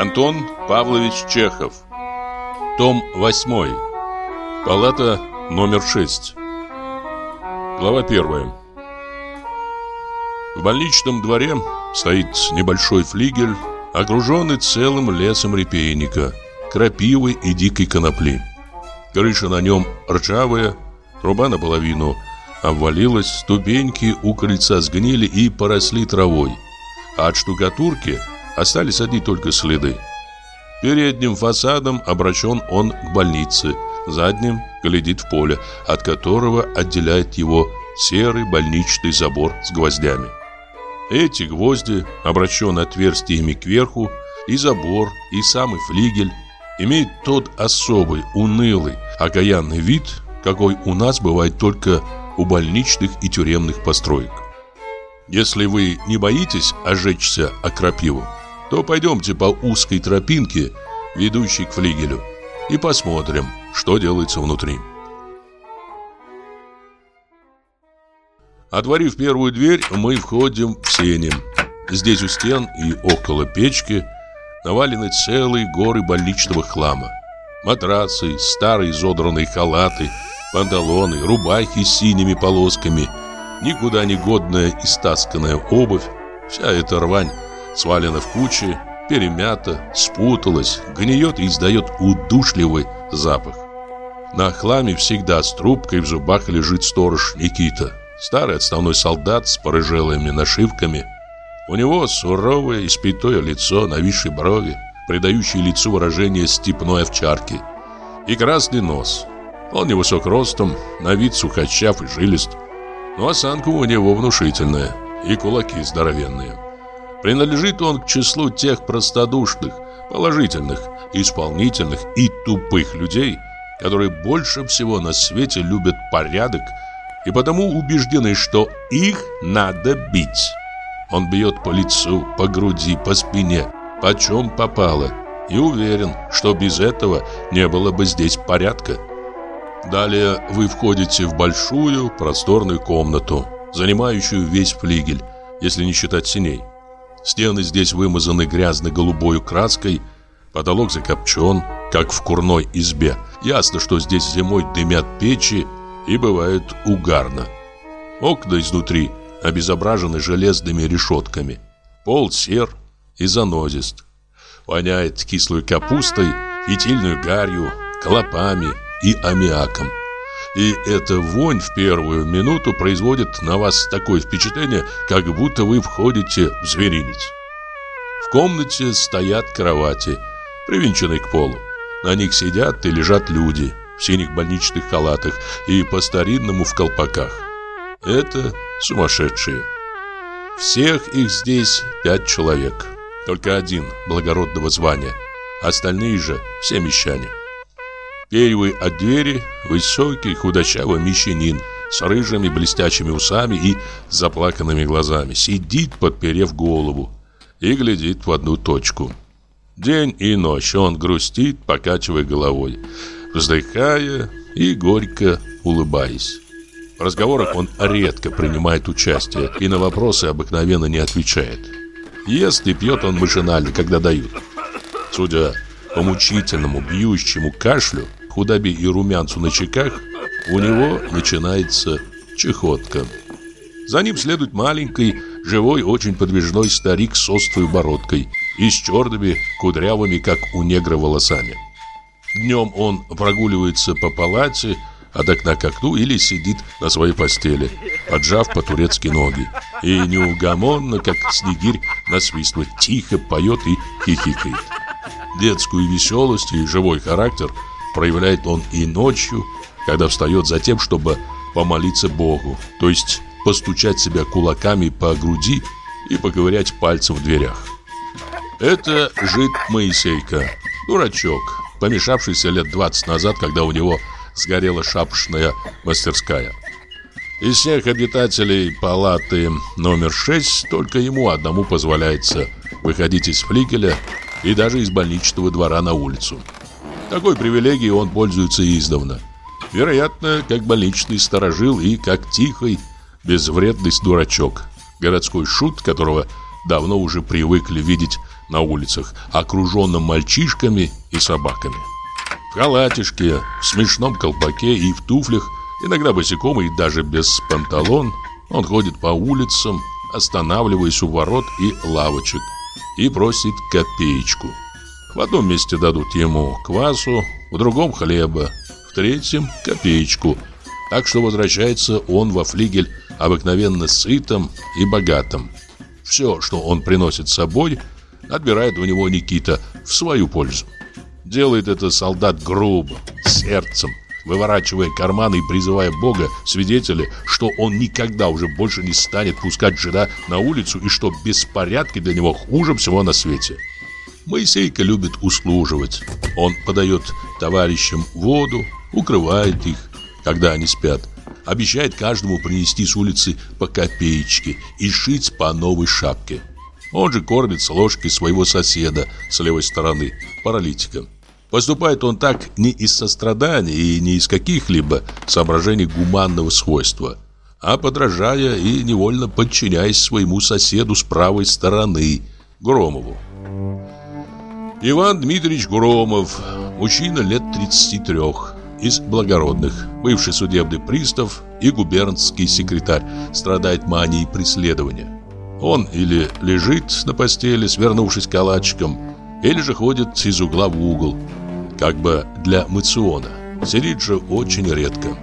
Антон Павлович Чехов. Том 8. Палата номер 6. Глава 1. В больничном дворе стоит небольшой флигель, окруженный целым лесом репейника, крапивы и дикой конопли. Крыша на нем ржавая, труба наполовину обвалилась, ступеньки у крыльца сгнили и поросли травой, а от штукатурки остались одни только следы. Передним фасадом обращен он к больнице, задним глядит в поле, от которого отделяет его серый больничный забор с гвоздями. Эти гвозди обращены отверстиями кверху, и забор, и самый флигель имеют тот особый, унылый, окаянный вид, какой у нас бывает только у больничных и тюремных построек. Если вы не боитесь ожечься о крапиву, то пойдемте по узкой тропинке, ведущей к флигелю, и посмотрим, что делается внутри. Отворив первую дверь, мы входим в сени. Здесь у стен и около печки навалены целые горы больничного хлама. Матрацы, старые изодранные халаты, панталоны, рубахи с синими полосками, никуда не годная истасканная обувь. Вся эта рвань свалена в кучи, перемята, спуталась, гниет и издает удушливый запах. На хламе всегда с трубкой в зубах лежит сторож Никита. Старый отставной солдат с порыжелыми нашивками. У него суровое, испятое лицо, нависшие брови, придающие лицу выражение степной овчарки. И красный нос. Он невысок ростом, на вид сухощав и жилист. Но осанка у него внушительная, и кулаки здоровенные. Принадлежит он к числу тех простодушных, положительных, исполнительных и тупых людей, которые больше всего на свете любят порядок и потому убеждены, что их надо бить. Он бьет по лицу, по груди, по спине, по чем попало, и уверен, что без этого не было бы здесь порядка. Далее вы входите в большую просторную комнату, занимающую весь флигель, если не считать синей. Стены здесь вымазаны грязно-голубой краской, потолок закопчен, как в курной избе. Ясно, что здесь зимой дымят печи и бывает угарно. Окна изнутри обезображены железными решетками. Пол сер и занозист. Воняет кислой капустой, фитильной гарью, клопами и аммиаком. И эта вонь в первую минуту производит на вас такое впечатление, как будто вы входите в зверинец. В комнате стоят кровати, привинченные к полу. На них сидят и лежат люди в синих больничных халатах и по-старинному в колпаках. Это сумасшедшие. Всех их здесь пять человек. Только один благородного звания. Остальные же все мещане. Первый от двери высокий худощавый мещанин с рыжими блестящими усами и заплаканными глазами. Сидит, подперев голову, и глядит в одну точку. День и ночь он грустит, покачивая головой, вздыхая и горько улыбаясь. В разговорах он редко принимает участие и на вопросы обыкновенно не отвечает. Ест и пьет он машинально, когда дают. Судя по мучительному, бьющему кашлю, худобе и румянцу на щеках, у него начинается чехотка. За ним следует маленький, живой, очень подвижной старик с острой бородкой и с черными, кудрявыми, как у негра, волосами. Днем он прогуливается по палате от окна к окну или сидит на своей постели, поджав по-турецки ноги. И неугомонно, как снегирь, насвистывает, тихо поет и хихикает. Детскую веселость и живой характер – проявляет он и ночью, когда встает за тем, чтобы помолиться Богу, то есть постучать себя кулаками по груди и поковырять пальцем в дверях. Это жид Моисейка, дурачок, помешавшийся лет 20 назад, когда у него сгорела шапошная мастерская. Из всех обитателей палаты номер 6 только ему одному позволяется выходить из флигеля и даже из больничного двора на улицу. Такой привилегией он пользуется издавна. Вероятно, как больничный сторожил и как тихий, безвредный дурачок. Городской шут, которого давно уже привыкли видеть на улицах, окруженном мальчишками и собаками. В халатишке, в смешном колпаке и в туфлях, иногда босиком и даже без панталон, он ходит по улицам, останавливаясь у ворот и лавочек, и просит копеечку. В одном месте дадут ему квасу, в другом хлеба, в третьем копеечку. Так что возвращается он во флигель обыкновенно сытым и богатым. Все, что он приносит с собой, отбирает у него Никита в свою пользу. Делает это солдат грубо, сердцем, выворачивая карманы и призывая Бога, свидетеля, что он никогда уже больше не станет пускать жена на улицу и что беспорядки для него хуже всего на свете. Моисейка любит услуживать. Он подает товарищам воду, укрывает их, когда они спят, обещает каждому принести с улицы по копеечке и шить по новой шапке. Он же кормит с ложки своего соседа с левой стороны, паралитика. Поступает он так не из сострадания и не из каких-либо соображений гуманного свойства, а подражая и невольно подчиняясь своему соседу с правой стороны, Громову. Иван Дмитриевич Громов, мужчина лет 33, из благородных, бывший судебный пристав и губернский секретарь, страдает манией преследования. Он или лежит на постели, свернувшись калачиком, или же ходит из угла в угол, как бы для мациона. Сидит же очень редко.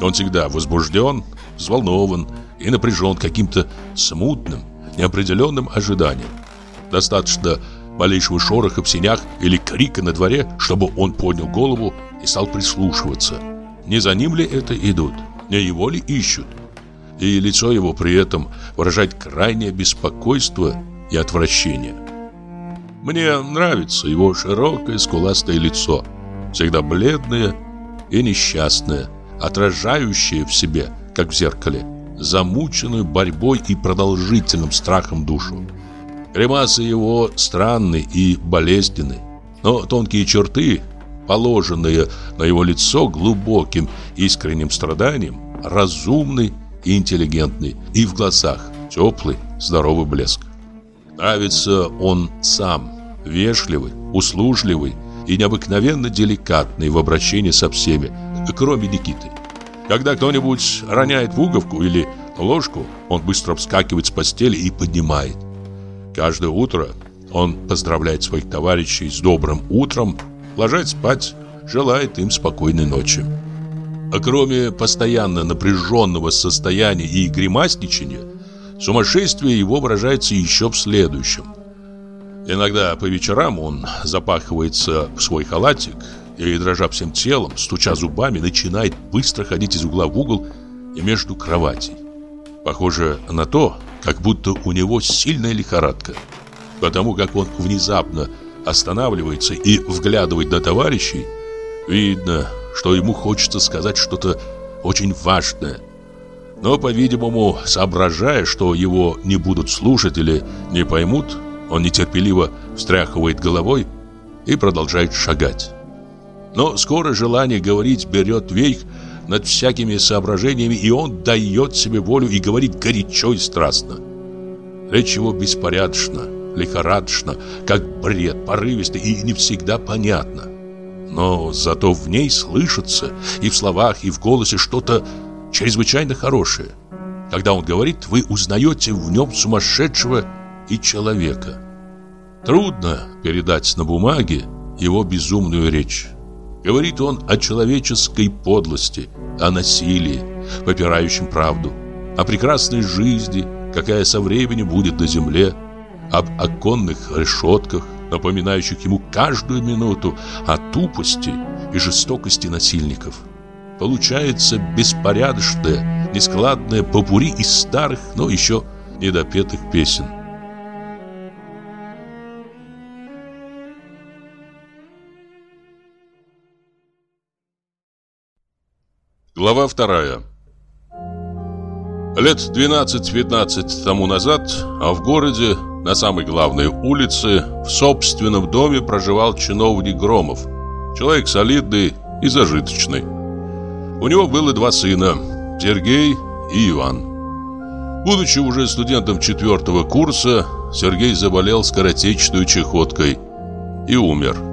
Он всегда возбужден, взволнован и напряжен каким-то смутным, неопределенным ожиданием. Достаточно малейшего шороха в сенях или крика на дворе, чтобы он поднял голову и стал прислушиваться. Не за ним ли это идут? Не его ли ищут? И лицо его при этом выражает крайнее беспокойство и отвращение. Мне нравится его широкое скуластое лицо, всегда бледное и несчастное, отражающее в себе, как в зеркале, замученную борьбой и продолжительным страхом душу. Гримасы его странны и болезненны, но тонкие черты, положенные на его лицо глубоким искренним страданием, разумны и интеллигентны, и в глазах теплый, здоровый блеск. Нравится он сам, вежливый, услужливый и необыкновенно деликатный в обращении со всеми, кроме Никиты. Когда кто-нибудь роняет пуговку или ложку, он быстро вскакивает с постели и поднимает. Каждое утро он поздравляет своих товарищей с добрым утром, ложась спать, желает им спокойной ночи. А кроме постоянно напряженного состояния и гримасничания, сумасшествие его выражается еще в следующем. Иногда по вечерам он запахивается в свой халатик и, дрожа всем телом, стуча зубами, начинает быстро ходить из угла в угол и между кроватей. Похоже на то, как будто у него сильная лихорадка. Потому как он внезапно останавливается и вглядывает на товарищей, видно, что ему хочется сказать что-то очень важное. Но, по-видимому, соображая, что его не будут слушать или не поймут, он нетерпеливо встряхивает головой и продолжает шагать. Но скоро желание говорить берет вейх над всякими соображениями, и он дает себе волю и говорит горячо и страстно. Речь его беспорядочна, лихорадочна, как бред, порывисто и не всегда понятно. Но зато в ней слышится и в словах, и в голосе что-то чрезвычайно хорошее. Когда он говорит, вы узнаете в нем сумасшедшего и человека. Трудно передать на бумаге его безумную речь. Говорит он о человеческой подлости, о насилии, попирающем правду, о прекрасной жизни, какая со временем будет на земле, об оконных решетках, напоминающих ему каждую минуту о тупости и жестокости насильников. Получается беспорядочное, нескладное попури из старых, но еще недопетых песен. Глава вторая Лет 12-15 тому назад, а в городе, на самой главной улице, в собственном доме проживал чиновник Громов. Человек солидный и зажиточный. У него было два сына, Сергей и Иван. Будучи уже студентом четвертого курса, Сергей заболел скоротечной чехоткой и умер.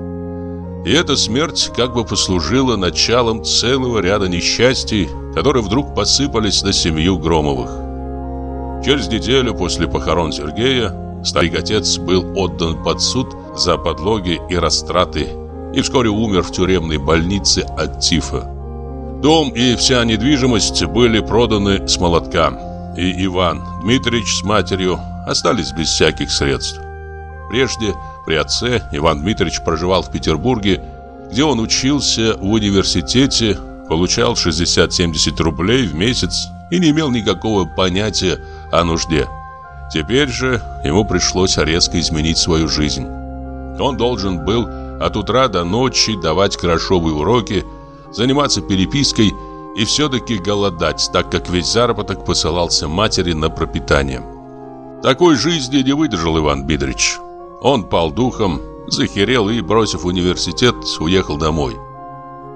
И эта смерть как бы послужила началом целого ряда несчастий, которые вдруг посыпались на семью Громовых. Через неделю после похорон Сергея старик-отец был отдан под суд за подлоги и растраты и вскоре умер в тюремной больнице от тифа. Дом и вся недвижимость были проданы с молотка, и Иван Дмитриевич с матерью остались без всяких средств. Прежде при отце Иван Дмитриевич проживал в Петербурге, где он учился в университете, получал 60-70 рублей в месяц и не имел никакого понятия о нужде. Теперь же ему пришлось резко изменить свою жизнь. Он должен был от утра до ночи давать хорошовые уроки, заниматься перепиской и все-таки голодать, так как весь заработок посылался матери на пропитание. Такой жизни не выдержал Иван Бидрич. Он пал духом, захерел и, бросив университет, уехал домой.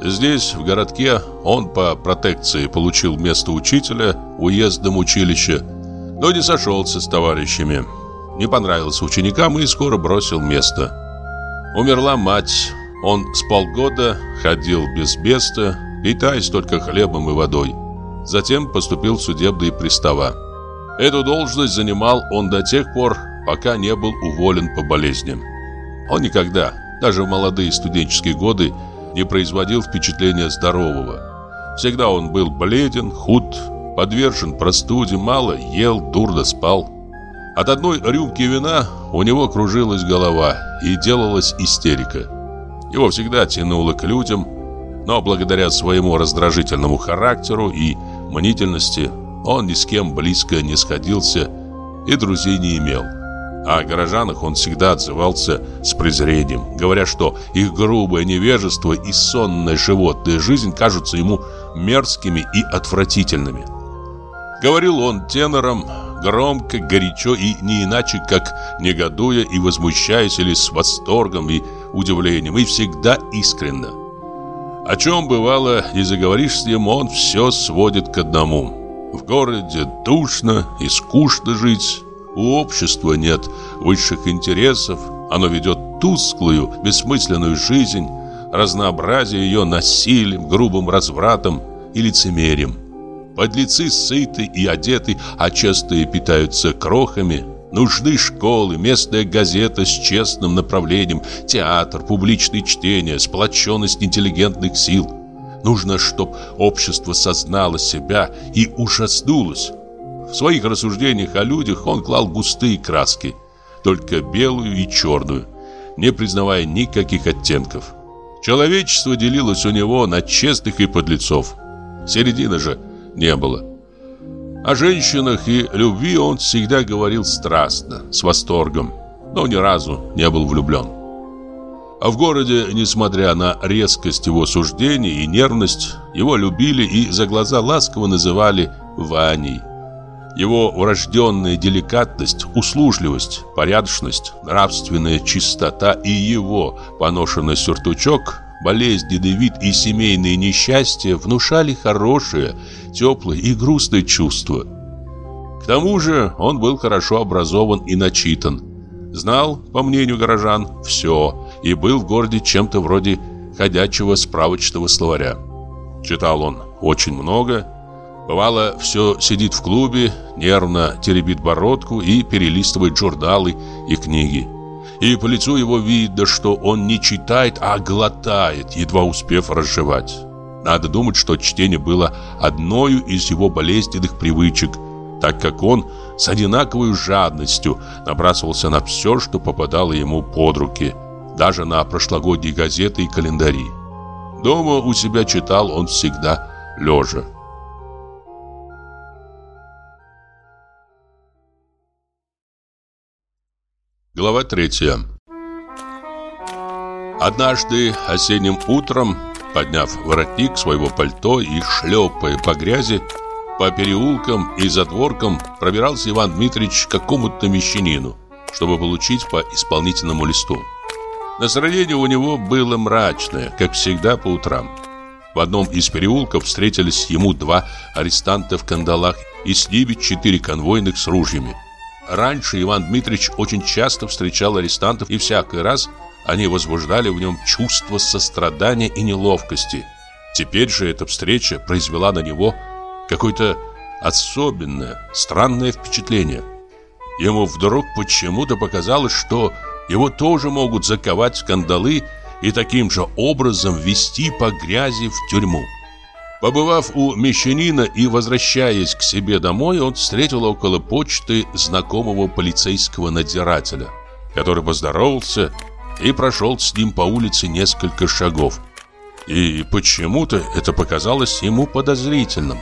Здесь, в городке, он по протекции получил место учителя в уездном училище, но не сошелся с товарищами. Не понравился ученикам и скоро бросил место. Умерла мать, он с полгода ходил без беста, питаясь только хлебом и водой. Затем поступил в судебные пристава. Эту должность занимал он до тех пор, пока не был уволен по болезням. Он никогда, даже в молодые студенческие годы, не производил впечатления здорового. Всегда он был бледен, худ, подвержен простуде, мало ел, дурно спал. От одной рюмки вина у него кружилась голова и делалась истерика. Его всегда тянуло к людям, но благодаря своему раздражительному характеру и мнительности он ни с кем близко не сходился и друзей не имел. А горожанах он всегда отзывался с презрением, говоря, что их грубое невежество и сонная животная жизнь кажутся ему мерзкими и отвратительными. Говорил он тенором, громко, горячо и не иначе, как негодуя и возмущаясь или с восторгом и удивлением, и всегда искренно. О чем бывало, не заговоришь с ним, он все сводит к одному. В городе душно и скучно жить, у общества нет высших интересов, оно ведет тусклую, бессмысленную жизнь, разнообразие ее насилием, грубым развратом и лицемерием. Подлецы сыты и одеты, а частые питаются крохами. Нужны школы, местная газета с честным направлением, театр, публичные чтения, сплоченность интеллигентных сил. Нужно, чтобы общество сознало себя и ужаснулось. В своих рассуждениях о людях он клал густые краски, только белую и черную, не признавая никаких оттенков. Человечество делилось у него на честных и подлецов. Середины же не было. О женщинах и любви он всегда говорил страстно, с восторгом, но ни разу не был влюблен. А в городе, несмотря на резкость его суждений и нервность, его любили и за глаза ласково называли Ваней. Его врожденная деликатность, услужливость, порядочность, нравственная чистота и его поношенный сюртучок, болезненный вид и семейные несчастья внушали хорошее, теплое и грустное чувство. К тому же он был хорошо образован и начитан. Знал, по мнению горожан, все и был в городе чем-то вроде ходячего справочного словаря. Читал он очень много Бывало, все сидит в клубе, нервно теребит бородку и перелистывает журналы и книги. И по лицу его видно, что он не читает, а глотает, едва успев разжевать. Надо думать, что чтение было одной из его болезненных привычек, так как он с одинаковой жадностью набрасывался на все, что попадало ему под руки, даже на прошлогодние газеты и календари. Дома у себя читал он всегда лежа. Глава третья Однажды осенним утром, подняв воротник своего пальто и шлепая по грязи, по переулкам и задворкам пробирался Иван Дмитриевич к какому-то мещанину, чтобы получить по исполнительному листу. Настроение у него было мрачное, как всегда по утрам. В одном из переулков встретились ему два арестанта в кандалах и с ними четыре конвойных с ружьями. Раньше Иван Дмитриевич очень часто встречал арестантов, и всякий раз они возбуждали в нем чувство сострадания и неловкости. Теперь же эта встреча произвела на него какое-то особенное, странное впечатление. Ему вдруг почему-то показалось, что его тоже могут заковать в кандалы и таким же образом вести по грязи в тюрьму. Побывав у мещанина и возвращаясь к себе домой, он встретил около почты знакомого полицейского надзирателя, который поздоровался и прошел с ним по улице несколько шагов. И почему-то это показалось ему подозрительным.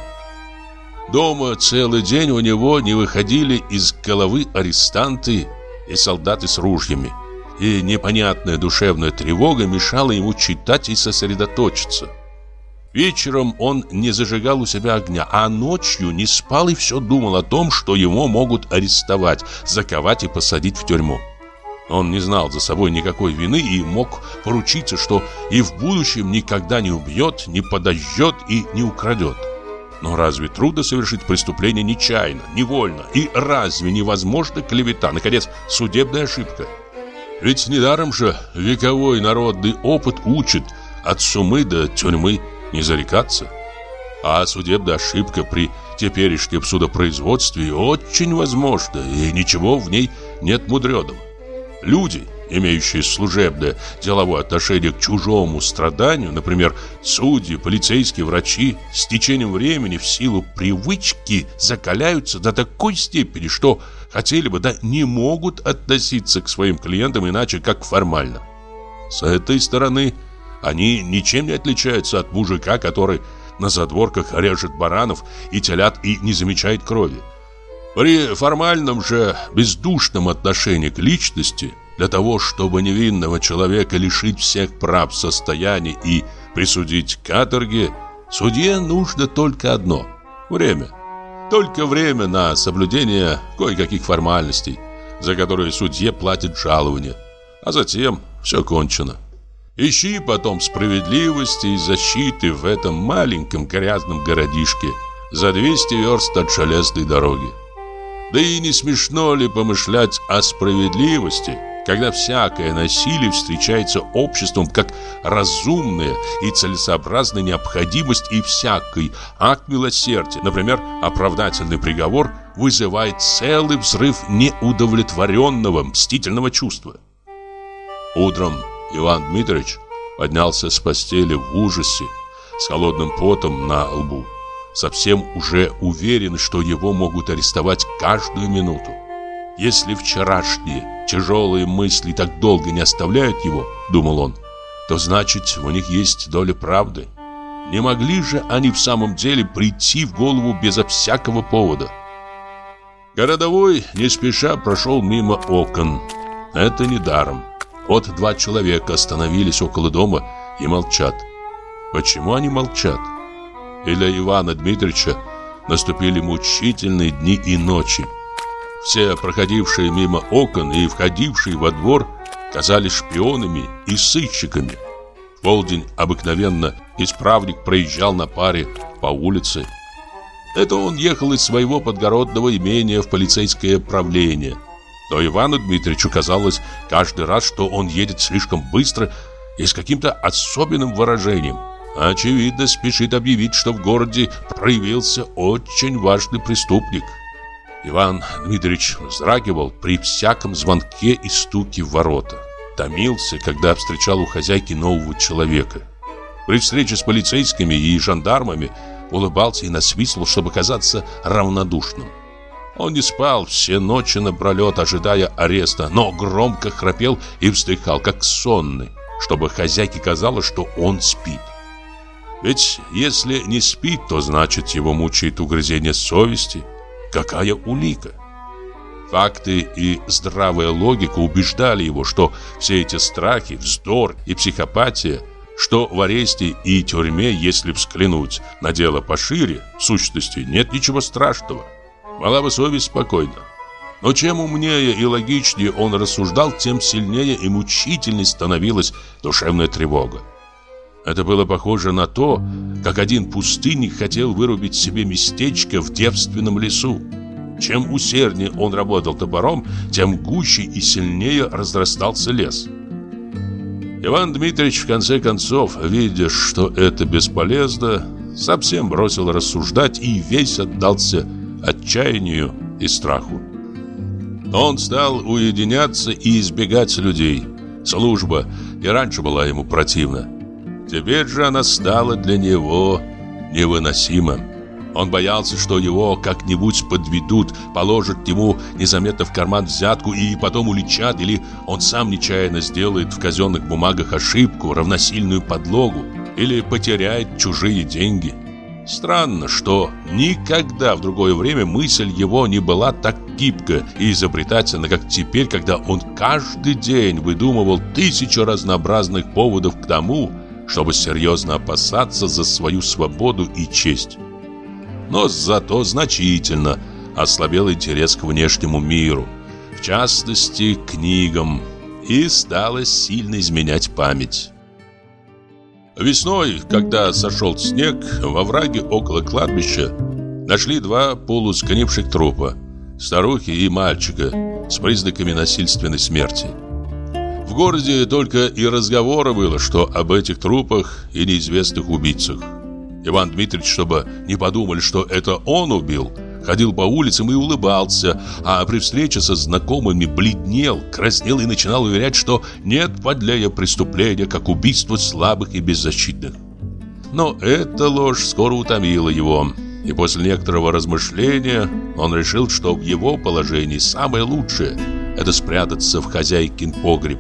Дома целый день у него не выходили из головы арестанты и солдаты с ружьями. И непонятная душевная тревога мешала ему читать и сосредоточиться. Вечером он не зажигал у себя огня, а ночью не спал и все думал о том, что его могут арестовать, заковать и посадить в тюрьму. Он не знал за собой никакой вины и мог поручиться, что и в будущем никогда не убьет, не подожжет и не украдет. Но разве трудно совершить преступление нечаянно, невольно? И разве невозможна клевета, наконец, судебная ошибка? Ведь недаром же вековой народный опыт учит от сумы до тюрьмы не зарекаться. А судебная ошибка при теперешнем судопроизводстве очень возможна, и ничего в ней нет мудреного. Люди, имеющие служебное деловое отношение к чужому страданию, например, судьи, полицейские, врачи, с течением времени в силу привычки закаляются до такой степени, что хотели бы, да не могут относиться к своим клиентам иначе, как формально. С этой стороны – они ничем не отличаются от мужика, который на задворках режет баранов и телят и не замечает крови. При формальном же бездушном отношении к личности, для того, чтобы невинного человека лишить всех прав состояния и присудить к каторге, судье нужно только одно – время. Только время на соблюдение кое-каких формальностей, за которые судье платит жалование, а затем все кончено. Ищи потом справедливости и защиты в этом маленьком грязном городишке за 200 верст от железной дороги. Да и не смешно ли помышлять о справедливости, когда всякое насилие встречается обществом как разумная и целесообразная необходимость и всякий акт милосердия, например, оправдательный приговор, вызывает целый взрыв неудовлетворенного мстительного чувства. Утром Иван Дмитриевич поднялся с постели в ужасе, с холодным потом на лбу, совсем уже уверен, что его могут арестовать каждую минуту. Если вчерашние тяжелые мысли так долго не оставляют его, думал он, то значит у них есть доля правды. Не могли же они в самом деле прийти в голову безо всякого повода. Городовой не спеша прошел мимо окон. Это не даром. Вот два человека остановились около дома и молчат. Почему они молчат? И для Ивана Дмитриевича наступили мучительные дни и ночи. Все проходившие мимо окон и входившие во двор казались шпионами и сыщиками. В полдень обыкновенно исправник проезжал на паре по улице. Это он ехал из своего подгородного имения в полицейское правление – но Ивану Дмитриевичу казалось каждый раз, что он едет слишком быстро и с каким-то особенным выражением. Очевидно, спешит объявить, что в городе проявился очень важный преступник. Иван Дмитриевич вздрагивал при всяком звонке и стуке в ворота. Томился, когда встречал у хозяйки нового человека. При встрече с полицейскими и жандармами улыбался и насвистывал, чтобы казаться равнодушным. Он не спал все ночи напролет, ожидая ареста, но громко храпел и вздыхал, как сонный, чтобы хозяйке казалось, что он спит. Ведь если не спит, то значит его мучает угрызение совести. Какая улика? Факты и здравая логика убеждали его, что все эти страхи, вздор и психопатия, что в аресте и тюрьме, если взглянуть на дело пошире, в сущности нет ничего страшного. Была бы совесть спокойна. Но чем умнее и логичнее он рассуждал, тем сильнее и мучительней становилась душевная тревога. Это было похоже на то, как один пустынник хотел вырубить себе местечко в девственном лесу. Чем усерднее он работал топором, тем гуще и сильнее разрастался лес. Иван Дмитриевич в конце концов, видя, что это бесполезно, совсем бросил рассуждать и весь отдался отчаянию и страху. Он стал уединяться и избегать людей. Служба и раньше была ему противна. Теперь же она стала для него невыносима. Он боялся, что его как-нибудь подведут, положат ему незаметно в карман взятку и потом уличат, или он сам нечаянно сделает в казенных бумагах ошибку, равносильную подлогу, или потеряет чужие деньги. Странно, что никогда в другое время мысль его не была так гибка и изобретательна, как теперь, когда он каждый день выдумывал тысячу разнообразных поводов к тому, чтобы серьезно опасаться за свою свободу и честь. Но зато значительно ослабел интерес к внешнему миру, в частности, к книгам, и стало сильно изменять память. Весной, когда сошел снег, во враге около кладбища нашли два полусгнивших трупа – старухи и мальчика с признаками насильственной смерти. В городе только и разговора было, что об этих трупах и неизвестных убийцах. Иван Дмитриевич, чтобы не подумали, что это он убил – ходил по улицам и улыбался, а при встрече со знакомыми бледнел, краснел и начинал уверять, что нет подлее преступления, как убийство слабых и беззащитных. Но эта ложь скоро утомила его, и после некоторого размышления он решил, что в его положении самое лучшее – это спрятаться в хозяйкин погреб.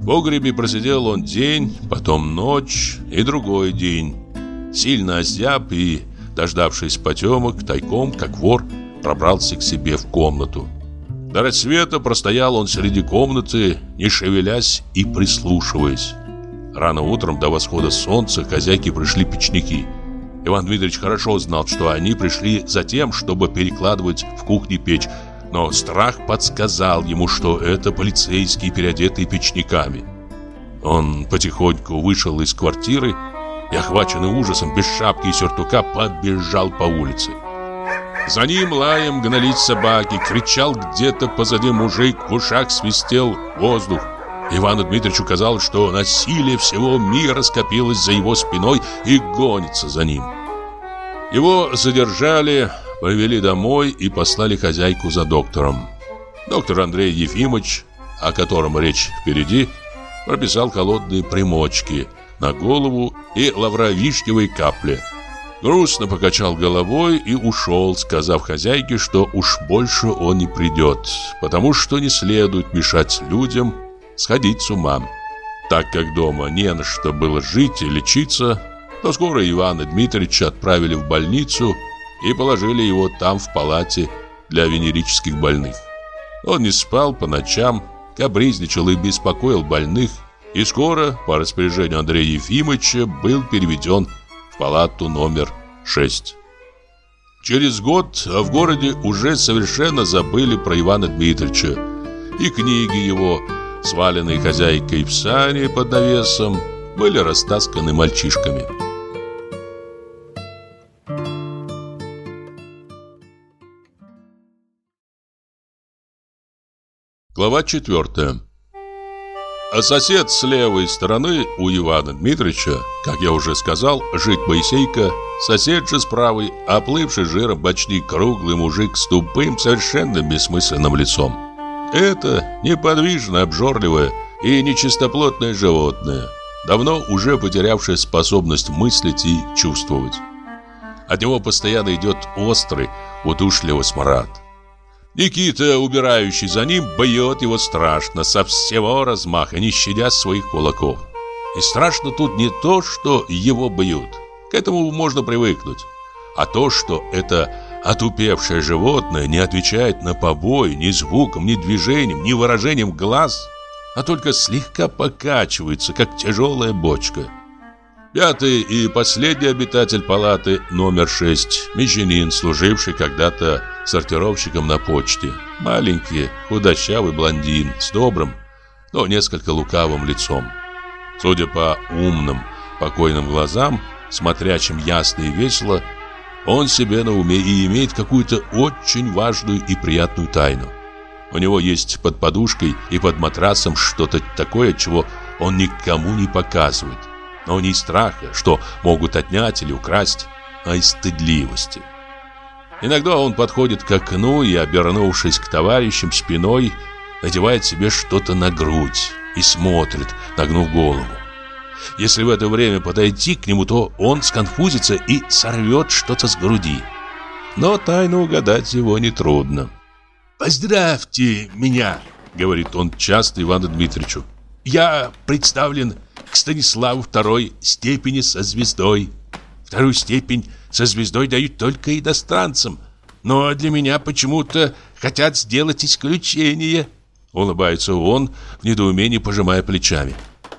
В погребе просидел он день, потом ночь и другой день. Сильно озяб и Дождавшись потемок, тайком, как вор, пробрался к себе в комнату. До рассвета простоял он среди комнаты, не шевелясь и прислушиваясь. Рано утром до восхода солнца хозяйки пришли печники. Иван Дмитриевич хорошо знал, что они пришли за тем, чтобы перекладывать в кухне печь, но страх подсказал ему, что это полицейские, переодетые печниками. Он потихоньку вышел из квартиры и, охваченный ужасом, без шапки и сюртука, побежал по улице. За ним лаем гнались собаки, кричал где-то позади мужик, в ушах свистел воздух. Ивану Дмитриевичу казалось, что насилие всего мира скопилось за его спиной и гонится за ним. Его задержали, повели домой и послали хозяйку за доктором. Доктор Андрей Ефимович, о котором речь впереди, прописал холодные примочки – на голову и лавровишневые капли. Грустно покачал головой и ушел, сказав хозяйке, что уж больше он не придет, потому что не следует мешать людям сходить с ума. Так как дома не на что было жить и лечиться, то скоро Ивана Дмитриевича отправили в больницу и положили его там в палате для венерических больных. Он не спал по ночам, капризничал и беспокоил больных, и скоро, по распоряжению Андрея Ефимовича, был переведен в палату номер 6. Через год в городе уже совершенно забыли про Ивана Дмитриевича, и книги его, сваленные хозяйкой в сане под навесом, были растасканы мальчишками. Глава четвертая а сосед с левой стороны у Ивана Дмитриевича, как я уже сказал, жить Моисейка, сосед же с правой, оплывший жиром почти круглый мужик с тупым, совершенно бессмысленным лицом. Это неподвижное, обжорливое и нечистоплотное животное, давно уже потерявшее способность мыслить и чувствовать. От него постоянно идет острый, удушливый смрад. Никита, убирающий за ним, бьет его страшно, со всего размаха, не щадя своих кулаков. И страшно тут не то, что его бьют. К этому можно привыкнуть. А то, что это отупевшее животное не отвечает на побой ни звуком, ни движением, ни выражением глаз, а только слегка покачивается, как тяжелая бочка. Пятый и последний обитатель палаты номер шесть, Мещанин, служивший когда-то сортировщиком на почте. Маленький, худощавый блондин с добрым, но несколько лукавым лицом. Судя по умным, покойным глазам, смотрящим ясно и весело, Он себе на уме и имеет какую-то очень важную и приятную тайну. У него есть под подушкой и под матрасом что-то такое, чего он никому не показывает. Но не из страха, что могут отнять или украсть, а из стыдливости. Иногда он подходит к окну и, обернувшись к товарищам спиной, надевает себе что-то на грудь и смотрит, нагнув голову. Если в это время подойти к нему, то он сконфузится и сорвет что-то с груди. Но тайну угадать его нетрудно. «Поздравьте меня!» — говорит он часто Ивану Дмитриевичу. «Я представлен к Станиславу второй степени со звездой. Вторую степень со звездой дают только иностранцам, но для меня почему-то хотят сделать исключение». Улыбается он, в недоумении пожимая плечами.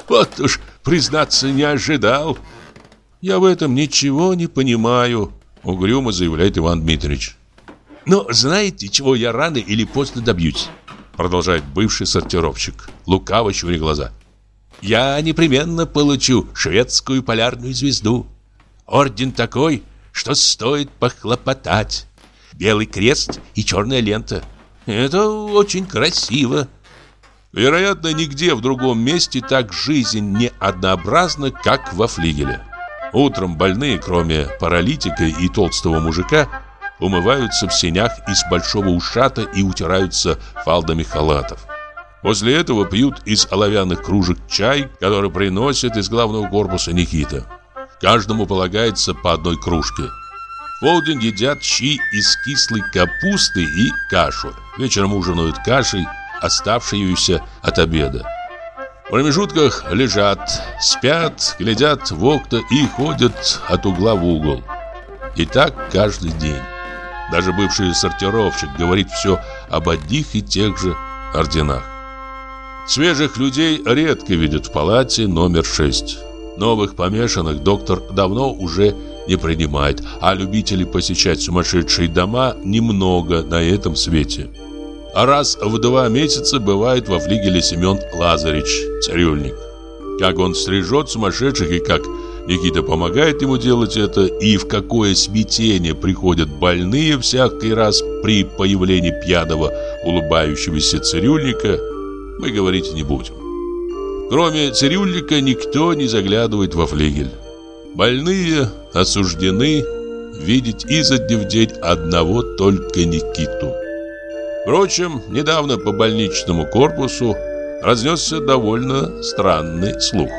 «Вот уж признаться, не ожидал. Я в этом ничего не понимаю, угрюмо заявляет Иван Дмитриевич. Но знаете, чего я рано или поздно добьюсь? Продолжает бывший сортировщик, лукаво щуря глаза. Я непременно получу шведскую полярную звезду. Орден такой, что стоит похлопотать. Белый крест и черная лента. Это очень красиво. Вероятно, нигде в другом месте так жизнь не однообразна, как во флигеле. Утром больные, кроме паралитика и толстого мужика, умываются в сенях из большого ушата и утираются фалдами халатов. После этого пьют из оловянных кружек чай, который приносит из главного корпуса Никита. Каждому полагается по одной кружке. В полдень едят щи из кислой капусты и кашу. Вечером ужинают кашей, оставшуюся от обеда. В промежутках лежат, спят, глядят в окна и ходят от угла в угол. И так каждый день. Даже бывший сортировщик говорит все об одних и тех же орденах. Свежих людей редко видят в палате номер 6. Новых помешанных доктор давно уже не принимает, а любителей посещать сумасшедшие дома немного на этом свете. А раз в два месяца бывает во флигеле Семен Лазаревич, цирюльник. Как он стрижет сумасшедших и как Никита помогает ему делать это, и в какое смятение приходят больные всякий раз при появлении пьяного улыбающегося цирюльника, мы говорить не будем. Кроме цирюльника никто не заглядывает во флигель. Больные осуждены видеть изо дня в день одного только Никиту. Впрочем, недавно по больничному корпусу разнесся довольно странный слух.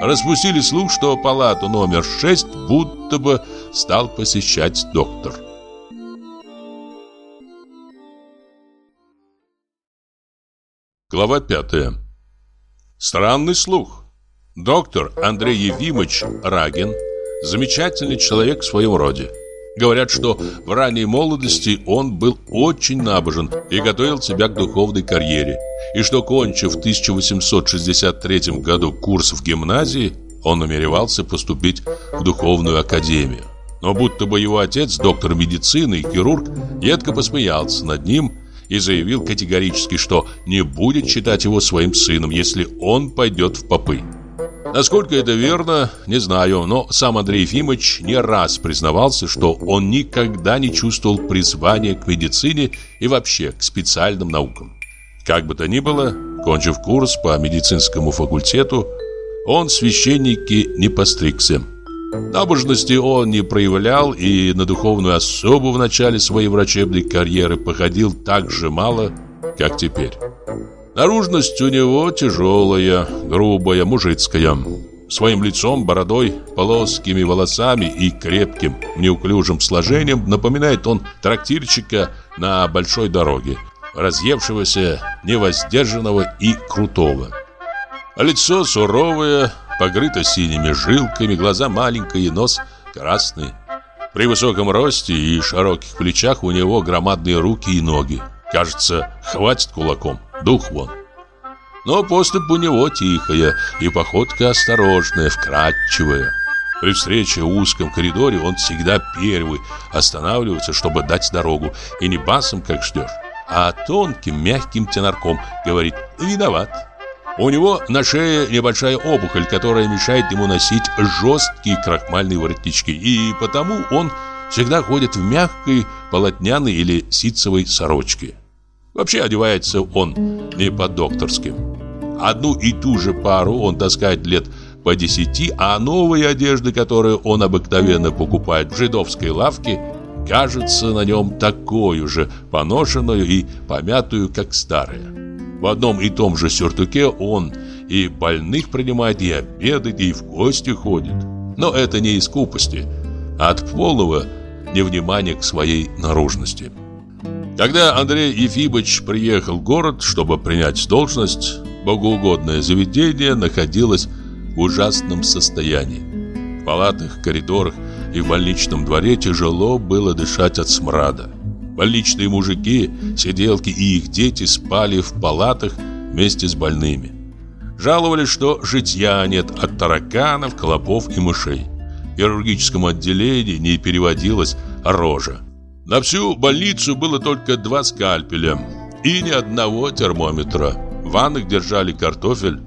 Распустили слух, что палату номер 6 будто бы стал посещать доктор. Глава 5 Странный слух. Доктор Андрей Евимович Рагин – замечательный человек в своем роде. Говорят, что в ранней молодости он был очень набожен и готовил себя к духовной карьере, и что, кончив в 1863 году курс в гимназии, он намеревался поступить в духовную академию. Но будто бы его отец, доктор медицины и хирург, едко посмеялся над ним и заявил категорически, что не будет считать его своим сыном, если он пойдет в попы. Насколько это верно, не знаю, но сам Андрей Ефимович не раз признавался, что он никогда не чувствовал призвания к медицине и вообще к специальным наукам. Как бы то ни было, кончив курс по медицинскому факультету, он священники не постригся. Набожности он не проявлял и на духовную особу в начале своей врачебной карьеры походил так же мало, как теперь. Наружность у него тяжелая, грубая, мужицкая. Своим лицом, бородой, полоскими волосами и крепким, неуклюжим сложением напоминает он трактирщика на большой дороге, разъевшегося, невоздержанного и крутого. Лицо суровое, покрыто синими жилками, глаза маленькие, нос красный. При высоком росте и широких плечах у него громадные руки и ноги. Кажется, хватит кулаком дух вон. Но поступь у него тихая и походка осторожная, вкрадчивая. При встрече в узком коридоре он всегда первый останавливается, чтобы дать дорогу, и не басом, как ждешь, а тонким, мягким тенорком говорит «виноват». У него на шее небольшая опухоль, которая мешает ему носить жесткие крахмальные воротнички, и потому он всегда ходит в мягкой полотняной или ситцевой сорочке. Вообще одевается он не по-докторски. Одну и ту же пару он таскает лет по десяти, а новые одежды, которые он обыкновенно покупает в жидовской лавке, кажется на нем такой же поношенную и помятую, как старая. В одном и том же сюртуке он и больных принимает, и обедает, и в гости ходит. Но это не из скупости, а от полного невнимания к своей наружности. Когда Андрей Ефимович приехал в город, чтобы принять должность, богоугодное заведение находилось в ужасном состоянии. В палатах, коридорах и в больничном дворе тяжело было дышать от смрада. Больничные мужики, сиделки и их дети спали в палатах вместе с больными. Жаловались, что житья нет от тараканов, клопов и мышей. В хирургическом отделении не переводилась рожа. На всю больницу было только два скальпеля и ни одного термометра. В ваннах держали картофель,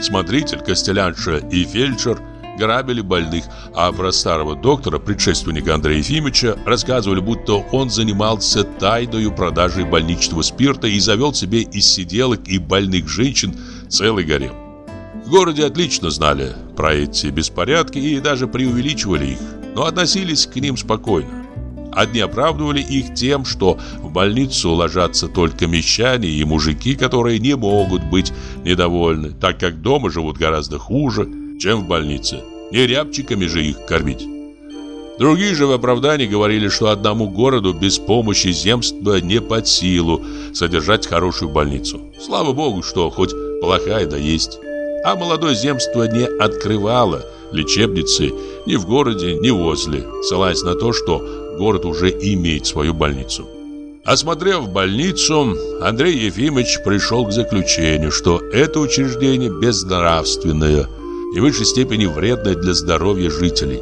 Смотритель, костелянша и фельдшер грабили больных, а про старого доктора, предшественника Андрея Ефимовича, рассказывали, будто он занимался тайною продажей больничного спирта и завел себе из сиделок и больных женщин целый гарем. В городе отлично знали про эти беспорядки и даже преувеличивали их, но относились к ним спокойно. Одни оправдывали их тем, что в больницу ложатся только мещане и мужики, которые не могут быть недовольны, так как дома живут гораздо хуже, чем в больнице. Не рябчиками же их кормить. Другие же в оправдании говорили, что одному городу без помощи земства не под силу содержать хорошую больницу. Слава богу, что хоть плохая да есть. А молодое земство не открывало лечебницы ни в городе, ни возле, ссылаясь на то, что город уже имеет свою больницу. Осмотрев больницу, Андрей Ефимович пришел к заключению, что это учреждение безнравственное и в высшей степени вредное для здоровья жителей.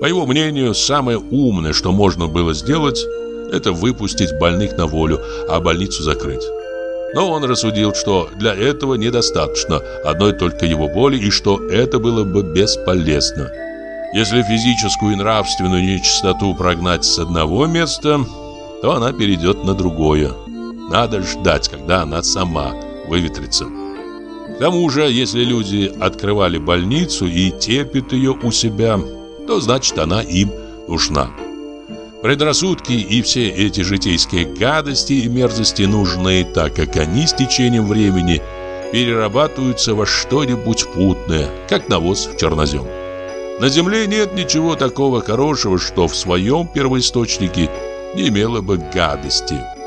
По его мнению, самое умное, что можно было сделать, это выпустить больных на волю, а больницу закрыть. Но он рассудил, что для этого недостаточно одной только его воли и что это было бы бесполезно. Если физическую и нравственную нечистоту прогнать с одного места, то она перейдет на другое. Надо ждать, когда она сама выветрится. К тому же, если люди открывали больницу и терпят ее у себя, то значит она им нужна. Предрассудки и все эти житейские гадости и мерзости нужны, так как они с течением времени перерабатываются во что-нибудь путное, как навоз в чернозем. На земле нет ничего такого хорошего, что в своем первоисточнике не имело бы гадости.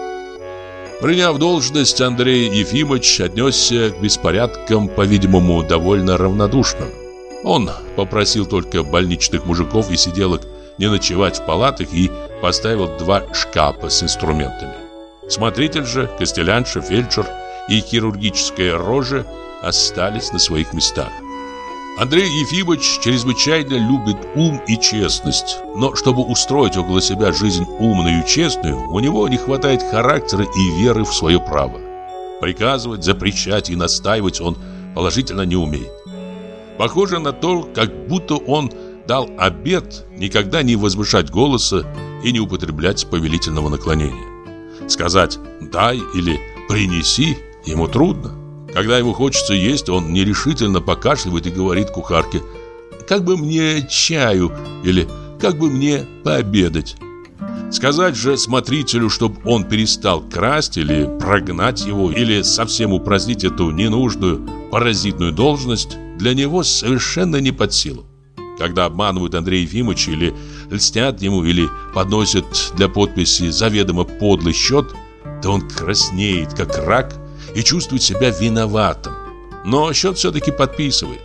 Приняв должность, Андрей Ефимович отнесся к беспорядкам, по-видимому, довольно равнодушно. Он попросил только больничных мужиков и сиделок не ночевать в палатах и поставил два шкафа с инструментами. Смотритель же, костелянша, фельдшер и хирургическая рожа остались на своих местах. Андрей Ефимович чрезвычайно любит ум и честность, но чтобы устроить около себя жизнь умную и честную, у него не хватает характера и веры в свое право. Приказывать, запрещать и настаивать он положительно не умеет. Похоже на то, как будто он дал обет никогда не возвышать голоса и не употреблять повелительного наклонения. Сказать «дай» или «принеси» ему трудно. Когда ему хочется есть, он нерешительно покашливает и говорит кухарке «Как бы мне чаю?» или «Как бы мне пообедать?» Сказать же смотрителю, чтобы он перестал красть или прогнать его, или совсем упразднить эту ненужную паразитную должность, для него совершенно не под силу. Когда обманывают Андрея Ефимовича или льстят ему, или подносят для подписи заведомо подлый счет, то он краснеет, как рак, и чувствует себя виноватым. Но счет все-таки подписывает.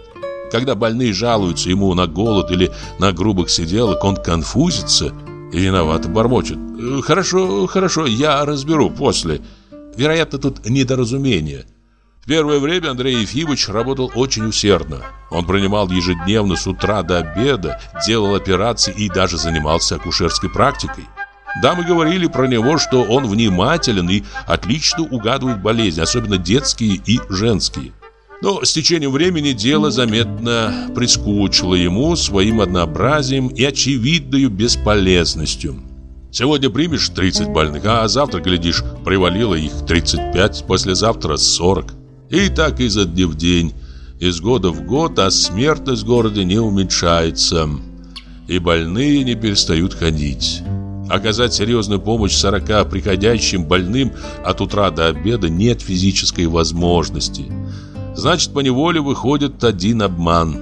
Когда больные жалуются ему на голод или на грубых сиделок, он конфузится и виновато бормочет. «Э, «Хорошо, хорошо, я разберу после». Вероятно, тут недоразумение. В первое время Андрей Ефимович работал очень усердно. Он принимал ежедневно с утра до обеда, делал операции и даже занимался акушерской практикой. Дамы говорили про него, что он внимателен и отлично угадывает болезни, особенно детские и женские. Но с течением времени дело заметно прискучило ему своим однообразием и очевидной бесполезностью. Сегодня примешь 30 больных, а завтра, глядишь, привалило их 35, послезавтра 40. И так изо дня в день, из года в год, а смертность в городе не уменьшается. И больные не перестают ходить. Оказать серьезную помощь 40 приходящим больным от утра до обеда нет физической возможности. Значит, по неволе выходит один обман.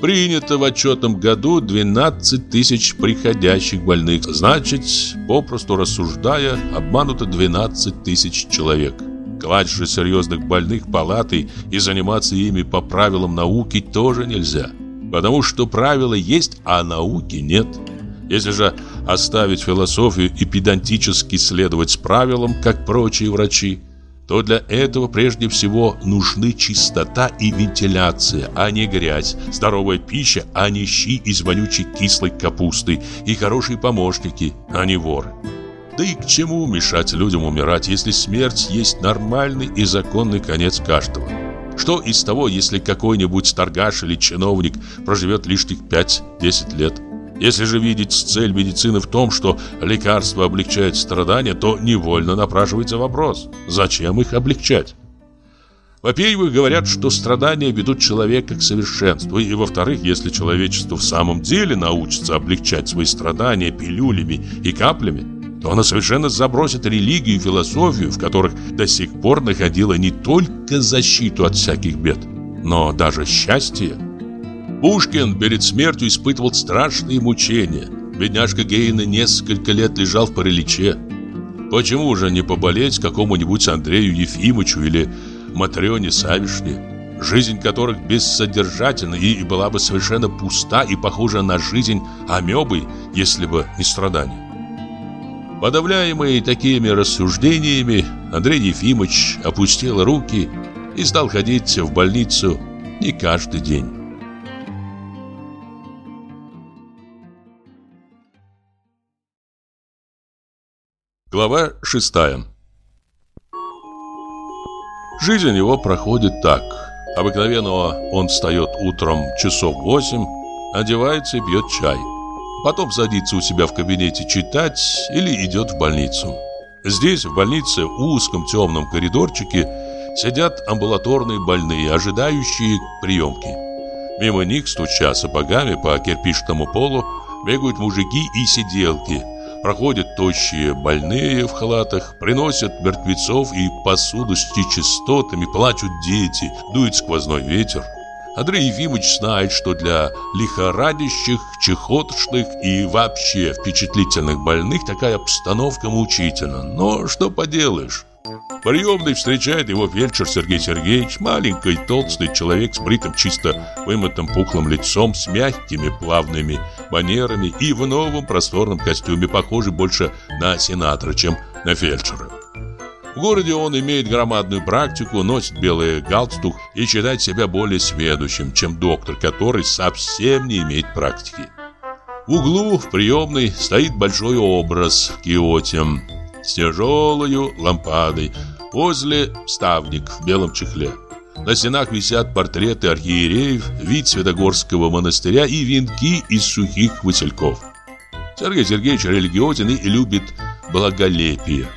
Принято в отчетном году 12 тысяч приходящих больных. Значит, попросту рассуждая, обмануто 12 тысяч человек. Класть же серьезных больных палатой и заниматься ими по правилам науки тоже нельзя. Потому что правила есть, а науки нет. Если же оставить философию и педантически следовать правилам, как прочие врачи, то для этого прежде всего нужны чистота и вентиляция, а не грязь, здоровая пища, а не щи из вонючей кислой капусты и хорошие помощники, а не воры. Да и к чему мешать людям умирать, если смерть есть нормальный и законный конец каждого? Что из того, если какой-нибудь торгаш или чиновник проживет лишних 5-10 лет? Если же видеть цель медицины в том, что лекарство облегчает страдания, то невольно напрашивается вопрос, зачем их облегчать? Во-первых, говорят, что страдания ведут человека к совершенству. И во-вторых, если человечество в самом деле научится облегчать свои страдания пилюлями и каплями, то оно совершенно забросит религию и философию, в которых до сих пор находило не только защиту от всяких бед, но даже счастье. Пушкин перед смертью испытывал страшные мучения. Бедняжка Гейна несколько лет лежал в параличе. Почему же не поболеть какому-нибудь Андрею Ефимовичу или Матрёне Савишне, жизнь которых бессодержательна и была бы совершенно пуста и похожа на жизнь амебы, если бы не страдания? Подавляемый такими рассуждениями, Андрей Ефимович опустил руки и стал ходить в больницу не каждый день. Глава шестая Жизнь его проходит так. Обыкновенно он встает утром часов восемь, одевается и пьет чай. Потом садится у себя в кабинете читать или идет в больницу. Здесь, в больнице, в узком темном коридорчике, сидят амбулаторные больные, ожидающие приемки. Мимо них, стуча сапогами по кирпичному полу, бегают мужики и сиделки – Проходят тощие больные в халатах, приносят мертвецов и посуду с нечистотами, плачут дети, дует сквозной ветер. Андрей Ефимович знает, что для лихорадящих, чехоточных и вообще впечатлительных больных такая обстановка мучительна. Но что поделаешь? Приемный встречает его фельдшер Сергей Сергеевич, маленький толстый человек с бритым чисто вымытым пухлым лицом, с мягкими плавными манерами и в новом просторном костюме, похожий больше на сенатора, чем на фельдшера. В городе он имеет громадную практику, носит белый галстук и считает себя более сведущим, чем доктор, который совсем не имеет практики. В углу в приемной стоит большой образ в киоте с тяжелой лампадой, возле ставник в белом чехле. На стенах висят портреты архиереев, вид Святогорского монастыря и венки из сухих васильков. Сергей Сергеевич религиозен и любит благолепие.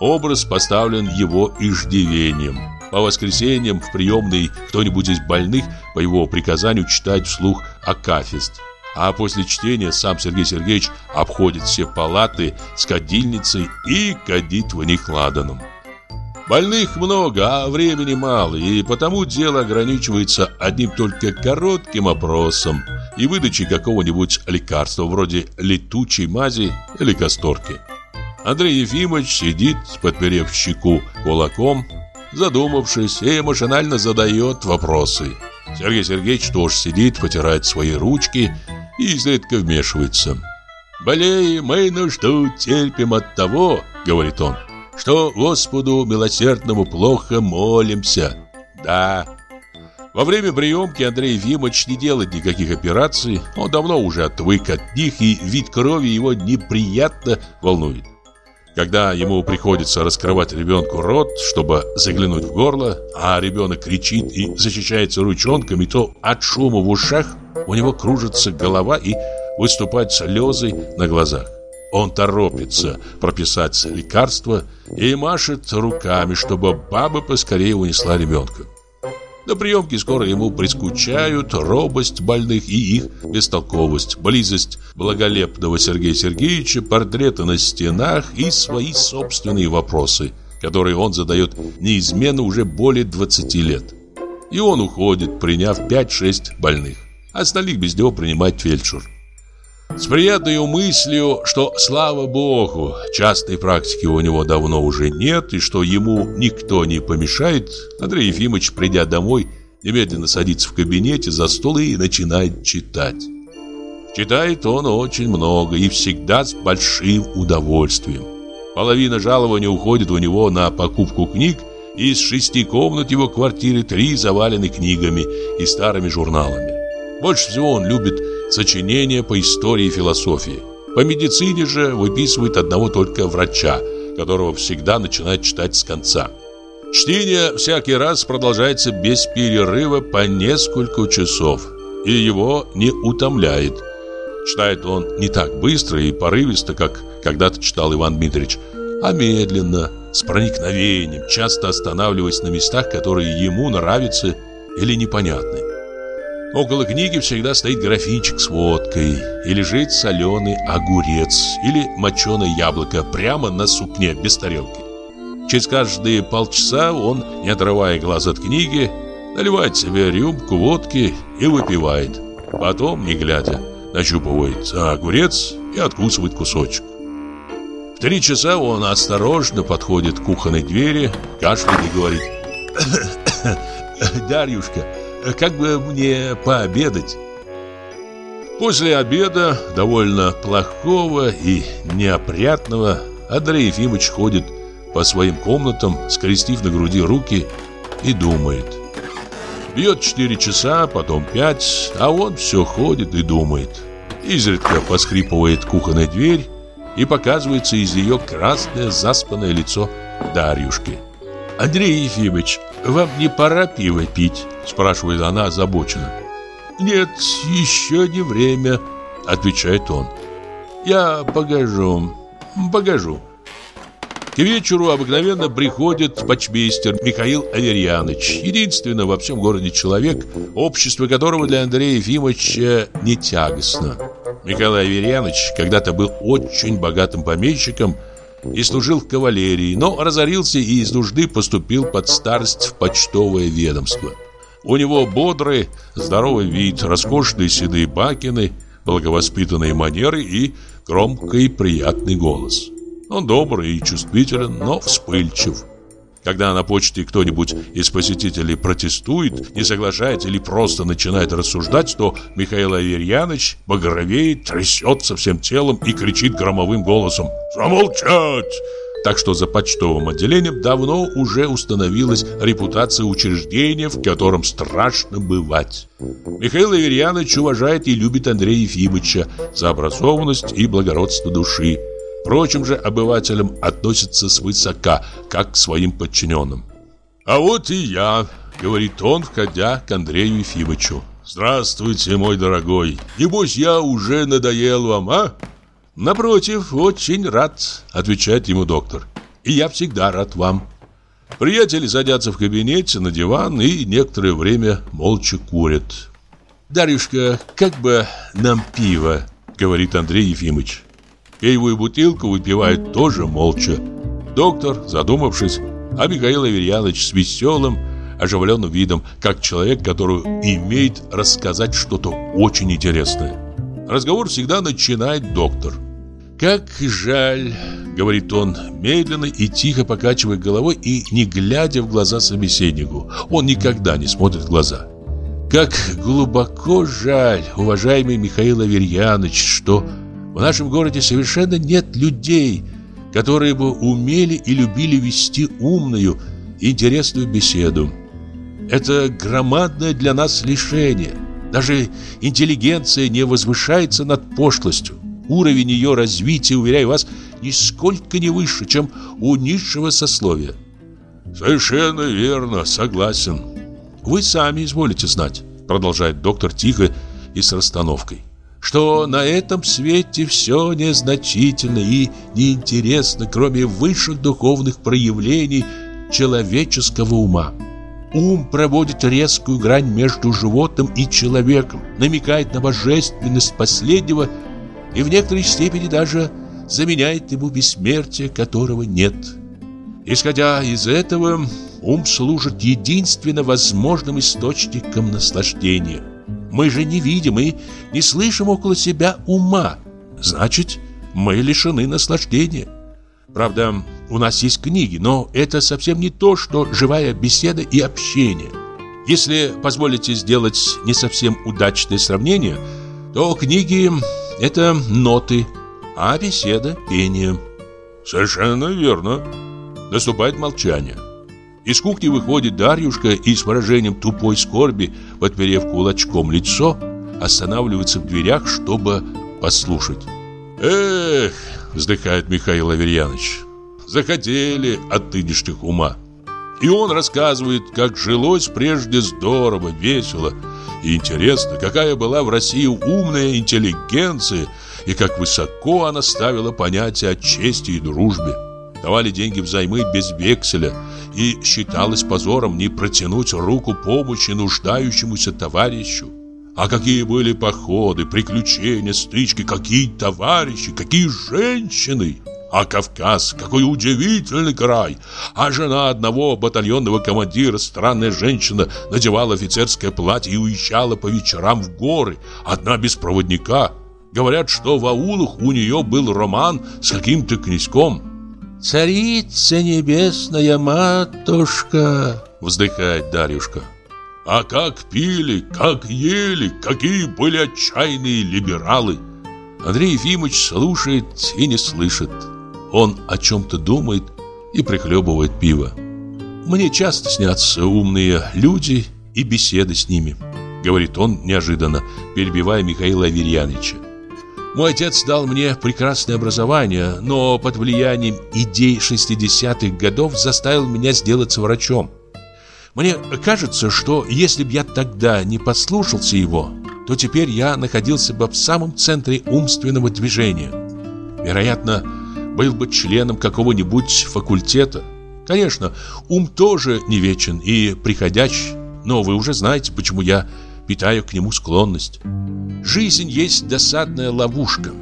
Образ поставлен его иждивением. По воскресеньям в приемной кто-нибудь из больных по его приказанию читает вслух Акафист. А после чтения сам Сергей Сергеевич обходит все палаты с кадильницей и кадит в них ладаном. Больных много, а времени мало, и потому дело ограничивается одним только коротким опросом и выдачей какого-нибудь лекарства, вроде летучей мази или касторки. Андрей Ефимович сидит, подперев щеку кулаком, задумавшись, и машинально задает вопросы. Сергей Сергеевич тоже сидит, потирает свои ручки изредка вмешивается. «Болеем мы нужду терпим от того, — говорит он, — что Господу милосердному плохо молимся. Да, во время приемки Андрей Ефимович не делает никаких операций, он давно уже отвык от них, и вид крови его неприятно волнует. Когда ему приходится раскрывать ребенку рот, чтобы заглянуть в горло, а ребенок кричит и защищается ручонками, то от шума в ушах у него кружится голова и выступают слезы на глазах. Он торопится прописать лекарство и машет руками, чтобы баба поскорее унесла ребенка. На приемке скоро ему прискучают робость больных и их бестолковость, близость благолепного Сергея Сергеевича, портреты на стенах и свои собственные вопросы, которые он задает неизменно уже более 20 лет. И он уходит, приняв 5-6 больных. Остальных без него принимает фельдшер. С приятной мыслью, что, слава богу, частной практики у него давно уже нет, и что ему никто не помешает, Андрей Ефимович, придя домой, немедленно садится в кабинете за стол и начинает читать. Читает он очень много и всегда с большим удовольствием. Половина жалования уходит у него на покупку книг, и из шести комнат его квартиры три завалены книгами и старыми журналами. Больше всего он любит сочинения по истории и философии. По медицине же выписывает одного только врача, которого всегда начинает читать с конца. Чтение всякий раз продолжается без перерыва по несколько часов, и его не утомляет. Читает он не так быстро и порывисто, как когда-то читал Иван Дмитриевич, а медленно, с проникновением, часто останавливаясь на местах, которые ему нравятся или непонятны. Около книги всегда стоит графинчик с водкой, и лежит соленый огурец или моченое яблоко прямо на сукне, без тарелки. Через каждые полчаса он, не отрывая глаз от книги, наливает себе рюмку водки и выпивает. Потом, не глядя, нащупывает огурец и откусывает кусочек. В три часа он осторожно подходит к кухонной двери, кашляет и говорит «Дарьюшка, как бы мне пообедать?» После обеда, довольно плохого и неопрятного, Андрей Ефимович ходит по своим комнатам, скрестив на груди руки и думает. Бьет четыре часа, потом пять, а он все ходит и думает. Изредка поскрипывает кухонная дверь, и показывается из ее красное заспанное лицо Дарьюшки. «Андрей Ефимович, вам не пора пиво пить?» Спрашивает она озабоченно. «Нет, еще не время», отвечает он. «Я погожу, погожу». К вечеру обыкновенно приходит почмейстер Михаил Аверьяныч, единственный во всем городе человек, общество которого для Андрея Ефимовича не тягостно. Михаил Аверьяныч когда-то был очень богатым помещиком и служил в кавалерии, но разорился и из нужды поступил под старость в почтовое ведомство. У него бодрый, здоровый вид, роскошные седые бакины, благовоспитанные манеры и громкий приятный голос. Он добрый и чувствителен, но вспыльчив. Когда на почте кто-нибудь из посетителей протестует, не соглашается или просто начинает рассуждать, то Михаил Аверьяныч багровеет, трясется всем телом и кричит громовым голосом «Замолчать!». Так что за почтовым отделением давно уже установилась репутация учреждения, в котором страшно бывать. Михаил Аверьянович уважает и любит Андрея Ефимовича за образованность и благородство души прочим же обывателям относится свысока, как к своим подчиненным. «А вот и я», — говорит он, входя к Андрею Ефимовичу. «Здравствуйте, мой дорогой. Небось, я уже надоел вам, а?» «Напротив, очень рад», — отвечает ему доктор. «И я всегда рад вам». Приятели садятся в кабинете на диван и некоторое время молча курят. «Дарюшка, как бы нам пиво?» — говорит Андрей Ефимович. Пеевую бутылку выпивают тоже молча. Доктор, задумавшись, а Михаил Аверьянович с веселым, оживленным видом, как человек, который имеет рассказать что-то очень интересное. Разговор всегда начинает доктор. «Как жаль», — говорит он, медленно и тихо покачивая головой и не глядя в глаза собеседнику. Он никогда не смотрит в глаза. «Как глубоко жаль, уважаемый Михаил Аверьянович, что в нашем городе совершенно нет людей, которые бы умели и любили вести умную интересную беседу. Это громадное для нас лишение. Даже интеллигенция не возвышается над пошлостью. Уровень ее развития, уверяю вас, нисколько не выше, чем у низшего сословия. Совершенно верно, согласен. Вы сами изволите знать, продолжает доктор тихо и с расстановкой что на этом свете все незначительно и неинтересно, кроме высших духовных проявлений человеческого ума. Ум проводит резкую грань между животным и человеком, намекает на божественность последнего и в некоторой степени даже заменяет ему бессмертие, которого нет. Исходя из этого, ум служит единственно возможным источником наслаждения. Мы же не видим и не слышим около себя ума. Значит, мы лишены наслаждения. Правда, у нас есть книги, но это совсем не то, что живая беседа и общение. Если позволите сделать не совсем удачное сравнение, то книги – это ноты, а беседа – пение. Совершенно верно. Наступает молчание. Из кухни выходит Дарьюшка и с выражением тупой скорби, подперев кулачком лицо, останавливается в дверях, чтобы послушать. «Эх!» – вздыхает Михаил Аверьянович. «Захотели от нынешних ума». И он рассказывает, как жилось прежде здорово, весело и интересно, какая была в России умная интеллигенция и как высоко она ставила понятие о чести и дружбе. Давали деньги взаймы без векселя, и считалось позором не протянуть руку помощи нуждающемуся товарищу. А какие были походы, приключения, стычки, какие товарищи, какие женщины! А Кавказ, какой удивительный край! А жена одного батальонного командира, странная женщина, надевала офицерское платье и уезжала по вечерам в горы, одна без проводника. Говорят, что в аулах у нее был роман с каким-то князьком. «Царица небесная матушка!» — вздыхает Дарюшка. А как пили, как ели, какие были отчаянные либералы. Андрей Ефимович слушает и не слышит. Он о чем-то думает и прихлебывает пиво. Мне часто снятся умные люди и беседы с ними, говорит он неожиданно, перебивая Михаила Аверьяновича. Мой отец дал мне прекрасное образование, но под влиянием идей 60-х годов заставил меня сделаться врачом. Мне кажется, что если б я тогда не послушался его, то теперь я находился бы в самом центре умственного движения. Вероятно, был бы членом какого-нибудь факультета. Конечно, ум тоже не вечен и приходящий, но вы уже знаете, почему я питаю к нему склонность. Жизнь есть досадная ловушка.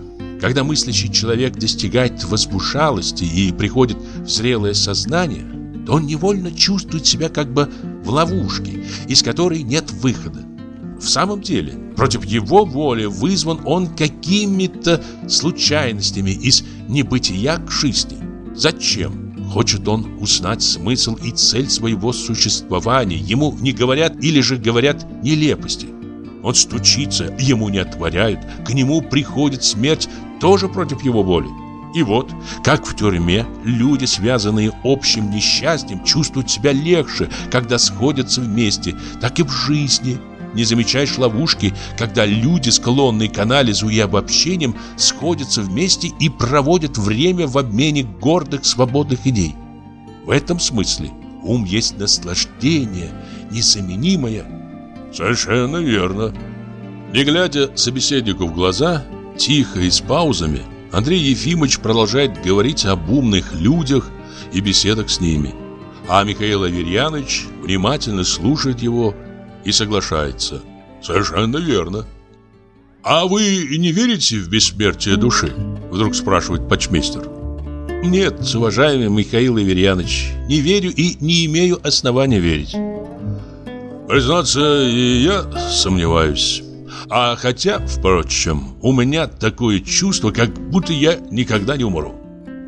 Когда мыслящий человек достигает возбужалости и приходит в зрелое сознание – то он невольно чувствует себя как бы в ловушке, из которой нет выхода. В самом деле, против его воли вызван он какими-то случайностями из небытия к жизни. Зачем? Хочет он узнать смысл и цель своего существования. Ему не говорят или же говорят нелепости. Он стучится, ему не отворяют, к нему приходит смерть тоже против его воли. И вот, как в тюрьме, люди, связанные общим несчастьем, чувствуют себя легче, когда сходятся вместе, так и в жизни. Не замечаешь ловушки, когда люди, склонные к анализу и обобщениям, сходятся вместе и проводят время в обмене гордых, свободных идей. В этом смысле ум есть наслаждение, незаменимое. Совершенно верно. Не глядя собеседнику в глаза, тихо и с паузами, Андрей Ефимович продолжает говорить об умных людях и беседах с ними. А Михаил Аверьянович внимательно слушает его и соглашается. Совершенно верно. «А вы не верите в бессмертие души?» Вдруг спрашивает почмейстер. «Нет, уважаемый Михаил Аверьянович, не верю и не имею основания верить». «Признаться, и я сомневаюсь». А хотя, впрочем, у меня такое чувство, как будто я никогда не умру.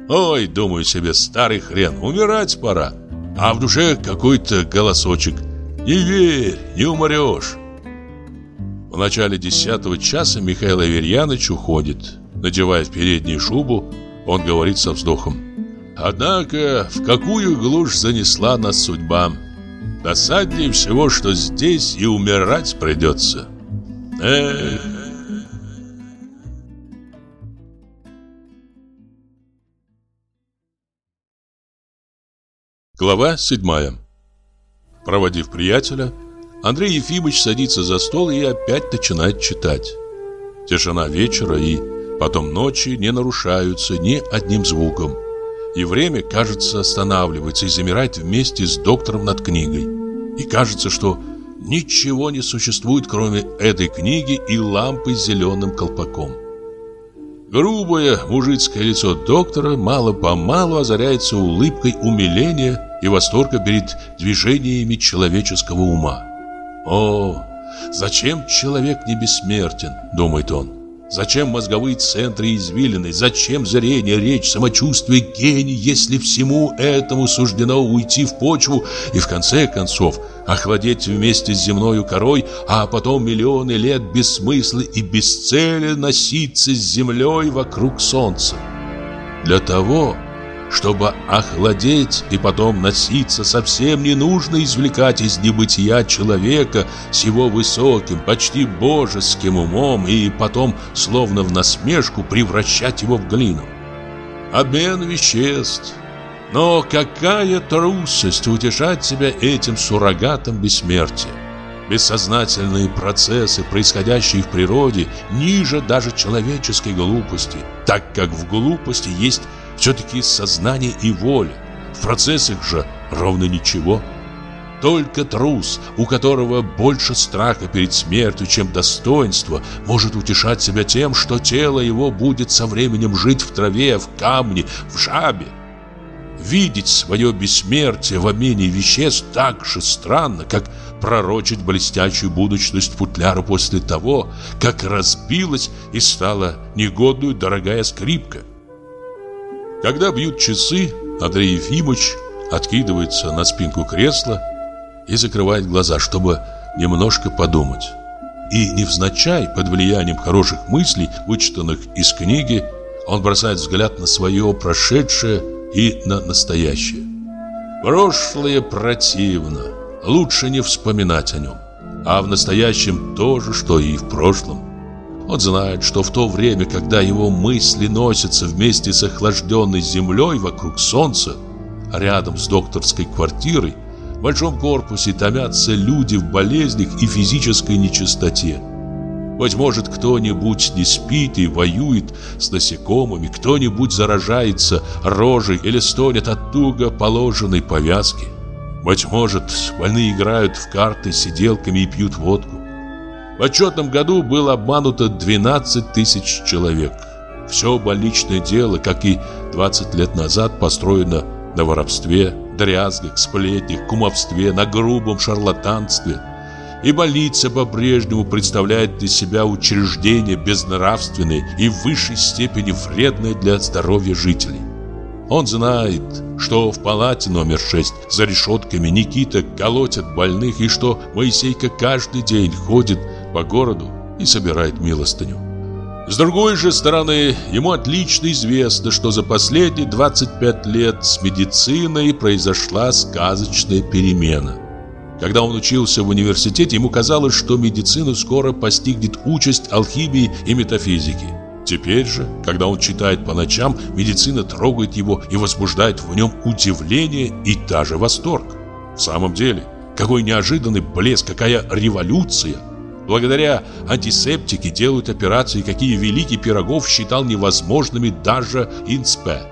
Ой, думаю себе, старый хрен, умирать пора. А в душе какой-то голосочек. Верь, не умрешь. В начале десятого часа Михаил Аверьянович уходит. Надевая переднюю шубу, он говорит со вздохом. Однако, в какую глушь занесла нас судьба. Досаднее всего, что здесь и умирать придется. Эх. Глава седьмая. Проводив приятеля, Андрей Ефимович садится за стол и опять начинает читать. Тишина вечера и потом ночи не нарушаются ни одним звуком. И время, кажется, останавливается и замирает вместе с доктором над книгой. И кажется, что ничего не существует, кроме этой книги и лампы с зеленым колпаком. Грубое мужицкое лицо доктора мало-помалу озаряется улыбкой умиления и восторга перед движениями человеческого ума. О, зачем человек не бессмертен, думает он. Зачем мозговые центры извилины? Зачем зрение, речь, самочувствие, гений, если всему этому суждено уйти в почву и в конце концов охладеть вместе с земною корой, а потом миллионы лет без смысла и без цели носиться с землей вокруг солнца? Для того, чтобы охладеть и потом носиться, совсем не нужно извлекать из небытия человека с его высоким, почти божеским умом и потом, словно в насмешку, превращать его в глину. Обмен веществ. Но какая трусость утешать себя этим суррогатом бессмертия. Бессознательные процессы, происходящие в природе, ниже даже человеческой глупости, так как в глупости есть все-таки сознание и воля. В процессах же ровно ничего. Только трус, у которого больше страха перед смертью, чем достоинства, может утешать себя тем, что тело его будет со временем жить в траве, в камне, в жабе. Видеть свое бессмертие в обмене веществ так же странно, как пророчить блестящую будущность футляра после того, как разбилась и стала негодную дорогая скрипка. Когда бьют часы, Андрей Ефимович откидывается на спинку кресла и закрывает глаза, чтобы немножко подумать. И невзначай, под влиянием хороших мыслей, вычитанных из книги, он бросает взгляд на свое прошедшее и на настоящее. Прошлое противно, лучше не вспоминать о нем. А в настоящем то же, что и в прошлом. Он знает, что в то время, когда его мысли носятся вместе с охлажденной землей вокруг солнца, рядом с докторской квартирой, в большом корпусе томятся люди в болезнях и физической нечистоте. Быть может, кто-нибудь не спит и воюет с насекомыми, кто-нибудь заражается рожей или стонет от туго положенной повязки. Быть может, больные играют в карты с сиделками и пьют водку. В отчетном году было обмануто 12 тысяч человек. Все больничное дело, как и 20 лет назад, построено на воровстве, дрязгах, сплетнях, кумовстве, на грубом шарлатанстве. И больница по-прежнему представляет из себя учреждение безнравственное и в высшей степени вредное для здоровья жителей. Он знает, что в палате номер 6 за решетками Никита колотят больных и что Моисейка каждый день ходит по городу и собирает милостыню. С другой же стороны, ему отлично известно, что за последние 25 лет с медициной произошла сказочная перемена. Когда он учился в университете, ему казалось, что медицину скоро постигнет участь алхимии и метафизики. Теперь же, когда он читает по ночам, медицина трогает его и возбуждает в нем удивление и даже восторг. В самом деле, какой неожиданный блеск, какая революция! Благодаря антисептике делают операции, какие великий Пирогов считал невозможными даже Инспе.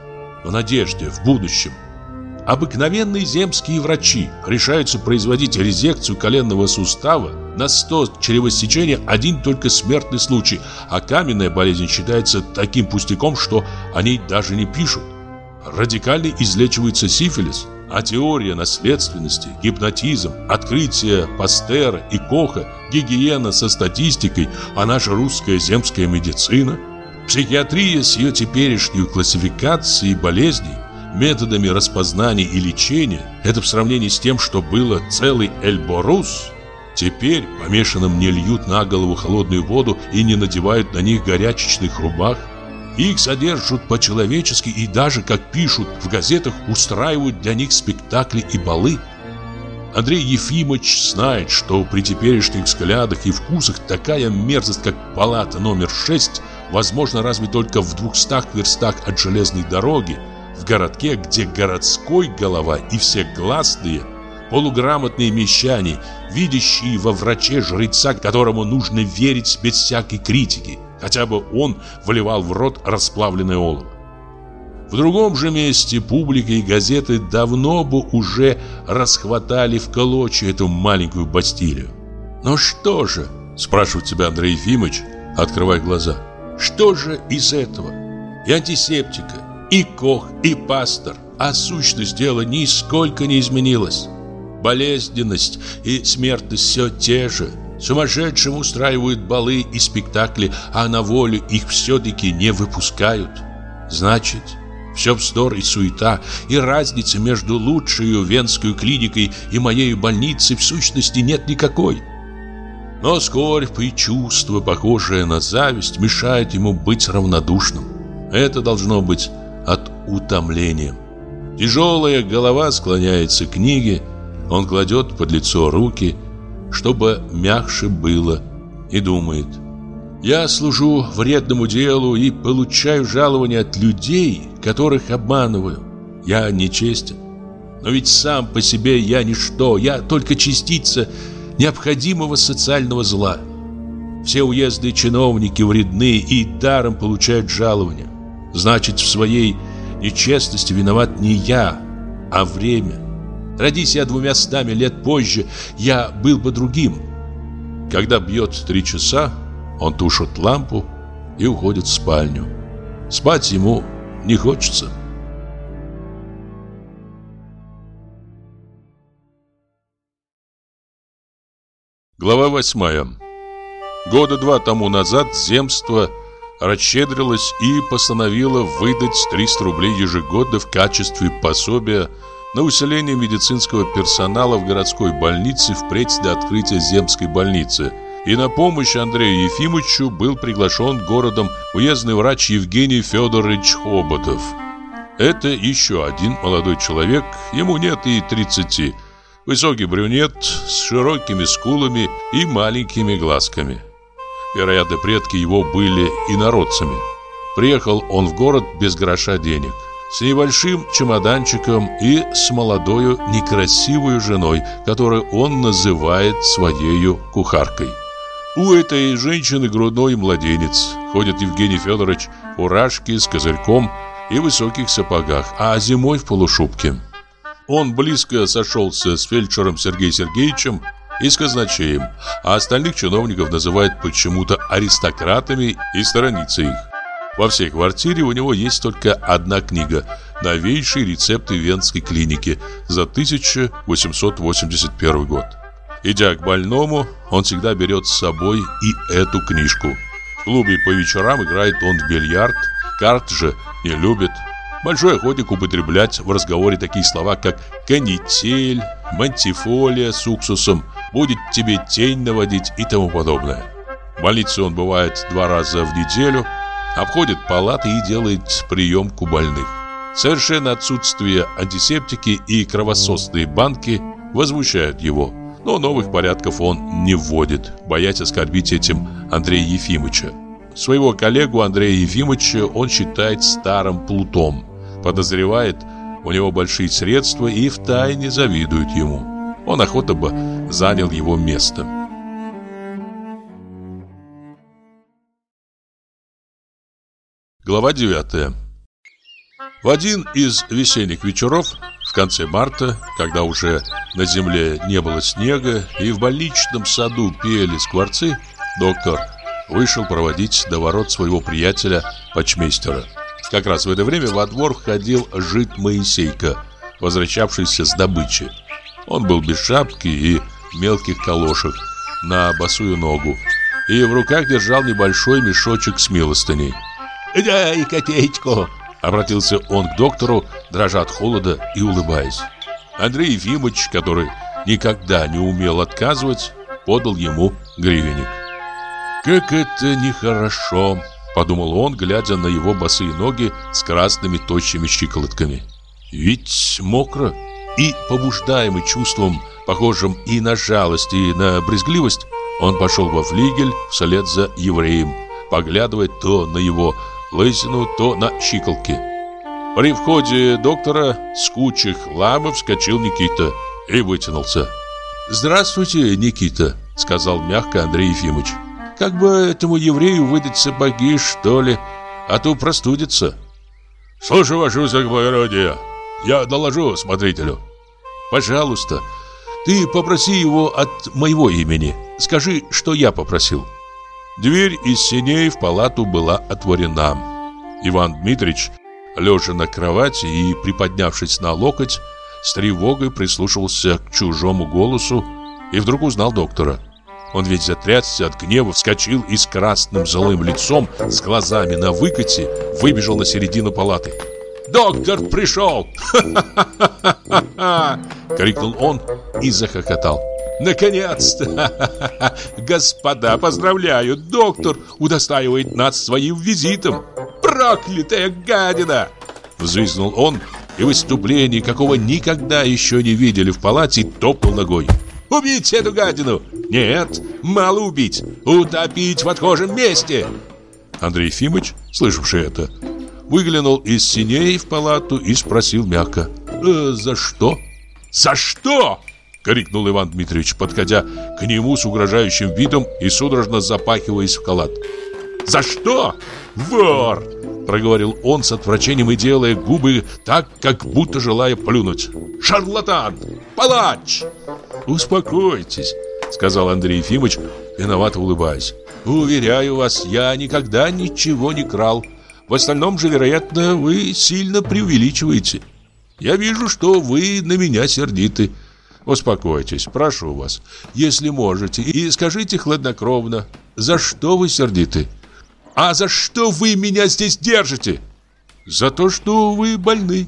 В надежде, в будущем. Обыкновенные земские врачи решаются производить резекцию коленного сустава на 100 чревосечения один только смертный случай, а каменная болезнь считается таким пустяком, что о ней даже не пишут. Радикально излечивается сифилис, а теория наследственности, гипнотизм, открытие Пастера и Коха, гигиена со статистикой, а наша русская земская медицина, психиатрия с ее теперешней классификацией болезней, методами распознания и лечения, это в сравнении с тем, что было целый Эльборус, теперь помешанным не льют на голову холодную воду и не надевают на них горячечных рубах, их содержат по-человечески и даже, как пишут в газетах, устраивают для них спектакли и балы. Андрей Ефимович знает, что при теперешних взглядах и вкусах такая мерзость, как палата номер 6, возможно разве только в двухстах верстах от железной дороги, в городке, где городской голова и все гласные, полуграмотные мещане, видящие во враче жреца, которому нужно верить без всякой критики, Хотя бы он вливал в рот расплавленное олово. В другом же месте публика и газеты давно бы уже расхватали в клочья эту маленькую Бастилию. «Но что же?» – спрашивает тебя Андрей Ефимович, открывая глаза. «Что же из этого? И антисептика, и кох, и пастор, а сущность дела нисколько не изменилась. Болезненность и смертность все те же. Сумасшедшим устраивают балы и спектакли, а на волю их все-таки не выпускают. Значит, все вздор и суета, и разницы между лучшей венской клиникой и моей больницей в сущности нет никакой. Но скорбь и чувство, похожее на зависть, мешает ему быть равнодушным. Это должно быть от утомления. Тяжелая голова склоняется к книге, он кладет под лицо руки, чтобы мягче было, и думает – я служу вредному делу и получаю жалования от людей, которых обманываю. Я нечестен. Но ведь сам по себе я ничто, я только частица необходимого социального зла. Все уездные чиновники вредны и даром получают жалования. Значит, в своей нечестности виноват не я, а время. Родись я двумя стами лет позже, я был бы другим. Когда бьет три часа, он тушит лампу и уходит в спальню. Спать ему не хочется. Глава восьмая. Года два тому назад земство расщедрилось и постановило выдать 300 рублей ежегодно в качестве пособия на усиление медицинского персонала в городской больнице впредь до открытия земской больницы – и на помощь Андрею Ефимовичу был приглашен городом уездный врач Евгений Федорович Хоботов. Это еще один молодой человек, ему нет и 30. Высокий брюнет с широкими скулами и маленькими глазками. Вероятно, предки его были инородцами. Приехал он в город без гроша денег с небольшим чемоданчиком и с молодою некрасивой женой, которую он называет своей кухаркой. У этой женщины грудной младенец. Ходит Евгений Федорович в урашке с козырьком и высоких сапогах, а зимой в полушубке. Он близко сошелся с фельдшером Сергеем Сергеевичем и с казначеем, а остальных чиновников называют почему-то аристократами и сторонится их. Во всей квартире у него есть только одна книга «Новейшие рецепты Венской клиники» за 1881 год. Идя к больному, он всегда берет с собой и эту книжку. В клубе по вечерам играет он в бильярд, карт же не любит. Большой охотник употреблять в разговоре такие слова, как «канитель», «мантифолия» с уксусом, «будет тебе тень наводить» и тому подобное. В больнице он бывает два раза в неделю, обходит палаты и делает приемку больных. Совершенно отсутствие антисептики и кровососные банки возмущают его – но новых порядков он не вводит, боясь оскорбить этим Андрея Ефимовича. Своего коллегу Андрея Ефимовича он считает старым плутом, подозревает у него большие средства и втайне завидует ему. Он охотно бы занял его место. Глава 9 В один из весенних вечеров в конце марта, когда уже на земле не было снега и в больничном саду пели скворцы, доктор вышел проводить до ворот своего приятеля почмейстера. Как раз в это время во двор входил жид Моисейка, возвращавшийся с добычи. Он был без шапки и мелких калошек, на босую ногу, и в руках держал небольшой мешочек с милостыней. «Дай копеечку!» Обратился он к доктору, дрожа от холода и улыбаясь. Андрей Ефимович, который никогда не умел отказывать, подал ему гривенник. «Как это нехорошо!» – подумал он, глядя на его босые ноги с красными тощими щиколотками. «Ведь мокро!» И, побуждаемый чувством, похожим и на жалость, и на брезгливость, он пошел во флигель вслед за евреем, поглядывая то на его лысину, то на щиколки. При входе доктора с кучи хлама вскочил Никита и вытянулся. «Здравствуйте, Никита», — сказал мягко Андрей Ефимович. Как бы этому еврею выдать сапоги, что ли, а то простудится. Слушай, ваше высокоблагородие, я доложу смотрителю. Пожалуйста, ты попроси его от моего имени. Скажи, что я попросил. Дверь из синей в палату была отворена. Иван Дмитрич, лежа на кровати и приподнявшись на локоть, с тревогой прислушивался к чужому голосу и вдруг узнал доктора. Он ведь затрясся от гнева, вскочил и с красным злым лицом, с глазами на выкате, выбежал на середину палаты. «Доктор пришел!» крикнул он и захохотал. «Наконец-то! Господа, поздравляю! Доктор удостаивает нас своим визитом! Проклятая гадина!» Взвизнул он и в выступлении, какого никогда еще не видели в палате, топнул ногой. Убить эту гадину! Нет, мало убить. Утопить в отхожем месте!» Андрей Ефимович, слышавший это, выглянул из синей в палату и спросил мягко. «Э, «За что?» «За что?» — крикнул Иван Дмитриевич, подходя к нему с угрожающим видом и судорожно запахиваясь в халат. «За что? Вор!» — проговорил он с отвращением и делая губы так, как будто желая плюнуть. «Шарлатан! Палач!» «Успокойтесь», — сказал Андрей Ефимович, виновато улыбаясь. «Уверяю вас, я никогда ничего не крал. В остальном же, вероятно, вы сильно преувеличиваете. Я вижу, что вы на меня сердиты. Успокойтесь, прошу вас, если можете, и скажите хладнокровно, за что вы сердиты? А за что вы меня здесь держите? За то, что вы больны.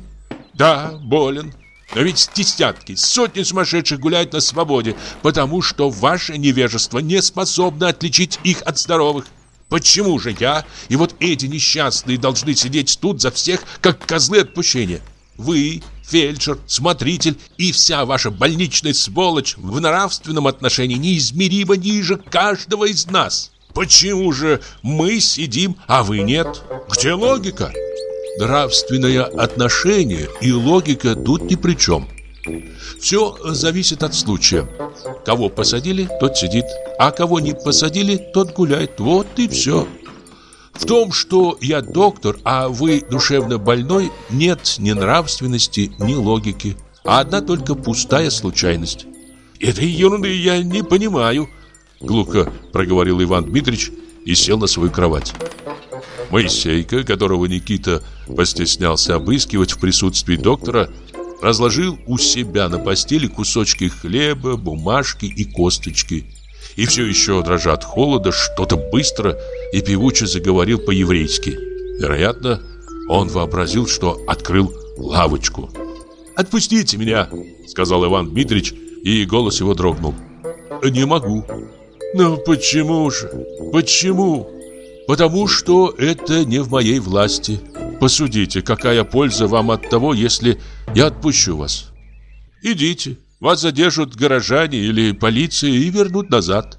Да, болен. Но ведь десятки, сотни сумасшедших гуляют на свободе, потому что ваше невежество не способно отличить их от здоровых. Почему же я и вот эти несчастные должны сидеть тут за всех, как козлы отпущения? Вы, фельдшер, смотритель и вся ваша больничная сволочь в нравственном отношении неизмеримо ниже каждого из нас. Почему же мы сидим, а вы нет? Где логика? Нравственное отношение и логика тут ни при чем. Все зависит от случая. Кого посадили, тот сидит, а кого не посадили, тот гуляет. Вот и все. В том, что я доктор, а вы душевно больной, нет ни нравственности, ни логики, а одна только пустая случайность. Этой ерунды я не понимаю, глухо проговорил Иван Дмитрич и сел на свою кровать. Моисейка, которого Никита постеснялся обыскивать в присутствии доктора, разложил у себя на постели кусочки хлеба, бумажки и косточки. И все еще, дрожа от холода, что-то быстро и певуче заговорил по-еврейски. Вероятно, он вообразил, что открыл лавочку. «Отпустите меня!» — сказал Иван Дмитрич, и голос его дрогнул. «Не могу». «Но почему же? Почему?» «Потому что это не в моей власти. Посудите, какая польза вам от того, если я отпущу вас. Идите, вас задержат горожане или полиция и вернут назад.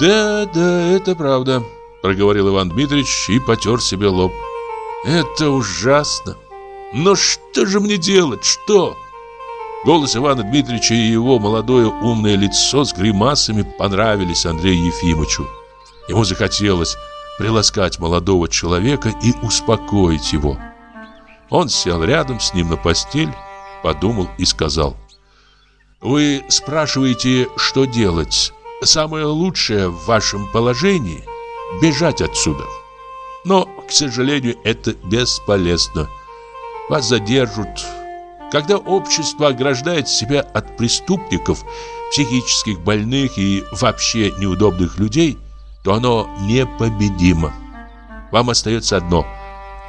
Да, да, это правда, проговорил Иван Дмитриевич и потер себе лоб. Это ужасно. Но что же мне делать? Что? Голос Ивана Дмитриевича и его молодое умное лицо с гримасами понравились Андрею Ефимовичу. Ему захотелось приласкать молодого человека и успокоить его. Он сел рядом с ним на постель, подумал и сказал. «Вы спрашиваете, что делать? Самое лучшее в вашем положении – бежать отсюда. Но, к сожалению, это бесполезно. Вас задержат. Когда общество ограждает себя от преступников, психических больных и вообще неудобных людей – то оно непобедимо. Вам остается одно –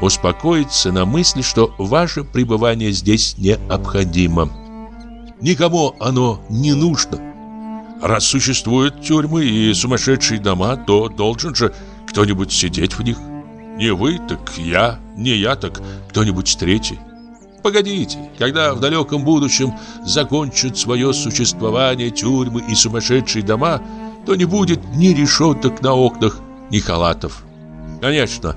успокоиться на мысли, что ваше пребывание здесь необходимо. Никому оно не нужно. Раз существуют тюрьмы и сумасшедшие дома, то должен же кто-нибудь сидеть в них. Не вы, так я, не я, так кто-нибудь третий. Погодите, когда в далеком будущем закончат свое существование тюрьмы и сумасшедшие дома – то не будет ни решеток на окнах, ни халатов. Конечно,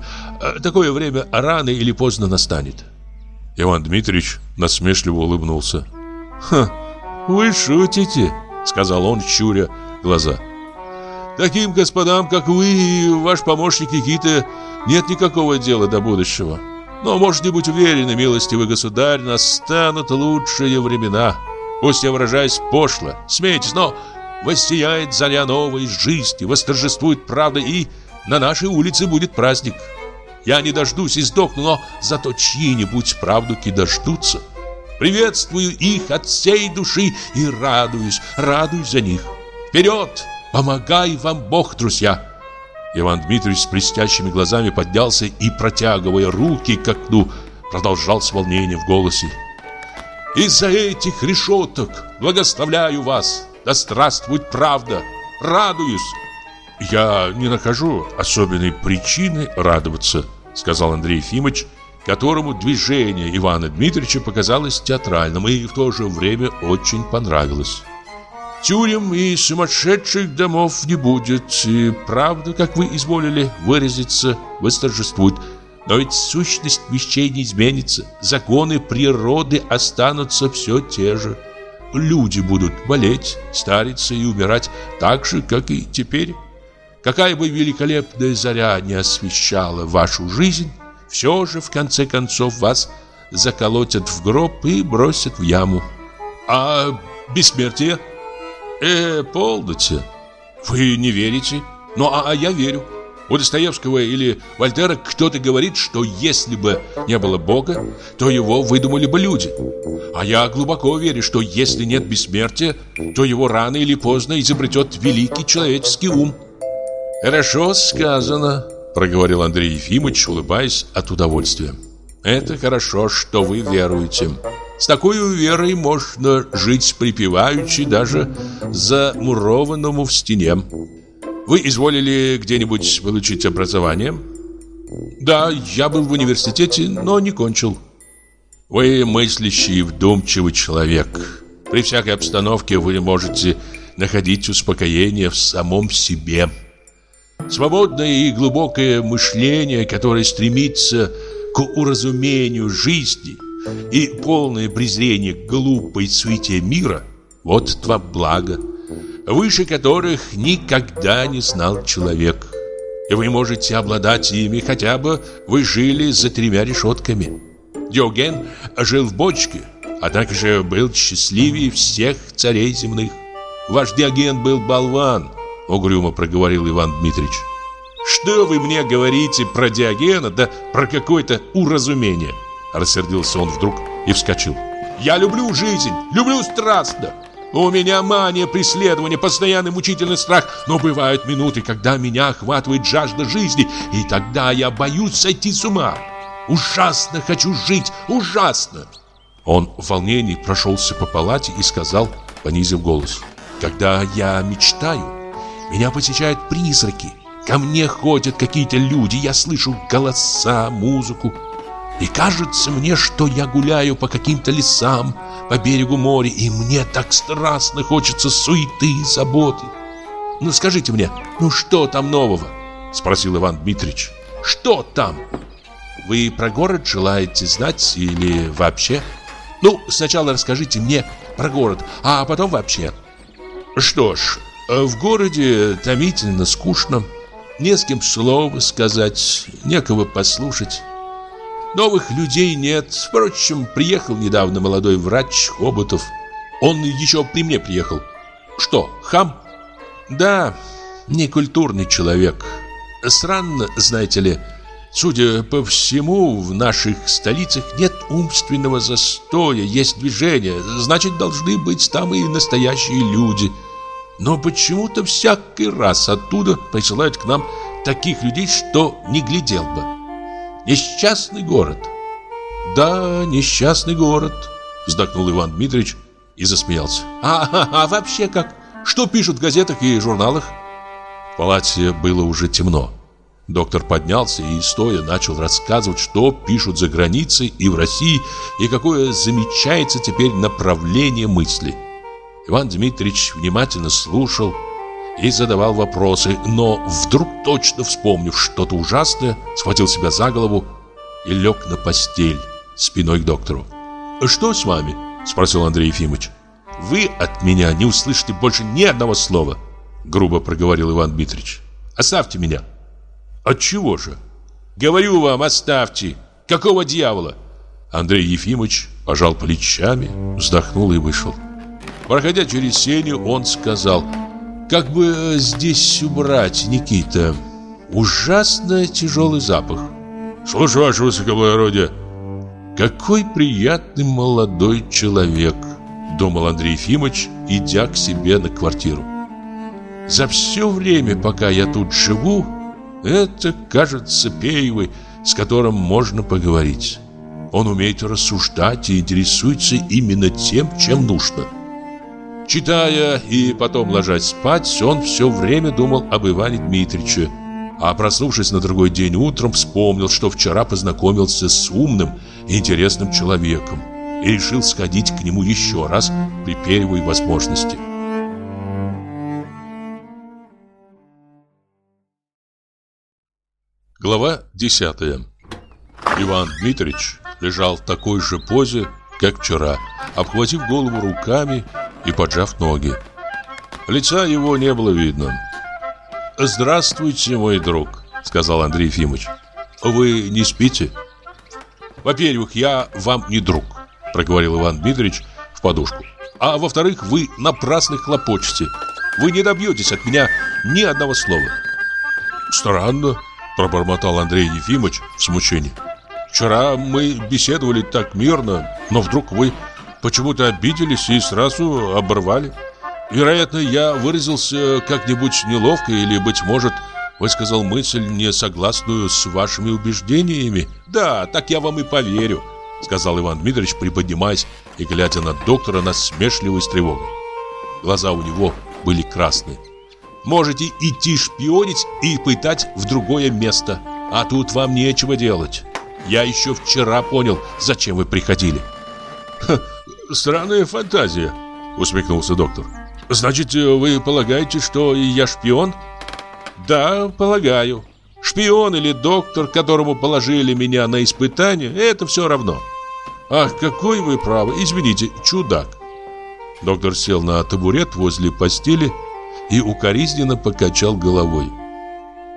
такое время рано или поздно настанет. Иван Дмитриевич насмешливо улыбнулся. «Ха, вы шутите», — сказал он, щуря глаза. Таким господам, как вы и ваш помощник Никита, нет никакого дела до будущего. Но можете быть уверены, милостивый государь, настанут лучшие времена. Пусть я выражаюсь пошло, смейтесь, но воссияет заря новой жизни, восторжествует правда и на нашей улице будет праздник. Я не дождусь и сдохну, но зато чьи-нибудь правдуки дождутся. Приветствую их от всей души и радуюсь, радуюсь за них. Вперед! Помогай вам Бог, друзья!» Иван Дмитриевич с блестящими глазами поднялся и, протягивая руки к окну, продолжал с волнением в голосе. «Из-за этих решеток благословляю вас! Да здравствует правда! Радуюсь!» «Я не нахожу особенной причины радоваться», сказал Андрей Ефимович, которому движение Ивана Дмитриевича показалось театральным и в то же время очень понравилось. Тюрем и сумасшедших домов не будет, и правда, как вы изволили выразиться, восторжествует. Но ведь сущность вещей не изменится, законы природы останутся все те же. Люди будут болеть, стариться и умирать так же, как и теперь. Какая бы великолепная заря не освещала вашу жизнь, все же в конце концов вас заколотят в гроб и бросят в яму. А бессмертие? Э, полноте. Вы не верите? Ну, а, а я верю. У Достоевского или Вольтера кто-то говорит, что если бы не было Бога, то его выдумали бы люди. А я глубоко верю, что если нет бессмертия, то его рано или поздно изобретет великий человеческий ум. «Хорошо сказано», — проговорил Андрей Ефимович, улыбаясь от удовольствия. «Это хорошо, что вы веруете. С такой верой можно жить припеваючи даже замурованному в стене. Вы изволили где-нибудь получить образование?» «Да, я был в университете, но не кончил». «Вы мыслящий и вдумчивый человек. При всякой обстановке вы можете находить успокоение в самом себе». Свободное и глубокое мышление, которое стремится к уразумению жизни и полное презрение к глупой суете мира – вот два блага, выше которых никогда не знал человек. И вы можете обладать ими, хотя бы вы жили за тремя решетками. Диоген жил в бочке, однако же был счастливее всех царей земных. Ваш Диоген был болван – Угрюмо проговорил Иван Дмитрич. Что вы мне говорите про Диогена, да про какое-то уразумение? Рассердился он вдруг и вскочил. Я люблю жизнь, люблю страстно. У меня мания преследования, постоянный мучительный страх, но бывают минуты, когда меня охватывает жажда жизни, и тогда я боюсь сойти с ума. Ужасно хочу жить, ужасно. Он в волнении прошелся по палате и сказал, понизив голос: "Когда я мечтаю, меня посещают призраки. Ко мне ходят какие-то люди, я слышу голоса, музыку. И кажется мне, что я гуляю по каким-то лесам, по берегу моря, и мне так страстно хочется суеты и заботы. Ну скажите мне, ну что там нового? Спросил Иван Дмитрич. Что там? Вы про город желаете знать или вообще? Ну, сначала расскажите мне про город, а потом вообще. Что ж, в городе томительно скучно, не с кем слова сказать, некого послушать. Новых людей нет. Впрочем, приехал недавно молодой врач Хоботов. Он еще при мне приехал. Что, хам? Да, некультурный человек. Странно, знаете ли, судя по всему, в наших столицах нет умственного застоя, есть движение. Значит, должны быть там и настоящие люди – но почему-то всякий раз оттуда присылают к нам таких людей, что не глядел бы. Несчастный город. Да, несчастный город, вздохнул Иван Дмитриевич и засмеялся. А, а, а вообще как? Что пишут в газетах и журналах? В палате было уже темно. Доктор поднялся и, стоя, начал рассказывать, что пишут за границей и в России, и какое замечается теперь направление мысли. Иван Дмитриевич внимательно слушал и задавал вопросы, но вдруг, точно вспомнив что-то ужасное, схватил себя за голову и лег на постель спиной к доктору. «Что с вами?» – спросил Андрей Ефимович. «Вы от меня не услышите больше ни одного слова». грубо проговорил Иван Дмитрич. Оставьте меня. От чего же? Говорю вам, оставьте. Какого дьявола? Андрей Ефимович пожал плечами, вздохнул и вышел. Проходя через сеню, он сказал: "Как бы здесь убрать, Никита? Ужасно тяжелый запах". "Слушаю, ваше высокоблагородие". Какой приятный молодой человек, думал Андрей Ефимович, идя к себе на квартиру. За все время, пока я тут живу, это, кажется, Пеевый, с которым можно поговорить. Он умеет рассуждать и интересуется именно тем, чем нужно. Читая и потом ложась спать, он все время думал об Иване Дмитриевиче, а проснувшись на другой день утром, вспомнил, что вчера познакомился с умным и интересным человеком и решил сходить к нему еще раз при первой возможности. Глава 10 Иван Дмитриевич лежал в такой же позе, как вчера, обхватив голову руками и поджав ноги. Лица его не было видно. «Здравствуйте, мой друг», — сказал Андрей Ефимович. «Вы не спите?» «Во-первых, я вам не друг», — проговорил Иван Дмитриевич в подушку. «А во-вторых, вы напрасно хлопочете. Вы не добьетесь от меня ни одного слова». «Странно», — пробормотал Андрей Ефимович в смущении. «Вчера мы беседовали так мирно, но вдруг вы почему-то обиделись и сразу оборвали». Вероятно, я выразился как-нибудь неловко или, быть может, высказал мысль, не согласную с вашими убеждениями. Да, так я вам и поверю, сказал Иван Дмитриевич, приподнимаясь и глядя на доктора насмешливо и с тревогой. Глаза у него были красные. Можете идти шпионить и пытать в другое место, а тут вам нечего делать. Я еще вчера понял, зачем вы приходили. Ха, странная фантазия, усмехнулся доктор. Значит, вы полагаете, что я шпион? Да, полагаю. Шпион или доктор, которому положили меня на испытание, это все равно. Ах, какой вы правы, извините, чудак. Доктор сел на табурет возле постели и укоризненно покачал головой.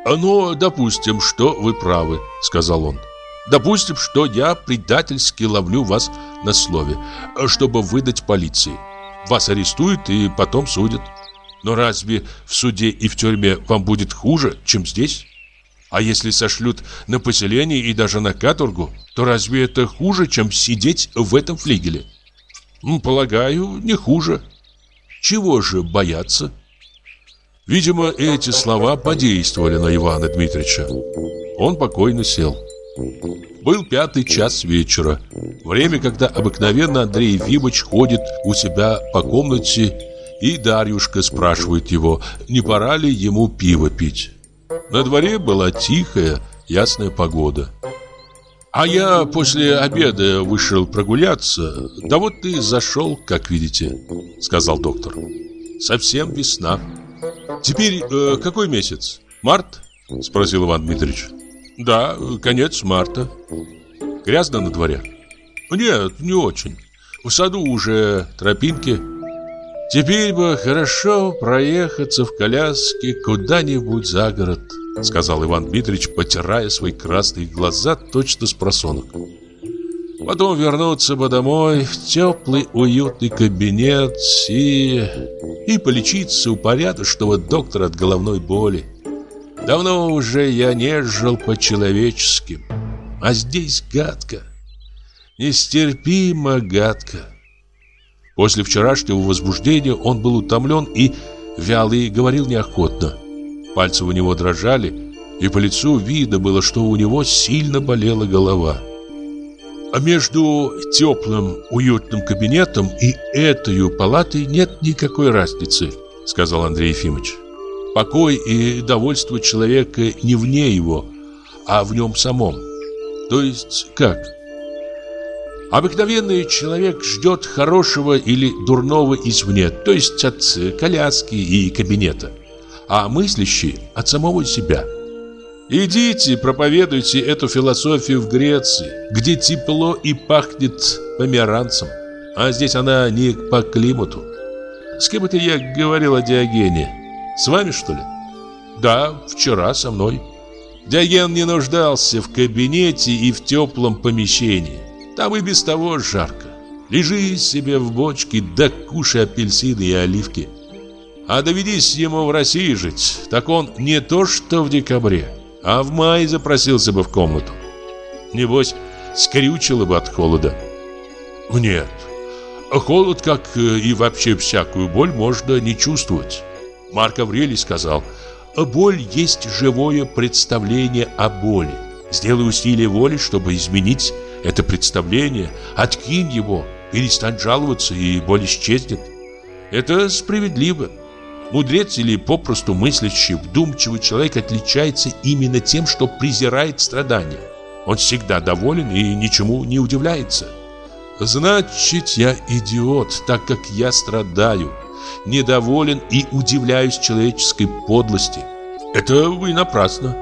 «Ну, допустим, что вы правы», — сказал он. «Допустим, что я предательски ловлю вас на слове, чтобы выдать полиции. Вас арестуют и потом судят. Но разве в суде и в тюрьме вам будет хуже, чем здесь? А если сошлют на поселение и даже на каторгу, то разве это хуже, чем сидеть в этом флигеле? Полагаю, не хуже. Чего же бояться? Видимо, эти слова подействовали на Ивана Дмитриевича. Он покойно сел. Был пятый час вечера. Время, когда обыкновенно Андрей Ефимович ходит у себя по комнате, и Дарьюшка спрашивает его, не пора ли ему пиво пить. На дворе была тихая, ясная погода. А я после обеда вышел прогуляться, да вот и зашел, как видите, сказал доктор. Совсем весна. Теперь э, какой месяц? Март? Спросил Иван Дмитриевич. Да, конец марта. Грязно на дворе? Нет, не очень. В саду уже тропинки. Теперь бы хорошо проехаться в коляске куда-нибудь за город, сказал Иван Дмитриевич, потирая свои красные глаза точно с просонок. Потом вернуться бы домой в теплый уютный кабинет и... и полечиться у порядочного доктора от головной боли. Давно уже я не жил по-человечески, а здесь гадко, нестерпимо гадко. После вчерашнего возбуждения он был утомлен и вялый говорил неохотно. Пальцы у него дрожали, и по лицу видно было, что у него сильно болела голова. А между теплым, уютным кабинетом и этой палатой нет никакой разницы, сказал Андрей Ефимович. Покой и довольство человека не вне его, а в нем самом. То есть как? Обыкновенный человек ждет хорошего или дурного извне, то есть от коляски и кабинета, а мыслящий от самого себя. Идите, проповедуйте эту философию в Греции, где тепло и пахнет померанцем, а здесь она не по климату. С кем это я говорил о Диогене? С вами, что ли? Да, вчера со мной. Диоген не нуждался в кабинете и в теплом помещении. Там и без того жарко. Лежи себе в бочке, да кушай апельсины и оливки. А доведись ему в России жить, так он не то что в декабре, а в мае запросился бы в комнату. Небось, скрючило бы от холода. Нет, холод, как и вообще всякую боль, можно не чувствовать. Марк Аврелий сказал, боль есть живое представление о боли. Сделай усилие воли, чтобы изменить это представление, откинь его, перестань жаловаться, и боль исчезнет. Это справедливо. Мудрец или попросту мыслящий, вдумчивый человек отличается именно тем, что презирает страдания. Он всегда доволен и ничему не удивляется. Значит, я идиот, так как я страдаю, недоволен и удивляюсь человеческой подлости. Это вы напрасно.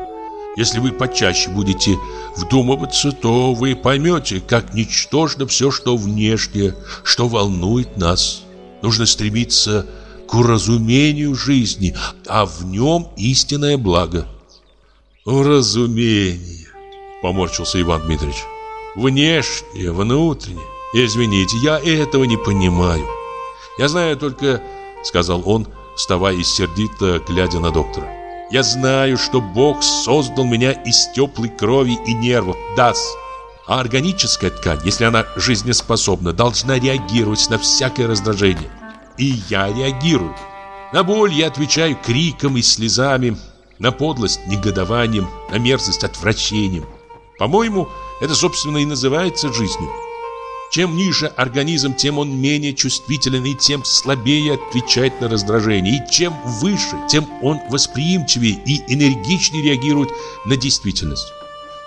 Если вы почаще будете вдумываться, то вы поймете, как ничтожно все, что внешнее, что волнует нас. Нужно стремиться к уразумению жизни, а в нем истинное благо. Уразумение, поморщился Иван Дмитриевич. Внешнее, внутреннее. Извините, я этого не понимаю. Я знаю только, сказал он, вставая и сердито глядя на доктора. Я знаю, что Бог создал меня из теплой крови и нервов, даст. А органическая ткань, если она жизнеспособна, должна реагировать на всякое раздражение. И я реагирую. На боль я отвечаю криком и слезами, на подлость негодованием, на мерзость отвращением. По-моему, это, собственно, и называется жизнью. Чем ниже организм, тем он менее чувствителен и тем слабее отвечает на раздражение. И чем выше, тем он восприимчивее и энергичнее реагирует на действительность.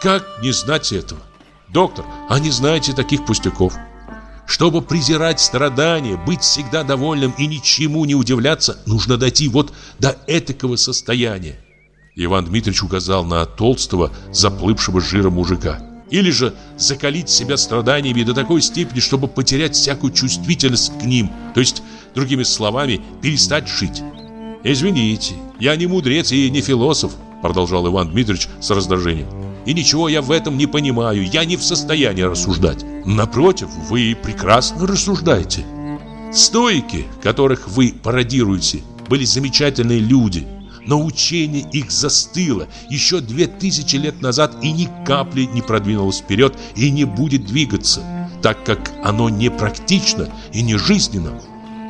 Как не знать этого? Доктор, а не знаете таких пустяков? Чтобы презирать страдания, быть всегда довольным и ничему не удивляться, нужно дойти вот до этакого состояния. Иван Дмитриевич указал на толстого, заплывшего жиром мужика. Или же закалить себя страданиями до такой степени, чтобы потерять всякую чувствительность к ним, то есть, другими словами, перестать жить. «Извините, я не мудрец и не философ», продолжал Иван Дмитриевич с раздражением. «И ничего я в этом не понимаю, я не в состоянии рассуждать. Напротив, вы прекрасно рассуждаете. Стойки, которых вы пародируете, были замечательные люди – но учение их застыло еще две тысячи лет назад и ни капли не продвинулось вперед и не будет двигаться, так как оно не практично и не жизненно.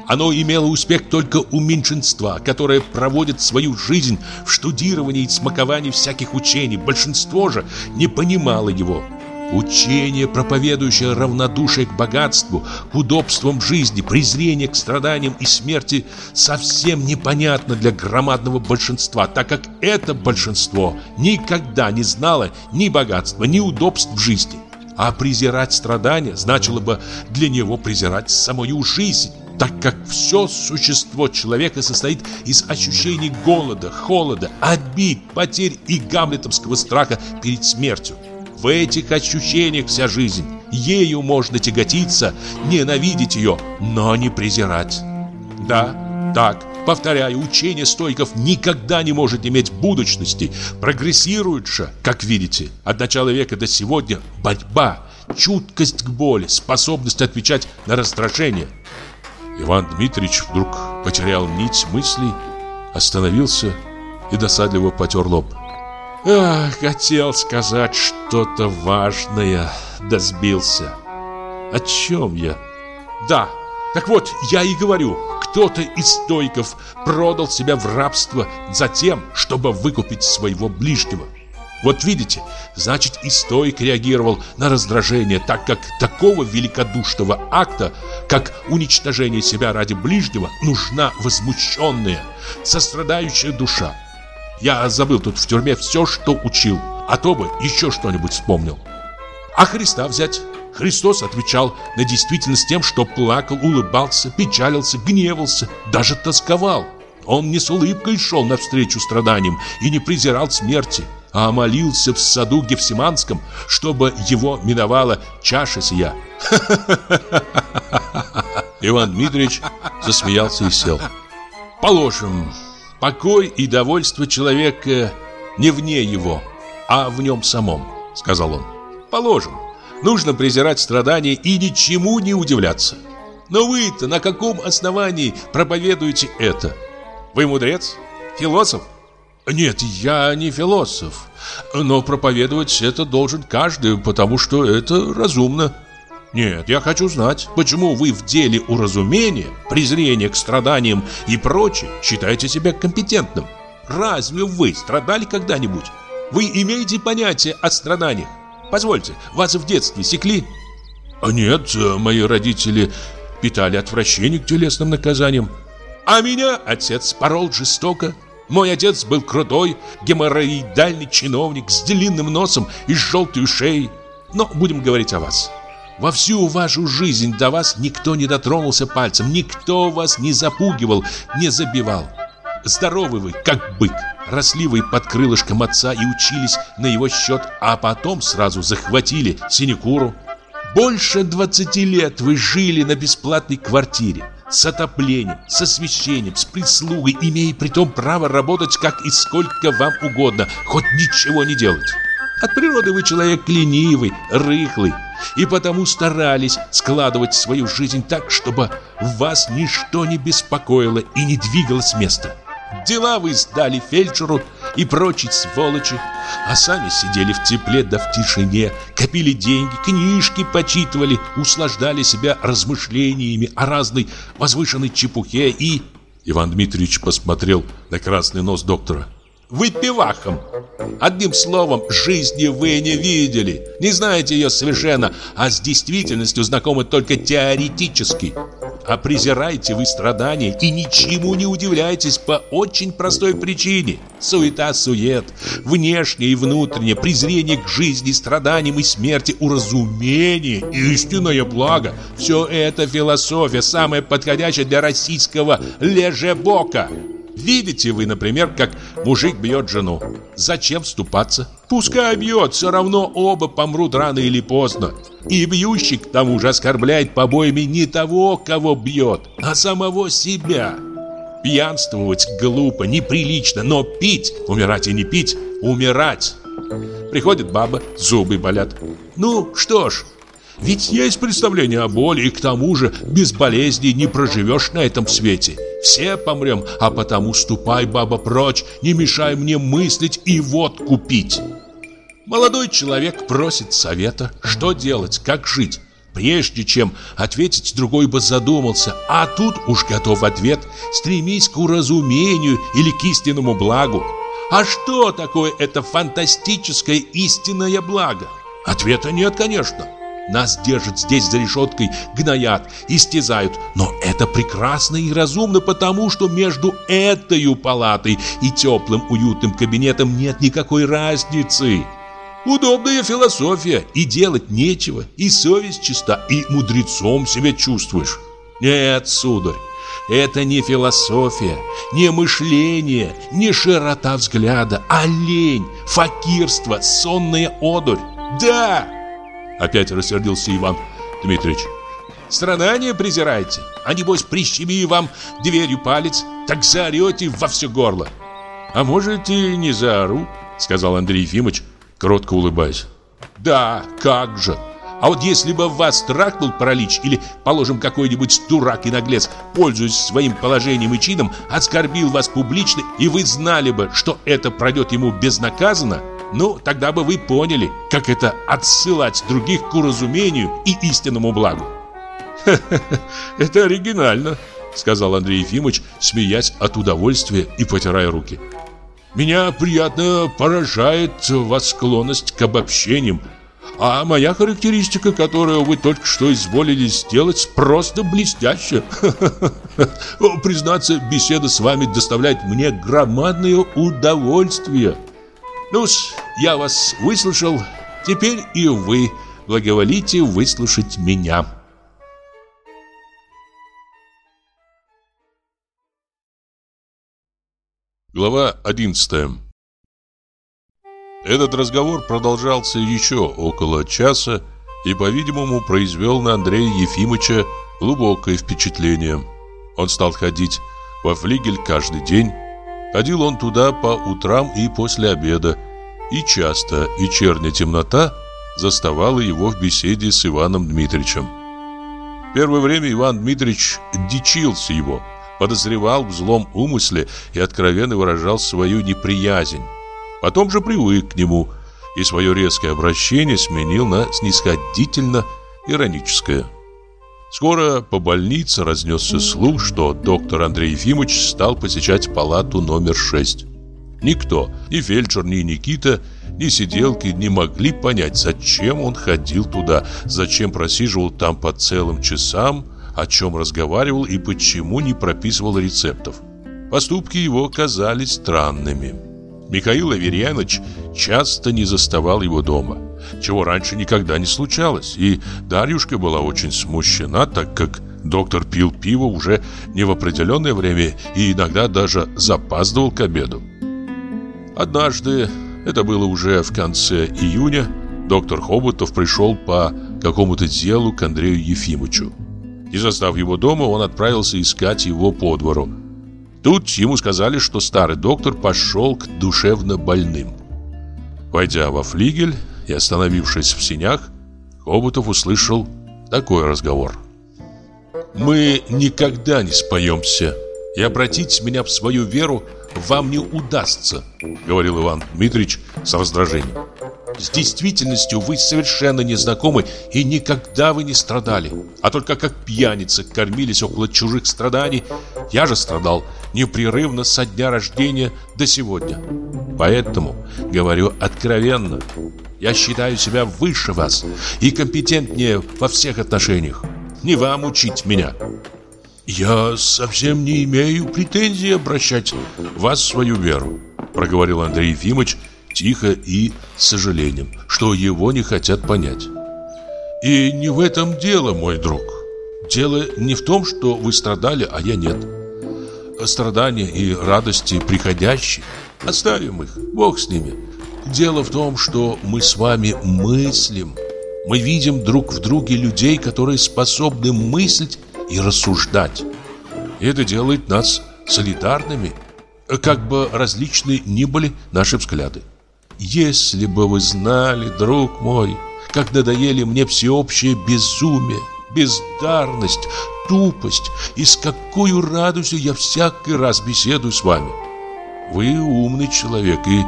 Оно имело успех только у меньшинства, которое проводит свою жизнь в штудировании и смаковании всяких учений. Большинство же не понимало его. Учение, проповедующее равнодушие к богатству, к удобствам жизни, презрение к страданиям и смерти, совсем непонятно для громадного большинства, так как это большинство никогда не знало ни богатства, ни удобств в жизни. А презирать страдания значило бы для него презирать самую жизнь, так как все существо человека состоит из ощущений голода, холода, обид, потерь и гамлетовского страха перед смертью. В этих ощущениях вся жизнь. Ею можно тяготиться, ненавидеть ее, но не презирать. Да, так, повторяю, учение стойков никогда не может иметь будущности. Прогрессирует же, как видите, от начала века до сегодня борьба, чуткость к боли, способность отвечать на раздражение. Иван Дмитриевич вдруг потерял нить мыслей, остановился и досадливо потер лоб. Ах, хотел сказать что-то важное, да сбился. О чем я? Да, так вот, я и говорю, кто-то из стойков продал себя в рабство за тем, чтобы выкупить своего ближнего. Вот видите, значит и стойк реагировал на раздражение, так как такого великодушного акта, как уничтожение себя ради ближнего, нужна возмущенная, сострадающая душа. Я забыл тут в тюрьме все, что учил, а то бы еще что-нибудь вспомнил. А Христа взять? Христос отвечал на действительность тем, что плакал, улыбался, печалился, гневался, даже тосковал. Он не с улыбкой шел навстречу страданиям и не презирал смерти, а молился в саду Гефсиманском, чтобы его миновала чаша сия. Иван Дмитриевич засмеялся и сел. Положим, Покой и довольство человека не вне его, а в нем самом, сказал он. Положим, нужно презирать страдания и ничему не удивляться. Но вы-то на каком основании проповедуете это? Вы мудрец? Философ? Нет, я не философ. Но проповедовать это должен каждый, потому что это разумно. Нет, я хочу знать, почему вы в деле уразумения, презрения к страданиям и прочее считаете себя компетентным? Разве вы страдали когда-нибудь? Вы имеете понятие о страданиях? Позвольте, вас в детстве секли? А нет, мои родители питали отвращение к телесным наказаниям. А меня отец порол жестоко. Мой отец был крутой, геморроидальный чиновник с длинным носом и желтой шеей. Но будем говорить о вас. Во всю вашу жизнь до вас никто не дотронулся пальцем, никто вас не запугивал, не забивал. Здоровы вы, как бык. Росли вы под крылышком отца и учились на его счет, а потом сразу захватили синекуру. Больше 20 лет вы жили на бесплатной квартире, с отоплением, с освещением, с прислугой, имея при том право работать как и сколько вам угодно, хоть ничего не делать. От природы вы человек ленивый, рыхлый, и потому старались складывать свою жизнь так, чтобы вас ничто не беспокоило и не двигалось с места. Дела вы сдали фельдшеру и прочей сволочи, а сами сидели в тепле да в тишине, копили деньги, книжки почитывали, услаждали себя размышлениями о разной возвышенной чепухе и... Иван Дмитриевич посмотрел на красный нос доктора. Выпивахом. Одним словом, жизни вы не видели, не знаете ее совершенно, а с действительностью знакомы только теоретически. А презираете вы страдания и ничему не удивляйтесь по очень простой причине. Суета-сует, внешнее и внутреннее, презрение к жизни, страданиям и смерти, уразумение, истинное благо. Все это философия, самая подходящая для российского лежебока. Видите вы, например, как мужик бьет жену. Зачем вступаться? Пускай бьет, все равно оба помрут рано или поздно. И бьющий к тому же оскорбляет побоями не того, кого бьет, а самого себя. Пьянствовать глупо, неприлично, но пить, умирать и не пить, умирать. Приходит баба, зубы болят. Ну, что ж, ведь есть представление о боли, и к тому же без болезней не проживешь на этом свете. Все помрем, а потому ступай, баба, прочь, не мешай мне мыслить и водку пить. Молодой человек просит совета, что делать, как жить. Прежде чем ответить, другой бы задумался, а тут уж готов ответ. Стремись к уразумению или к истинному благу. А что такое это фантастическое истинное благо? Ответа нет, конечно. Нас держат здесь за решеткой, гноят, истязают. Но это прекрасно и разумно, потому что между этой палатой и теплым уютным кабинетом нет никакой разницы. Удобная философия, и делать нечего, и совесть чиста, и мудрецом себя чувствуешь. Нет, сударь, это не философия, не мышление, не широта взгляда, а лень, факирство, сонная одурь. Да, Опять рассердился Иван Дмитриевич. Страдания презираете? А небось прищеми вам дверью палец, так заорете во все горло. А можете не заору, сказал Андрей Ефимович, кротко улыбаясь. Да, как же. А вот если бы вас трахнул паралич или, положим, какой-нибудь дурак и наглец, пользуясь своим положением и чином, оскорбил вас публично, и вы знали бы, что это пройдет ему безнаказанно, ну, тогда бы вы поняли, как это отсылать других к уразумению и истинному благу. это оригинально», — сказал Андрей Ефимович, смеясь от удовольствия и потирая руки. «Меня приятно поражает ваша склонность к обобщениям, а моя характеристика, которую вы только что изволили сделать, просто блестящая. Признаться, беседа с вами доставляет мне громадное удовольствие ну я вас выслушал, теперь и вы благоволите выслушать меня. Глава 11 Этот разговор продолжался еще около часа и, по-видимому, произвел на Андрея Ефимовича глубокое впечатление. Он стал ходить во флигель каждый день, Ходил он туда по утрам и после обеда, и часто вечерняя темнота заставала его в беседе с Иваном Дмитриевичем. Первое время Иван Дмитриевич дичился его, подозревал в злом умысле и откровенно выражал свою неприязнь. Потом же привык к нему и свое резкое обращение сменил на снисходительно-ироническое. Скоро по больнице разнесся слух, что доктор Андрей Ефимович стал посещать палату номер 6. Никто, ни фельдшер, ни Никита, ни сиделки не могли понять, зачем он ходил туда, зачем просиживал там по целым часам, о чем разговаривал и почему не прописывал рецептов. Поступки его казались странными. Михаил Аверьянович часто не заставал его дома, чего раньше никогда не случалось, и Дарьюшка была очень смущена, так как доктор пил пиво уже не в определенное время и иногда даже запаздывал к обеду. Однажды, это было уже в конце июня, доктор Хоботов пришел по какому-то делу к Андрею Ефимовичу. Не застав его дома, он отправился искать его по двору. Тут ему сказали, что старый доктор пошел к душевно больным. Войдя во флигель и остановившись в синях, Хоботов услышал такой разговор. «Мы никогда не споемся, и обратить меня в свою веру вам не удастся», говорил Иван Дмитриевич с раздражением. С действительностью вы совершенно не знакомы и никогда вы не страдали, а только как пьяница кормились около чужих страданий. Я же страдал непрерывно со дня рождения до сегодня. Поэтому говорю откровенно, я считаю себя выше вас и компетентнее во всех отношениях. Не вам учить меня. Я совсем не имею претензий обращать вас в свою веру, проговорил Андрей Ефимович, тихо и с сожалением, что его не хотят понять. И не в этом дело, мой друг. Дело не в том, что вы страдали, а я нет. Страдания и радости приходящие. Оставим их, Бог с ними. Дело в том, что мы с вами мыслим. Мы видим друг в друге людей, которые способны мыслить и рассуждать. Это делает нас солидарными, как бы различны ни были наши взгляды. Если бы вы знали, друг мой, как надоели мне всеобщее безумие, бездарность, тупость, и с какой радостью я всякий раз беседую с вами. Вы умный человек, и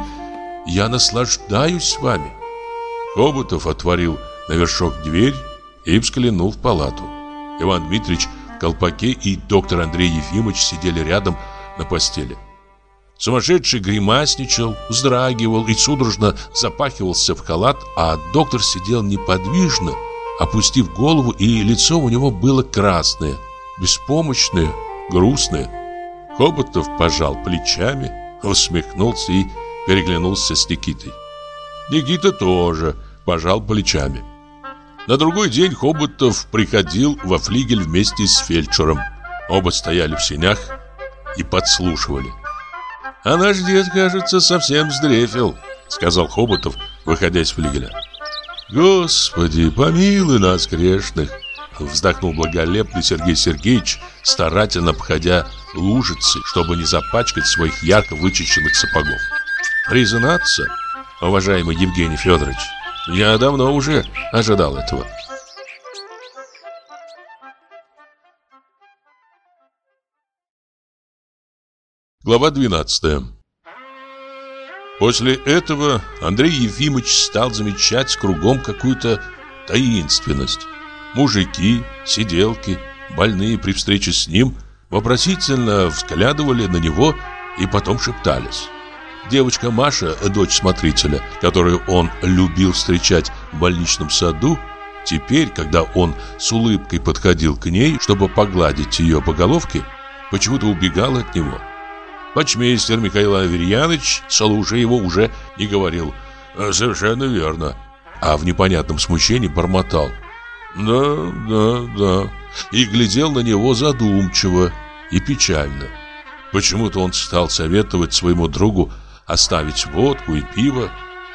я наслаждаюсь вами. Хоботов отворил на вершок дверь и взглянул в палату. Иван Дмитриевич в колпаке и доктор Андрей Ефимович сидели рядом на постели. Сумасшедший гримасничал, вздрагивал и судорожно запахивался в халат, а доктор сидел неподвижно, опустив голову, и лицо у него было красное, беспомощное, грустное. Хоботов пожал плечами, усмехнулся и переглянулся с Никитой. Никита тоже пожал плечами. На другой день Хоботов приходил во флигель вместе с фельдшером. Оба стояли в сенях и подслушивали. «А наш дед, кажется, совсем сдрефил», — сказал Хоботов, выходя из флигеля. «Господи, помилуй нас, грешных!» Вздохнул благолепный Сергей Сергеевич, старательно обходя лужицы, чтобы не запачкать своих ярко вычищенных сапогов. «Признаться, уважаемый Евгений Федорович, я давно уже ожидал этого». Глава 12 После этого Андрей Ефимович стал замечать кругом какую-то таинственность. Мужики, сиделки, больные при встрече с ним вопросительно взглядывали на него и потом шептались. Девочка Маша, дочь смотрителя, которую он любил встречать в больничном саду, теперь, когда он с улыбкой подходил к ней, чтобы погладить ее по головке, почему-то убегала от него. Почмейстер Михаил Аверьяныч, слушая его, уже не говорил. «Э, «Совершенно верно», а в непонятном смущении бормотал. «Да, да, да» и глядел на него задумчиво и печально. Почему-то он стал советовать своему другу оставить водку и пиво,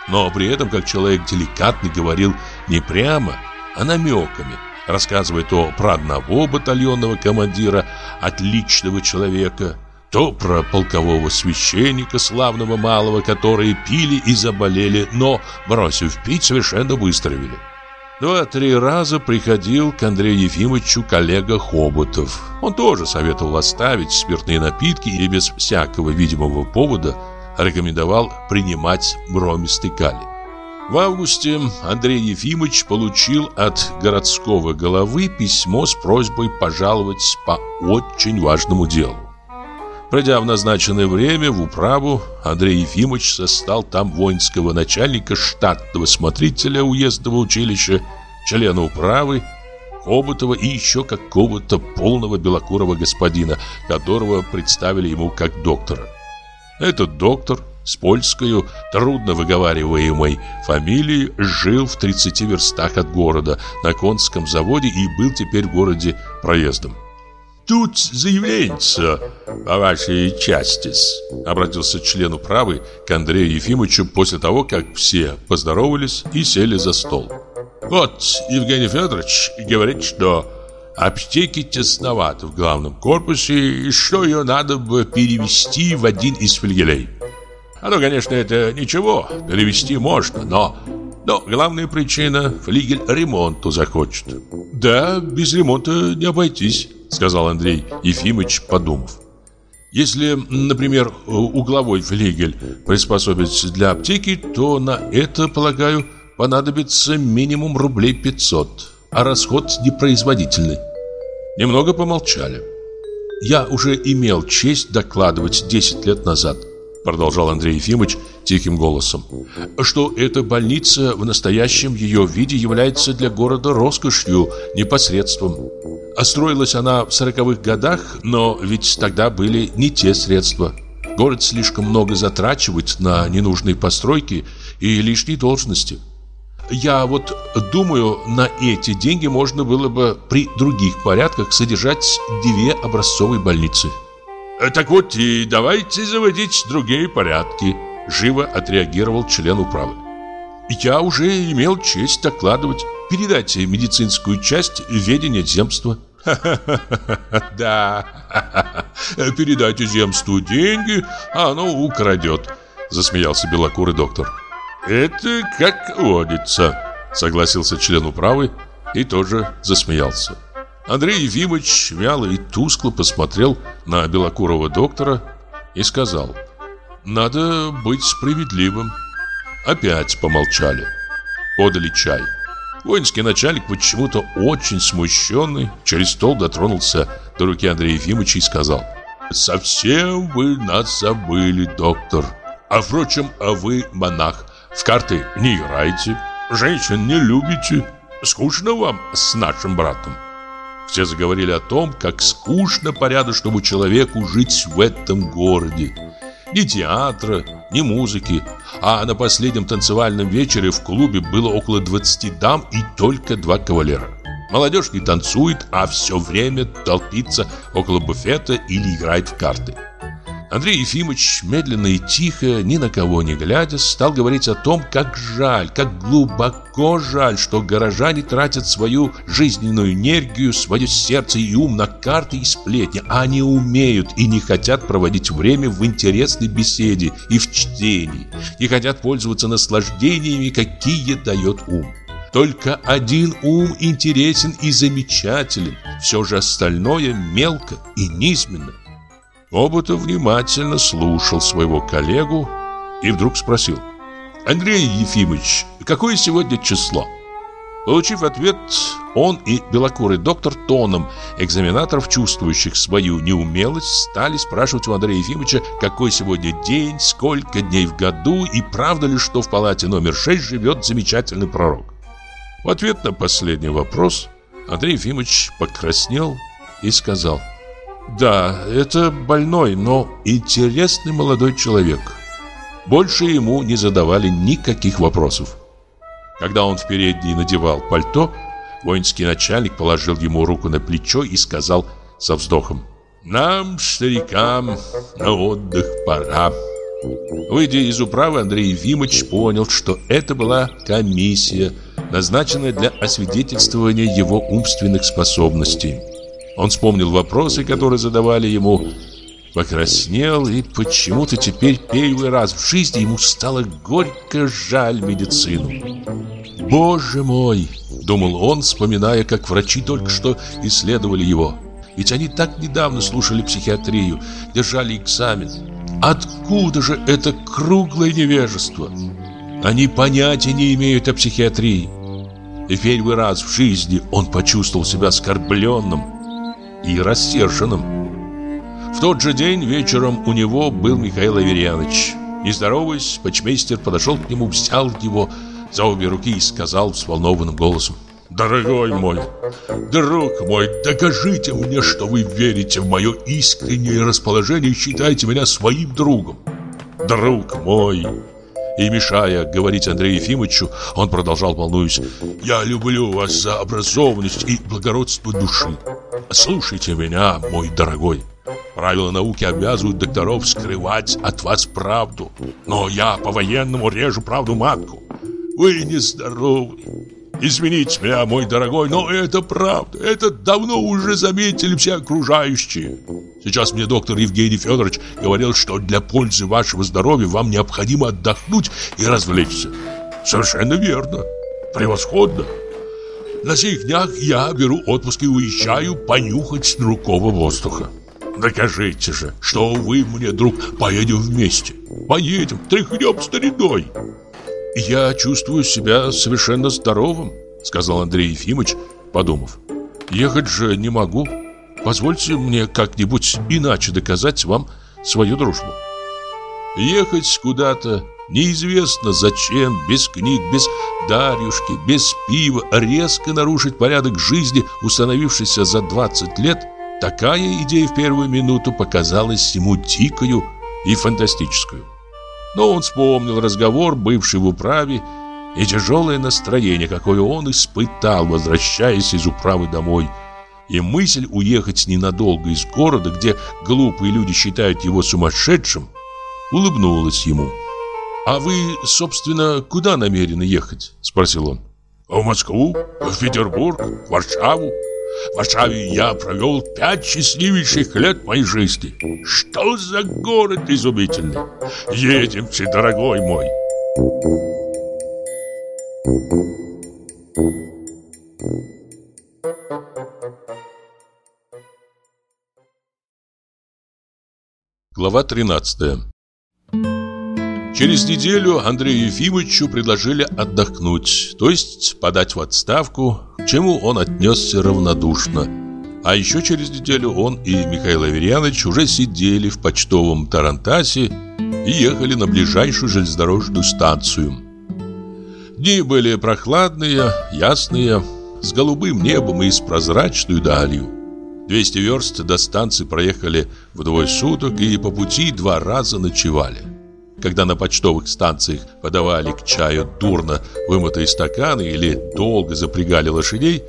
но при этом, как человек деликатный, говорил не прямо, а намеками, рассказывая то про одного батальонного командира, отличного человека, то про полкового священника славного малого, которые пили и заболели, но, бросив пить, совершенно выздоровели. Два-три раза приходил к Андрею Ефимовичу коллега Хоботов. Он тоже советовал оставить спиртные напитки и без всякого видимого повода рекомендовал принимать бромистый калий. В августе Андрей Ефимович получил от городского головы письмо с просьбой пожаловать по очень важному делу. Пройдя в назначенное время в управу, Андрей Ефимович состал там воинского начальника, штатного смотрителя уездного училища, члена управы, Хоботова и еще какого-то полного белокурого господина, которого представили ему как доктора. Этот доктор с польской, трудно выговариваемой фамилией жил в 30 верстах от города на конском заводе и был теперь в городе проездом. «Тут заявляется о вашей части», — обратился член управы к Андрею Ефимовичу после того, как все поздоровались и сели за стол. «Вот Евгений Федорович говорит, что аптеки тесноваты в главном корпусе и что ее надо бы перевести в один из флигелей. А ну, конечно, это ничего, перевести можно, но... Но главная причина – флигель ремонту захочет. Да, без ремонта не обойтись сказал Андрей Ефимович, подумав. Если, например, угловой флигель приспособить для аптеки, то на это, полагаю, понадобится минимум рублей 500, а расход непроизводительный. Немного помолчали. Я уже имел честь докладывать 10 лет назад, продолжал Андрей Ефимович тихим голосом, что эта больница в настоящем ее виде является для города роскошью, непосредством. Остроилась она в сороковых годах, но ведь тогда были не те средства. Город слишком много затрачивает на ненужные постройки и лишние должности. Я вот думаю, на эти деньги можно было бы при других порядках содержать две образцовые больницы. Так вот и давайте заводить другие порядки, живо отреагировал член управы. Я уже имел честь докладывать. Передайте медицинскую часть ведения земства. Да, передайте земству деньги, а оно украдет, засмеялся белокурый доктор. Это как водится, согласился член управы и тоже засмеялся. Андрей Ефимович вяло и тускло посмотрел на белокурого доктора и сказал «Надо быть справедливым». Опять помолчали. Подали чай. Воинский начальник почему-то очень смущенный через стол дотронулся до руки Андрея Ефимовича и сказал «Совсем вы нас забыли, доктор. А впрочем, а вы монах, в карты не играете, женщин не любите. Скучно вам с нашим братом?» Все заговорили о том, как скучно порядочному человеку жить в этом городе. Ни театра, ни музыки. А на последнем танцевальном вечере в клубе было около 20 дам и только два кавалера. Молодежь не танцует, а все время толпится около буфета или играет в карты. Андрей Ефимович медленно и тихо, ни на кого не глядя, стал говорить о том, как жаль, как глубоко жаль, что горожане тратят свою жизненную энергию, свое сердце и ум на карты и сплетни, а они умеют и не хотят проводить время в интересной беседе и в чтении, не хотят пользоваться наслаждениями, какие дает ум. Только один ум интересен и замечателен, все же остальное мелко и низменно. Оботов внимательно слушал своего коллегу и вдруг спросил. «Андрей Ефимович, какое сегодня число?» Получив ответ, он и белокурый доктор тоном экзаменаторов, чувствующих свою неумелость, стали спрашивать у Андрея Ефимовича, какой сегодня день, сколько дней в году и правда ли, что в палате номер 6 живет замечательный пророк. В ответ на последний вопрос Андрей Ефимович покраснел и сказал – да, это больной, но интересный молодой человек. Больше ему не задавали никаких вопросов. Когда он в передней надевал пальто, воинский начальник положил ему руку на плечо и сказал со вздохом «Нам, старикам, на отдых пора». Выйдя из управы, Андрей Ефимович понял, что это была комиссия, назначенная для освидетельствования его умственных способностей. Он вспомнил вопросы, которые задавали ему, покраснел, и почему-то теперь первый раз в жизни ему стало горько жаль медицину. «Боже мой!» – думал он, вспоминая, как врачи только что исследовали его. Ведь они так недавно слушали психиатрию, держали экзамен. Откуда же это круглое невежество? Они понятия не имеют о психиатрии. И первый раз в жизни он почувствовал себя оскорбленным и рассерженным. В тот же день вечером у него был Михаил Аверьянович. Не здороваясь, почмейстер подошел к нему, взял его за обе руки и сказал взволнованным голосом. «Дорогой мой, друг мой, докажите мне, что вы верите в мое искреннее расположение и считаете меня своим другом. Друг мой, и мешая говорить Андрею Ефимовичу, он продолжал, волнуясь, «Я люблю вас за образованность и благородство души. Слушайте меня, мой дорогой. Правила науки обязывают докторов скрывать от вас правду. Но я по-военному режу правду матку. Вы нездоровы. Извините меня, мой дорогой, но это правда. Это давно уже заметили все окружающие. Сейчас мне доктор Евгений Федорович говорил, что для пользы вашего здоровья вам необходимо отдохнуть и развлечься. Совершенно верно. Превосходно. На сих днях я беру отпуск и уезжаю понюхать другого воздуха. Докажите же, что вы мне, друг, поедем вместе. Поедем, тряхнем стариной. «Я чувствую себя совершенно здоровым», — сказал Андрей Ефимович, подумав. «Ехать же не могу. Позвольте мне как-нибудь иначе доказать вам свою дружбу». Ехать куда-то, неизвестно зачем, без книг, без Дарюшки, без пива, резко нарушить порядок жизни, установившийся за 20 лет, такая идея в первую минуту показалась ему дикою и фантастическую. Но он вспомнил разговор, бывший в управе, и тяжелое настроение, какое он испытал, возвращаясь из управы домой. И мысль уехать ненадолго из города, где глупые люди считают его сумасшедшим, улыбнулась ему. «А вы, собственно, куда намерены ехать?» – спросил он. «В Москву, в Петербург, в Варшаву. В Варшаве я провел пять счастливейших лет моей жизни. Что за город изумительный! Едемте, дорогой мой!» Глава 13 Через неделю Андрею Ефимовичу предложили отдохнуть, то есть подать в отставку, к чему он отнесся равнодушно. А еще через неделю он и Михаил Аверьянович уже сидели в почтовом Тарантасе и ехали на ближайшую железнодорожную станцию. Дни были прохладные, ясные, с голубым небом и с прозрачной далью. 200 верст до станции проехали вдвое суток и по пути два раза ночевали когда на почтовых станциях подавали к чаю дурно вымытые стаканы или долго запрягали лошадей,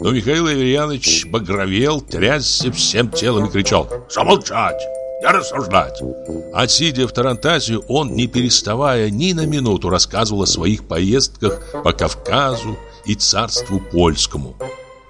но Михаил Аверьянович багровел, трясся всем телом и кричал «Замолчать! Не рассуждать!» А сидя в Тарантазе, он, не переставая ни на минуту, рассказывал о своих поездках по Кавказу и царству польскому.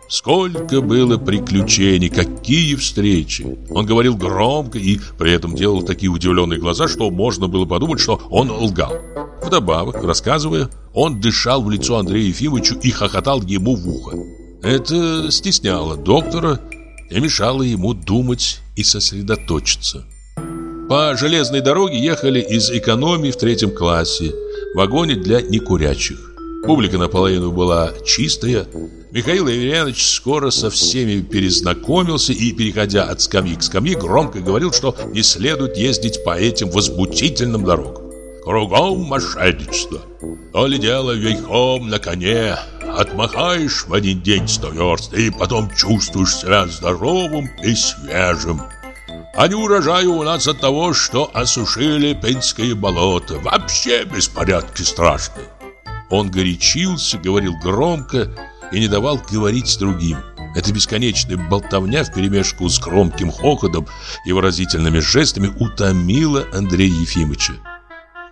Сколько было приключений, какие встречи. Он говорил громко и при этом делал такие удивленные глаза, что можно было подумать, что он лгал. Вдобавок, рассказывая, он дышал в лицо Андрею Ефимовичу и хохотал ему в ухо. Это стесняло доктора и мешало ему думать и сосредоточиться. По железной дороге ехали из экономии в третьем классе, в вагоне для некурячих. Публика наполовину была чистая. Михаил Аверьянович скоро со всеми перезнакомился и, переходя от скамьи к скамье, громко говорил, что не следует ездить по этим возмутительным дорогам. Кругом мошенничество. То ли дело верхом на коне. Отмахаешь в один день сто верст, и потом чувствуешь себя здоровым и свежим. А не урожаю у нас от того, что осушили пенские болота. Вообще беспорядки страшные. Он горячился, говорил громко и не давал говорить другим. Эта бесконечная болтовня вперемешку с громким хохотом и выразительными жестами утомила Андрея Ефимовича.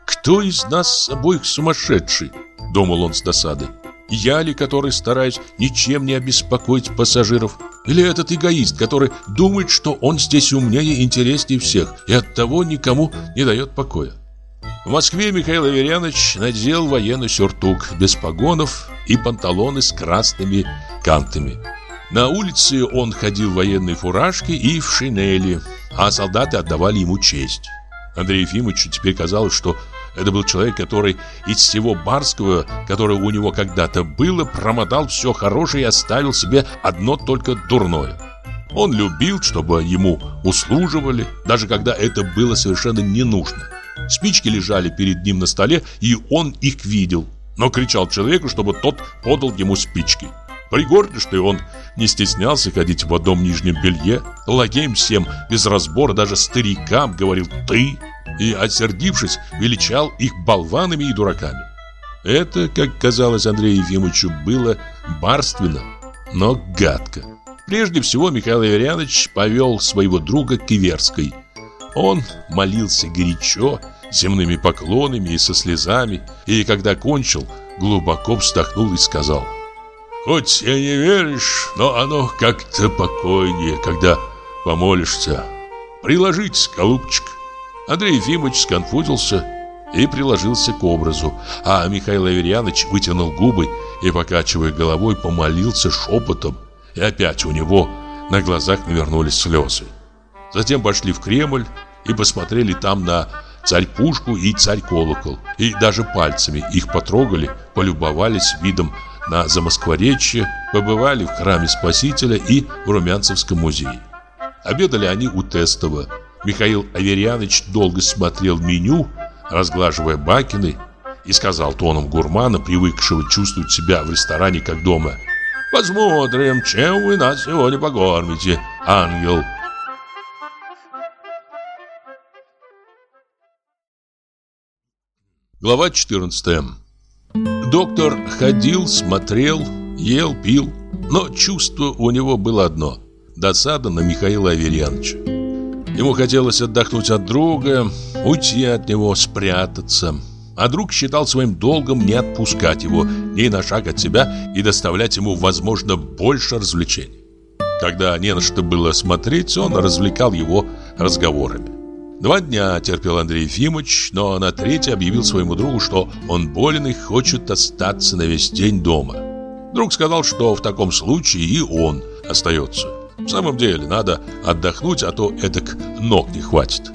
«Кто из нас обоих сумасшедший?» – думал он с досадой. «Я ли, который стараюсь ничем не обеспокоить пассажиров?» Или этот эгоист, который думает, что он здесь умнее и интереснее всех, и оттого никому не дает покоя. В Москве Михаил Аверьянович надел военный сюртук без погонов и панталоны с красными кантами. На улице он ходил в военной фуражке и в шинели, а солдаты отдавали ему честь. Андрею Ефимовичу теперь казалось, что это был человек, который из всего барского, которое у него когда-то было, промотал все хорошее и оставил себе одно только дурное. Он любил, чтобы ему услуживали, даже когда это было совершенно не нужно. Спички лежали перед ним на столе, и он их видел, но кричал человеку, чтобы тот подал ему спички. Пригорничный он не стеснялся ходить в одном нижнем белье, лакеем всем без разбора, даже старикам говорил «ты» и, осердившись, величал их болванами и дураками. Это, как казалось Андрею Ефимовичу, было барственно, но гадко. Прежде всего Михаил Аверьянович повел своего друга к Иверской. Он молился горячо, земными поклонами и со слезами, и когда кончил, глубоко вздохнул и сказал – Хоть и не веришь, но оно как-то покойнее, когда помолишься. Приложитесь, голубчик. Андрей Ефимович сконфузился и приложился к образу, а Михаил Аверьянович вытянул губы и, покачивая головой, помолился шепотом, и опять у него на глазах навернулись слезы. Затем пошли в Кремль и посмотрели там на царь-пушку и царь-колокол, и даже пальцами их потрогали, полюбовались видом на Замоскворечье, побывали в храме Спасителя и в Румянцевском музее. Обедали они у Тестова. Михаил Аверьянович долго смотрел меню, разглаживая бакины, и сказал тоном гурмана, привыкшего чувствовать себя в ресторане как дома. «Посмотрим, чем вы нас сегодня покормите, ангел». Глава 14 Доктор ходил, смотрел, ел, пил, но чувство у него было одно – досада на Михаила Аверьяновича. Ему хотелось отдохнуть от друга, уйти от него, спрятаться. А друг считал своим долгом не отпускать его ни на шаг от себя и доставлять ему, возможно, больше развлечений. Когда не на что было смотреть, он развлекал его разговорами. Два дня терпел Андрей Ефимович, но на третий объявил своему другу, что он болен и хочет остаться на весь день дома. Друг сказал, что в таком случае и он остается. В самом деле, надо отдохнуть, а то эдак ног не хватит.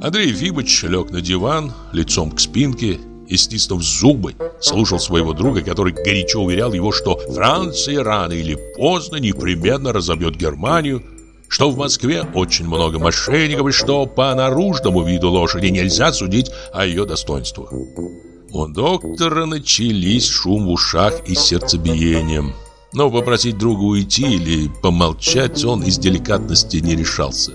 Андрей Ефимович лег на диван, лицом к спинке и, стиснув зубы, слушал своего друга, который горячо уверял его, что Франция рано или поздно непременно разобьет Германию, что в Москве очень много мошенников и что по наружному виду лошади нельзя судить о ее достоинствах. У доктора начались шум в ушах и сердцебиением. Но попросить друга уйти или помолчать он из деликатности не решался.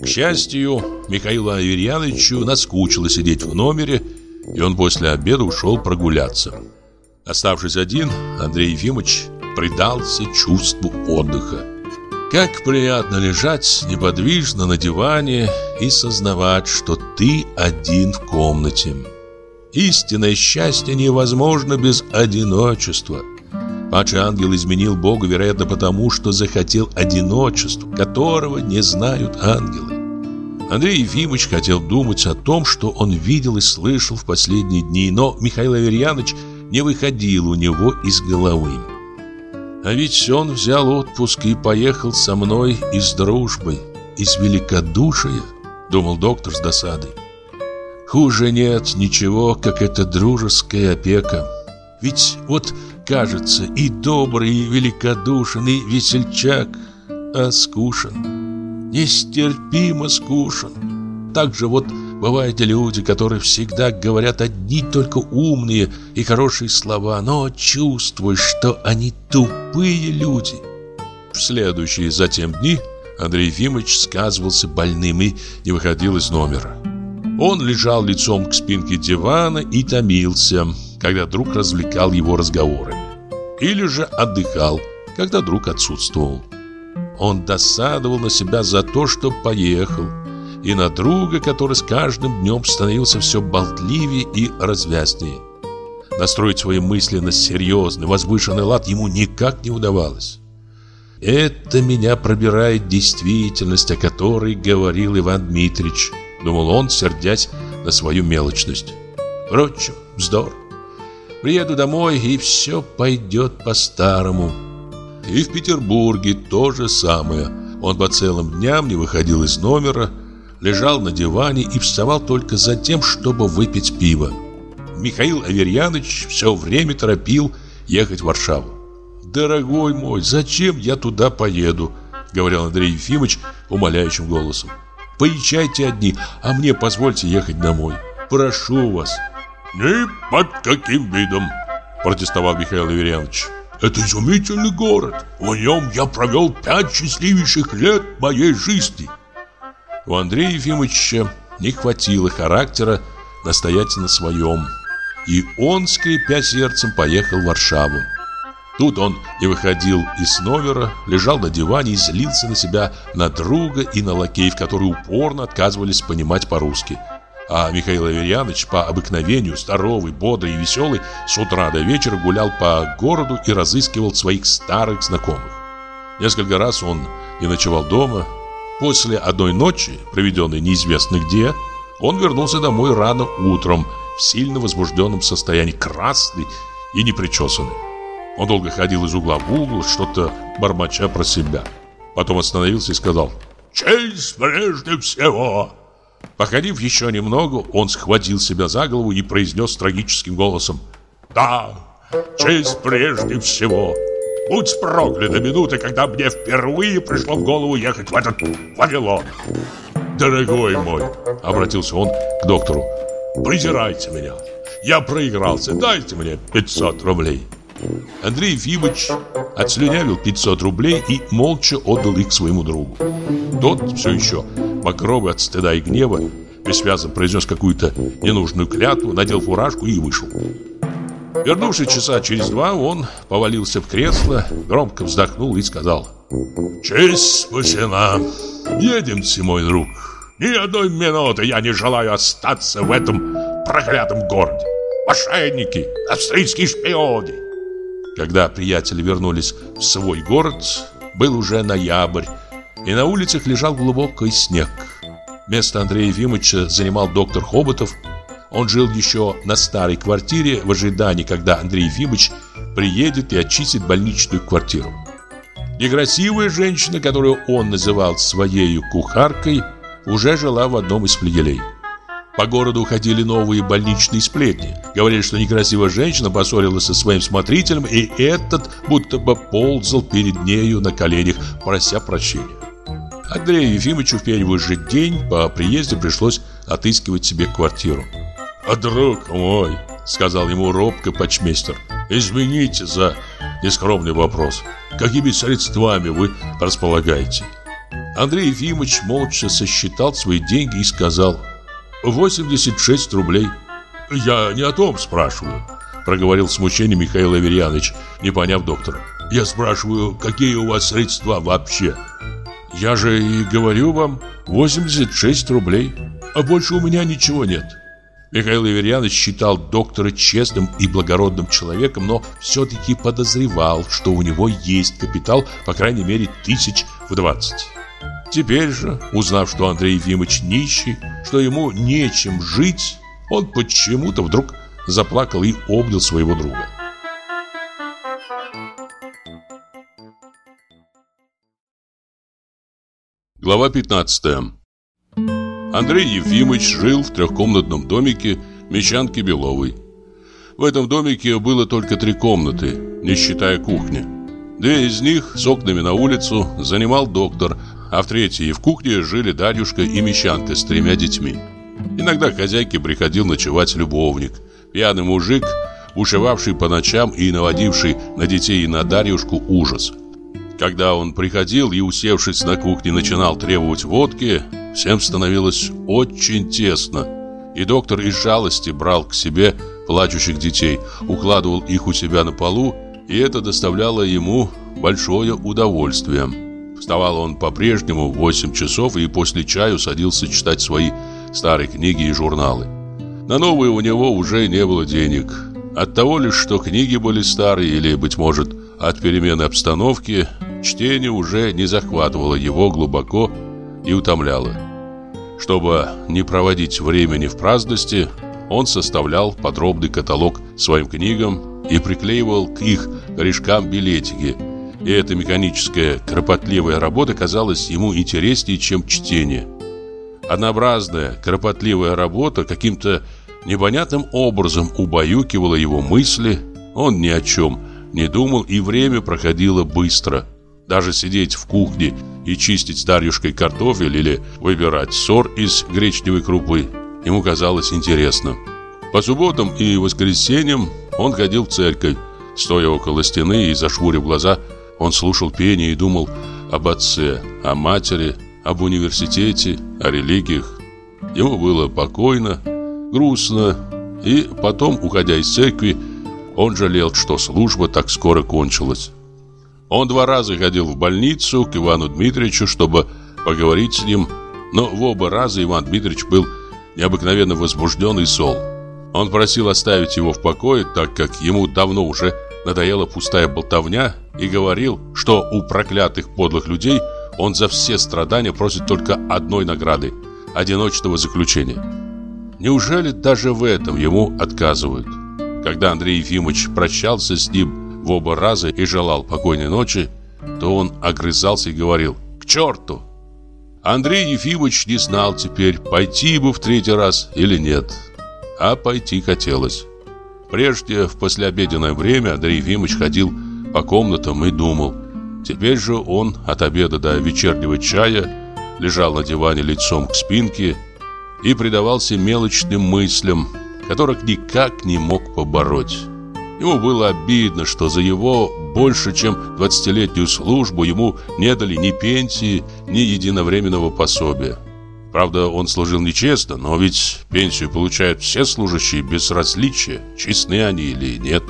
К счастью, Михаилу Аверьяновичу наскучило сидеть в номере, и он после обеда ушел прогуляться. Оставшись один, Андрей Ефимович предался чувству отдыха. Как приятно лежать неподвижно на диване и сознавать, что ты один в комнате. Истинное счастье невозможно без одиночества. Падший ангел изменил Богу, вероятно, потому, что захотел одиночества, которого не знают ангелы. Андрей Ефимович хотел думать о том, что он видел и слышал в последние дни, но Михаил Аверьянович не выходил у него из головы. А ведь он взял отпуск и поехал со мной из дружбы, из великодушия, думал доктор с досадой. Хуже нет ничего, как эта дружеская опека. Ведь вот, кажется, и добрый, и великодушен, и весельчак, а скушен. Нестерпимо скушен. Так же вот Бывают люди, которые всегда говорят одни только умные и хорошие слова, но чувствуешь, что они тупые люди. В следующие затем дни Андрей Ефимович сказывался больным и не выходил из номера. Он лежал лицом к спинке дивана и томился, когда друг развлекал его разговорами. Или же отдыхал, когда друг отсутствовал. Он досадовал на себя за то, что поехал, и на друга, который с каждым днем становился все болтливее и развязнее. Настроить свои мысли на серьезный, возвышенный лад ему никак не удавалось. Это меня пробирает действительность, о которой говорил Иван Дмитрич, думал он, сердясь на свою мелочность. Впрочем, вздор. Приеду домой, и все пойдет по-старому. И в Петербурге то же самое. Он по целым дням не выходил из номера, лежал на диване и вставал только за тем, чтобы выпить пиво. Михаил Аверьянович все время торопил ехать в Варшаву. «Дорогой мой, зачем я туда поеду?» — говорил Андрей Ефимович умоляющим голосом. «Поезжайте одни, а мне позвольте ехать домой. Прошу вас». «Ни под каким видом!» – протестовал Михаил Аверьянович. «Это изумительный город. В нем я провел пять счастливейших лет моей жизни». У Андрея Ефимовича не хватило характера настоять на своем. И он, скрипя сердцем, поехал в Варшаву. Тут он не выходил из номера, лежал на диване и злился на себя, на друга и на лакеев, которые упорно отказывались понимать по-русски. А Михаил Аверьянович по обыкновению, здоровый, бодрый и веселый, с утра до вечера гулял по городу и разыскивал своих старых знакомых. Несколько раз он не ночевал дома. После одной ночи, проведенной неизвестно где, он вернулся домой рано утром, в сильно возбужденном состоянии, красный и непричесанный. Он долго ходил из угла в угол, что-то бормоча про себя. Потом остановился и сказал «Честь прежде всего!» Походив еще немного, он схватил себя за голову и произнес трагическим голосом. «Да, честь прежде всего. Будь проклята минута, когда мне впервые пришло в голову ехать в этот Вавилон. Дорогой мой, обратился он к доктору, презирайте меня. Я проигрался, дайте мне 500 рублей. Андрей Ефимович отслюнявил 500 рублей и молча отдал их своему другу. Тот все еще, багровый от стыда и гнева, бессвязно произнес какую-то ненужную клятву, надел фуражку и вышел. Вернувшись часа через два, он повалился в кресло, громко вздохнул и сказал «Честь спасена! Едемте, мой друг! Ни одной минуты я не желаю остаться в этом проклятом городе! Мошенники, австрийские шпионы!» Когда приятели вернулись в свой город, был уже ноябрь, и на улицах лежал глубокий снег. Место Андрея Ефимовича занимал доктор Хоботов. Он жил еще на старой квартире в ожидании, когда Андрей Ефимович приедет и очистит больничную квартиру. Некрасивая женщина, которую он называл своей кухаркой, уже жила в одном из флигелей. По городу ходили новые больничные сплетни. Говорили, что некрасивая женщина поссорилась со своим смотрителем, и этот будто бы ползал перед нею на коленях, прося прощения. Андрею Ефимовичу в первый же день по приезде пришлось отыскивать себе квартиру. «А друг мой», — сказал ему робко почмейстер, — «извините за нескромный вопрос. Какими средствами вы располагаете?» Андрей Ефимович молча сосчитал свои деньги и сказал — 86 рублей. Я не о том спрашиваю, проговорил в смущении Михаил Аверьянович, не поняв доктора. Я спрашиваю, какие у вас средства вообще? Я же и говорю вам, 86 рублей, а больше у меня ничего нет. Михаил Аверьянович считал доктора честным и благородным человеком, но все-таки подозревал, что у него есть капитал, по крайней мере, тысяч в двадцать. Теперь же, узнав, что Андрей Ефимович нищий, что ему нечем жить, он почему-то вдруг заплакал и обнял своего друга. Глава 15 Андрей Ефимович жил в трехкомнатном домике Мещанки Беловой. В этом домике было только три комнаты, не считая кухни. Две из них с окнами на улицу занимал доктор а в третьей в кухне жили Дарюшка и Мещанка с тремя детьми. Иногда хозяйке приходил ночевать любовник, пьяный мужик, ушивавший по ночам и наводивший на детей и на Дарюшку ужас. Когда он приходил и, усевшись на кухне, начинал требовать водки, всем становилось очень тесно. И доктор из жалости брал к себе плачущих детей, укладывал их у себя на полу, и это доставляло ему большое удовольствие. Вставал он по-прежнему в 8 часов и после чаю садился читать свои старые книги и журналы. На новые у него уже не было денег. От того лишь, что книги были старые или, быть может, от перемены обстановки, чтение уже не захватывало его глубоко и утомляло. Чтобы не проводить времени в праздности, он составлял подробный каталог своим книгам и приклеивал к их корешкам билетики. И эта механическая, кропотливая работа казалась ему интереснее, чем чтение. Однообразная, кропотливая работа каким-то непонятным образом убаюкивала его мысли, он ни о чем не думал, и время проходило быстро. Даже сидеть в кухне и чистить с Дарьюшкой картофель или выбирать сор из гречневой крупы ему казалось интересно. По субботам и воскресеньям он ходил в церковь, стоя около стены и зашвурив глаза, он слушал пение и думал об отце, о матери, об университете, о религиях. Ему было покойно, грустно, и потом, уходя из церкви, он жалел, что служба так скоро кончилась. Он два раза ходил в больницу к Ивану Дмитриевичу, чтобы поговорить с ним, но в оба раза Иван Дмитриевич был необыкновенно возбужден и сол. Он просил оставить его в покое, так как ему давно уже надоела пустая болтовня, и говорил, что у проклятых подлых людей он за все страдания просит только одной награды – одиночного заключения. Неужели даже в этом ему отказывают? Когда Андрей Ефимович прощался с ним в оба раза и желал покойной ночи, то он огрызался и говорил «К черту!». Андрей Ефимович не знал теперь, пойти бы в третий раз или нет. А пойти хотелось. Прежде, в послеобеденное время, Андрей Ефимович ходил по комнатам и думал. Теперь же он от обеда до вечернего чая лежал на диване лицом к спинке и предавался мелочным мыслям, которых никак не мог побороть. Ему было обидно, что за его больше чем 20-летнюю службу ему не дали ни пенсии, ни единовременного пособия. Правда, он служил нечестно, но ведь пенсию получают все служащие без различия, честны они или нет.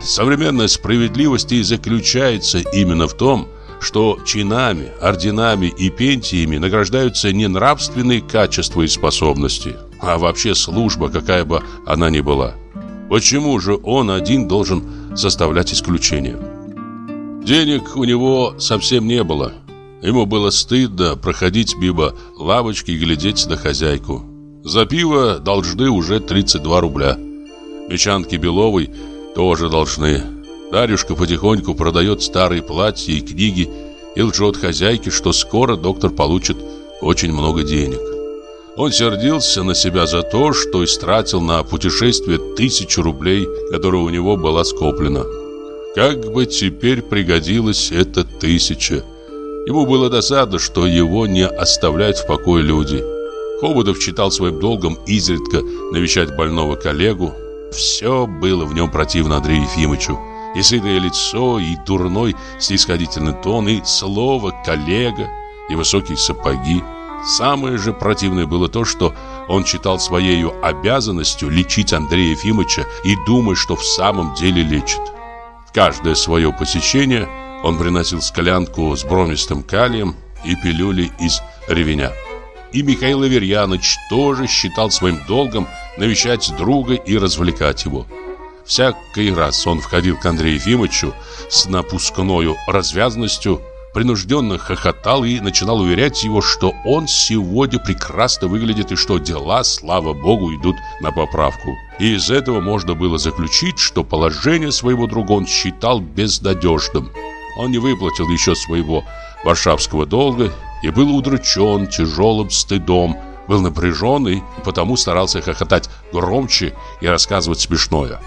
Современная справедливость и заключается именно в том, что чинами, орденами и пенсиями награждаются не нравственные качества и способности, а вообще служба, какая бы она ни была. Почему же он один должен составлять исключение? Денег у него совсем не было. Ему было стыдно проходить мимо лавочки и глядеть на хозяйку. За пиво должны уже 32 рубля. Мечанки Беловой тоже должны. Дарюшка потихоньку продает старые платья и книги и лжет хозяйке, что скоро доктор получит очень много денег. Он сердился на себя за то, что истратил на путешествие тысячу рублей, которые у него была скоплена. Как бы теперь пригодилась эта тысяча. Ему было досадно, что его не оставляют в покое люди. Хоботов читал своим долгом изредка навещать больного коллегу. Все было в нем противно Андрею Ефимовичу. И сытое лицо, и дурной снисходительный тон, и слово «коллега», и высокие сапоги. Самое же противное было то, что он читал своей обязанностью лечить Андрея Ефимовича и думая, что в самом деле лечит. В каждое свое посещение он приносил склянку с бромистым калием и пилюли из ревеня. И Михаил Аверьяныч тоже считал своим долгом навещать друга и развлекать его. Всякий раз он входил к Андрею Ефимовичу с напускною развязностью, принужденно хохотал и начинал уверять его, что он сегодня прекрасно выглядит и что дела, слава богу, идут на поправку. И из этого можно было заключить, что положение своего друга он считал безнадежным. Он не выплатил еще своего варшавского долга и был удручен тяжелым стыдом, был напряжен и потому старался хохотать громче и рассказывать смешное.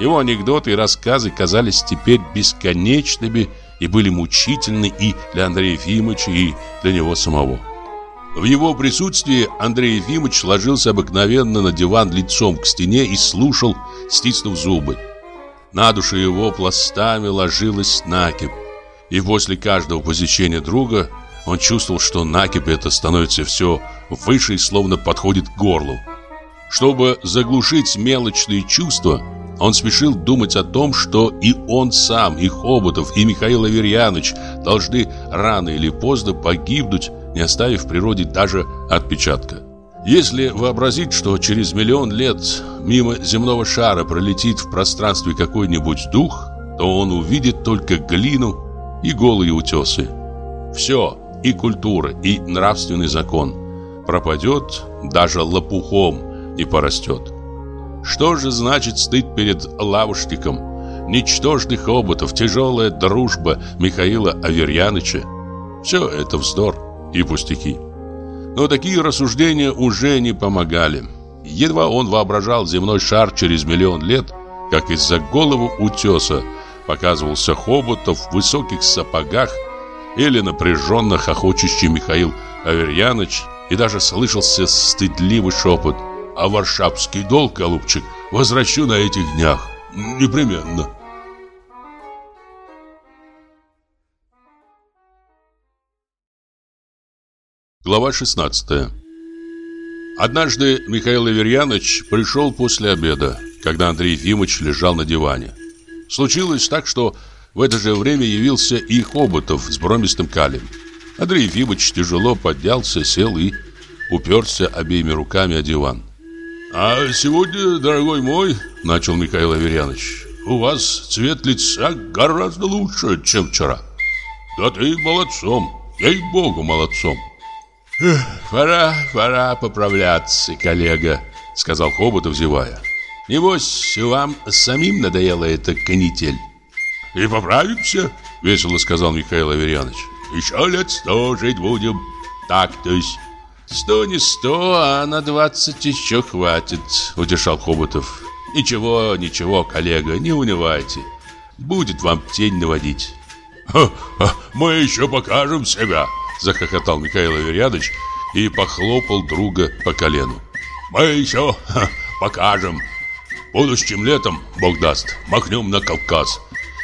Его анекдоты и рассказы казались теперь бесконечными и были мучительны и для Андрея Ефимовича, и для него самого. В его присутствии Андрей Ефимович ложился обыкновенно на диван лицом к стене и слушал, стиснув зубы. На душу его пластами ложилась накипь. И после каждого посещения друга он чувствовал, что накипь это становится все выше и словно подходит к горлу. Чтобы заглушить мелочные чувства, он спешил думать о том, что и он сам, и Хоботов, и Михаил Аверьяныч должны рано или поздно погибнуть, не оставив в природе даже отпечатка. Если вообразить, что через миллион лет мимо земного шара пролетит в пространстве какой-нибудь дух, то он увидит только глину и голые утесы. Все, и культура, и нравственный закон пропадет, даже лопухом не порастет. Что же значит стыд перед лавушником? Ничтожных хоботов, тяжелая дружба Михаила Аверьяныча. Все это вздор и пустяки. Но такие рассуждения уже не помогали. Едва он воображал земной шар через миллион лет, как из-за голову утеса показывался Хоботов в высоких сапогах или напряженно хохочущий Михаил Аверьяныч, и даже слышался стыдливый шепот «А варшавский долг, голубчик, возвращу на этих днях, непременно». Глава 16 Однажды Михаил Аверьяныч пришел после обеда, когда Андрей Ефимович лежал на диване. Случилось так, что в это же время явился и Хоботов с бромистым калием. Андрей Ефимович тяжело поднялся, сел и уперся обеими руками о диван. «А сегодня, дорогой мой, — начал Михаил Аверьяныч, — у вас цвет лица гораздо лучше, чем вчера. Да ты молодцом, ей-богу, молодцом. «Пора, пора поправляться, коллега», — сказал Хоботов, зевая. «Небось, вам самим надоела эта канитель?» «И поправимся», — весело сказал Михаил Аверьяныч. «Еще лет сто жить будем. Так, то есть...» «Сто не сто, а на двадцать еще хватит», — утешал Хоботов. «Ничего, ничего, коллега, не унывайте. Будет вам тень наводить». «Ха -ха, «Мы еще покажем себя», Захохотал Михаил Аверьяныч и похлопал друга по колену. Мы еще ха, покажем. Будущим летом, Бог даст, махнем на Кавказ.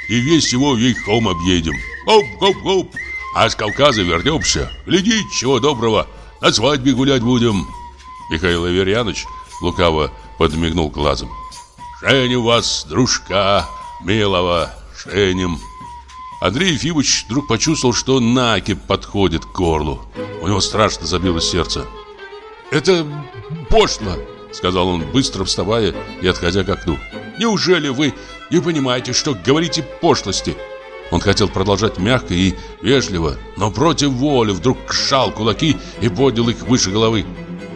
И весь его вейхом объедем. Оп-оп-оп. А с Кавказа вернемся. Гляди, чего доброго. На свадьбе гулять будем. Михаил Аверьяныч лукаво подмигнул глазом. Женим вас, дружка, милого, женим. Андрей Ефимович вдруг почувствовал, что накипь подходит к горлу. У него страшно забилось сердце. «Это пошло!» — сказал он, быстро вставая и отходя к окну. «Неужели вы не понимаете, что говорите пошлости?» Он хотел продолжать мягко и вежливо, но против воли вдруг сжал кулаки и поднял их выше головы.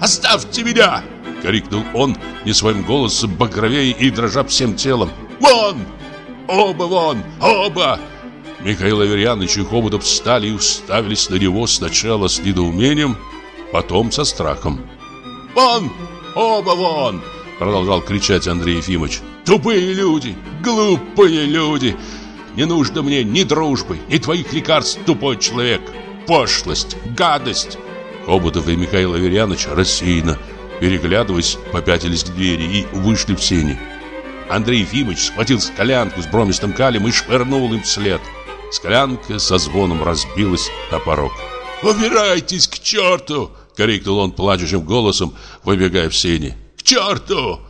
«Оставьте меня!» — крикнул он не своим голосом, багровее и дрожа всем телом. «Вон! Оба вон! Оба!» Михаил Аверьяныч и Хоботов встали и уставились на него сначала с недоумением, потом со страхом. «Вон! Оба вон!» Продолжал кричать Андрей Ефимович. «Тупые люди! Глупые люди! Не нужно мне ни дружбы, ни твоих лекарств, тупой человек! Пошлость! Гадость!» Хоботов и Михаил Аверьяныч рассеянно, переглядываясь, попятились к двери и вышли в сени. Андрей Ефимович схватил скалянку с бромистым калем и швырнул им вслед – Склянка со звоном разбилась на порог. «Убирайтесь к черту!» — крикнул он плачущим голосом, выбегая в сени. «К черту!»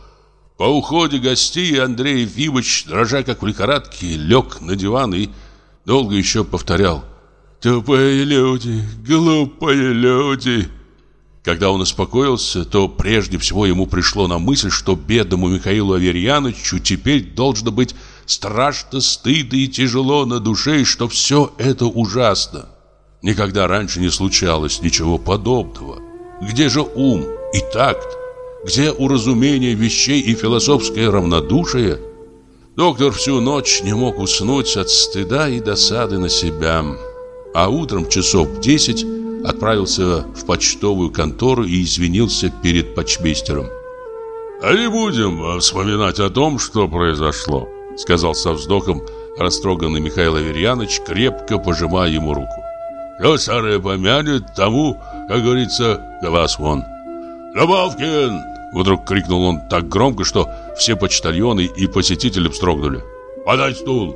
По уходе гостей Андрей Ефимович, дрожа как в лихорадке, лег на диван и долго еще повторял «Тупые люди, глупые люди!» Когда он успокоился, то прежде всего ему пришло на мысль, что бедному Михаилу Аверьяновичу теперь должно быть страшно, стыдно и тяжело на душе, и что все это ужасно. Никогда раньше не случалось ничего подобного. Где же ум и такт? Где уразумение вещей и философское равнодушие? Доктор всю ночь не мог уснуть от стыда и досады на себя. А утром часов в десять отправился в почтовую контору и извинился перед почмейстером. «А не будем вспоминать о том, что произошло», Сказал со вздохом растроганный Михаил Аверьяныч, крепко пожимая ему руку. Кто старое помянет, тому, как говорится, глаз вон. «Добавкин!» Вдруг крикнул он так громко, что все почтальоны и посетители вздрогнули. «Подай стул!»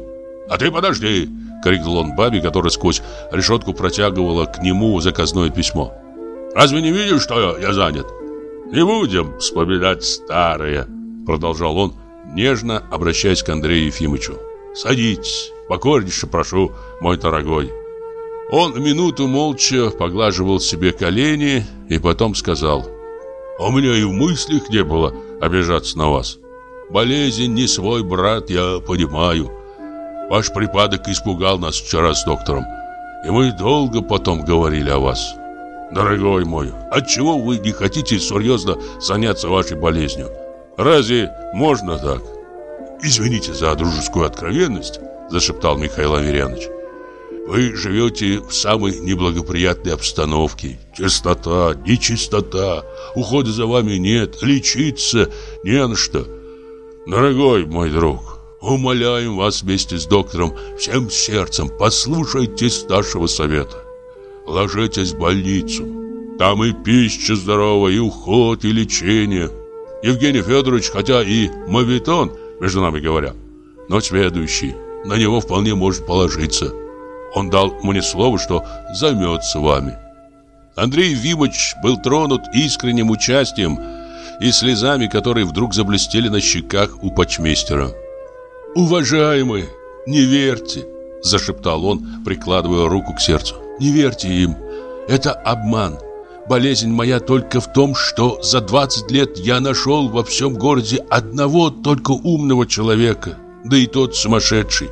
«А ты подожди!» Крикнул он бабе, которая сквозь решетку протягивала к нему заказное письмо. «Разве не видишь, что я занят?» «Не будем вспоминать старое!» Продолжал он, нежно обращаясь к Андрею Ефимовичу. «Садитесь, покорнейше прошу, мой дорогой». Он минуту молча поглаживал себе колени и потом сказал, «У меня и в мыслях не было обижаться на вас. Болезнь не свой брат, я понимаю. Ваш припадок испугал нас вчера с доктором, и мы долго потом говорили о вас. Дорогой мой, отчего вы не хотите серьезно заняться вашей болезнью? Разве можно так? Извините за дружескую откровенность, зашептал Михаил Аверьянович. Вы живете в самой неблагоприятной обстановке. Чистота, нечистота, ухода за вами нет, лечиться не на что. Дорогой мой друг, умоляем вас вместе с доктором всем сердцем, послушайтесь нашего совета. Ложитесь в больницу. Там и пища здоровая, и уход, и лечение. Евгений Федорович, хотя и мавитон, между нами говоря, но следующий, на него вполне может положиться. Он дал мне слово, что займется вами. Андрей Вимович был тронут искренним участием и слезами, которые вдруг заблестели на щеках у почмейстера. «Уважаемый, не верьте!» – зашептал он, прикладывая руку к сердцу. «Не верьте им! Это обман! Болезнь моя только в том, что за 20 лет я нашел во всем городе одного только умного человека, да и тот сумасшедший.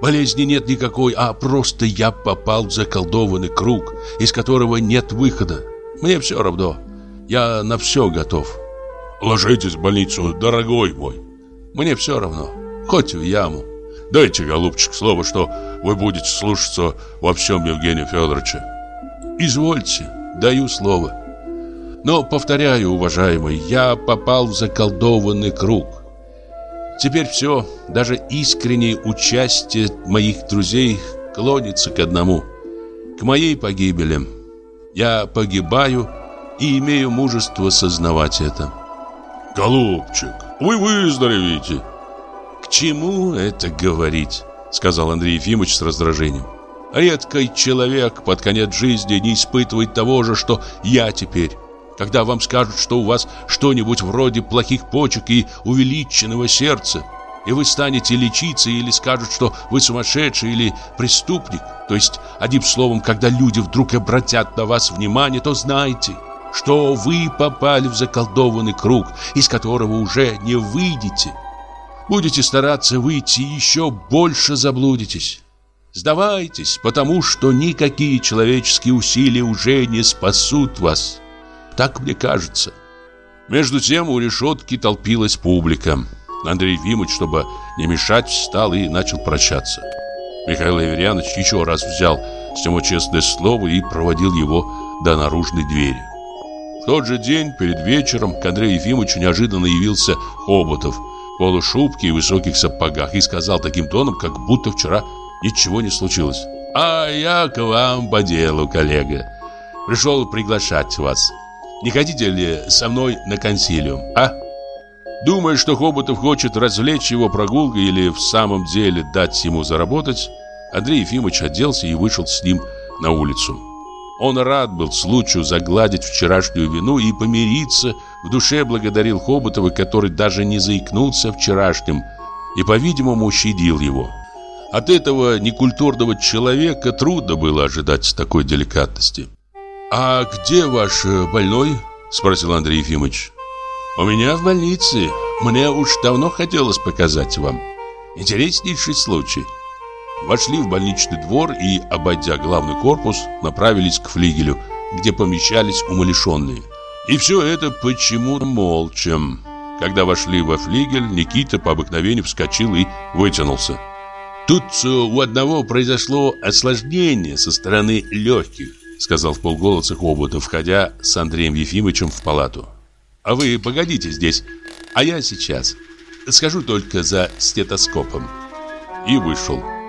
Болезни нет никакой, а просто я попал в заколдованный круг, из которого нет выхода. Мне все равно. Я на все готов. Ложитесь в больницу, дорогой мой. Мне все равно. Хоть в яму. Дайте, голубчик, слово, что вы будете слушаться во всем Евгения Федоровича. Извольте, даю слово. Но, повторяю, уважаемый, я попал в заколдованный круг. Теперь все, даже искреннее участие моих друзей клонится к одному, к моей погибели. Я погибаю и имею мужество сознавать это. Голубчик, вы выздоровеете. К чему это говорить, сказал Андрей Ефимович с раздражением. Редкий человек под конец жизни не испытывает того же, что я теперь когда вам скажут, что у вас что-нибудь вроде плохих почек и увеличенного сердца, и вы станете лечиться или скажут, что вы сумасшедший или преступник, то есть, одним словом, когда люди вдруг обратят на вас внимание, то знайте, что вы попали в заколдованный круг, из которого уже не выйдете. Будете стараться выйти, еще больше заблудитесь. Сдавайтесь, потому что никакие человеческие усилия уже не спасут вас. Так мне кажется. Между тем у решетки толпилась публика. Андрей Вимович, чтобы не мешать, встал и начал прощаться. Михаил Аверьянович еще раз взял с него честное слово и проводил его до наружной двери. В тот же день, перед вечером, к Андрею Ефимовичу неожиданно явился Хоботов в полушубке и высоких сапогах и сказал таким тоном, как будто вчера ничего не случилось. «А я к вам по делу, коллега. Пришел приглашать вас. Не хотите ли со мной на консилиум, а? Думая, что Хоботов хочет развлечь его прогулкой или в самом деле дать ему заработать, Андрей Ефимович оделся и вышел с ним на улицу. Он рад был случаю загладить вчерашнюю вину и помириться, в душе благодарил Хоботова, который даже не заикнулся вчерашним и, по-видимому, щадил его. От этого некультурного человека трудно было ожидать такой деликатности. «А где ваш э, больной?» – спросил Андрей Ефимович. «У меня в больнице. Мне уж давно хотелось показать вам. Интереснейший случай». Вошли в больничный двор и, обойдя главный корпус, направились к флигелю, где помещались умалишенные. И все это почему-то молча. Когда вошли во флигель, Никита по обыкновению вскочил и вытянулся. Тут э, у одного произошло осложнение со стороны легких сказал в полголоса Хоботов, входя с Андреем Ефимовичем в палату. А вы погодите здесь, а я сейчас. Схожу только за стетоскопом. И вышел.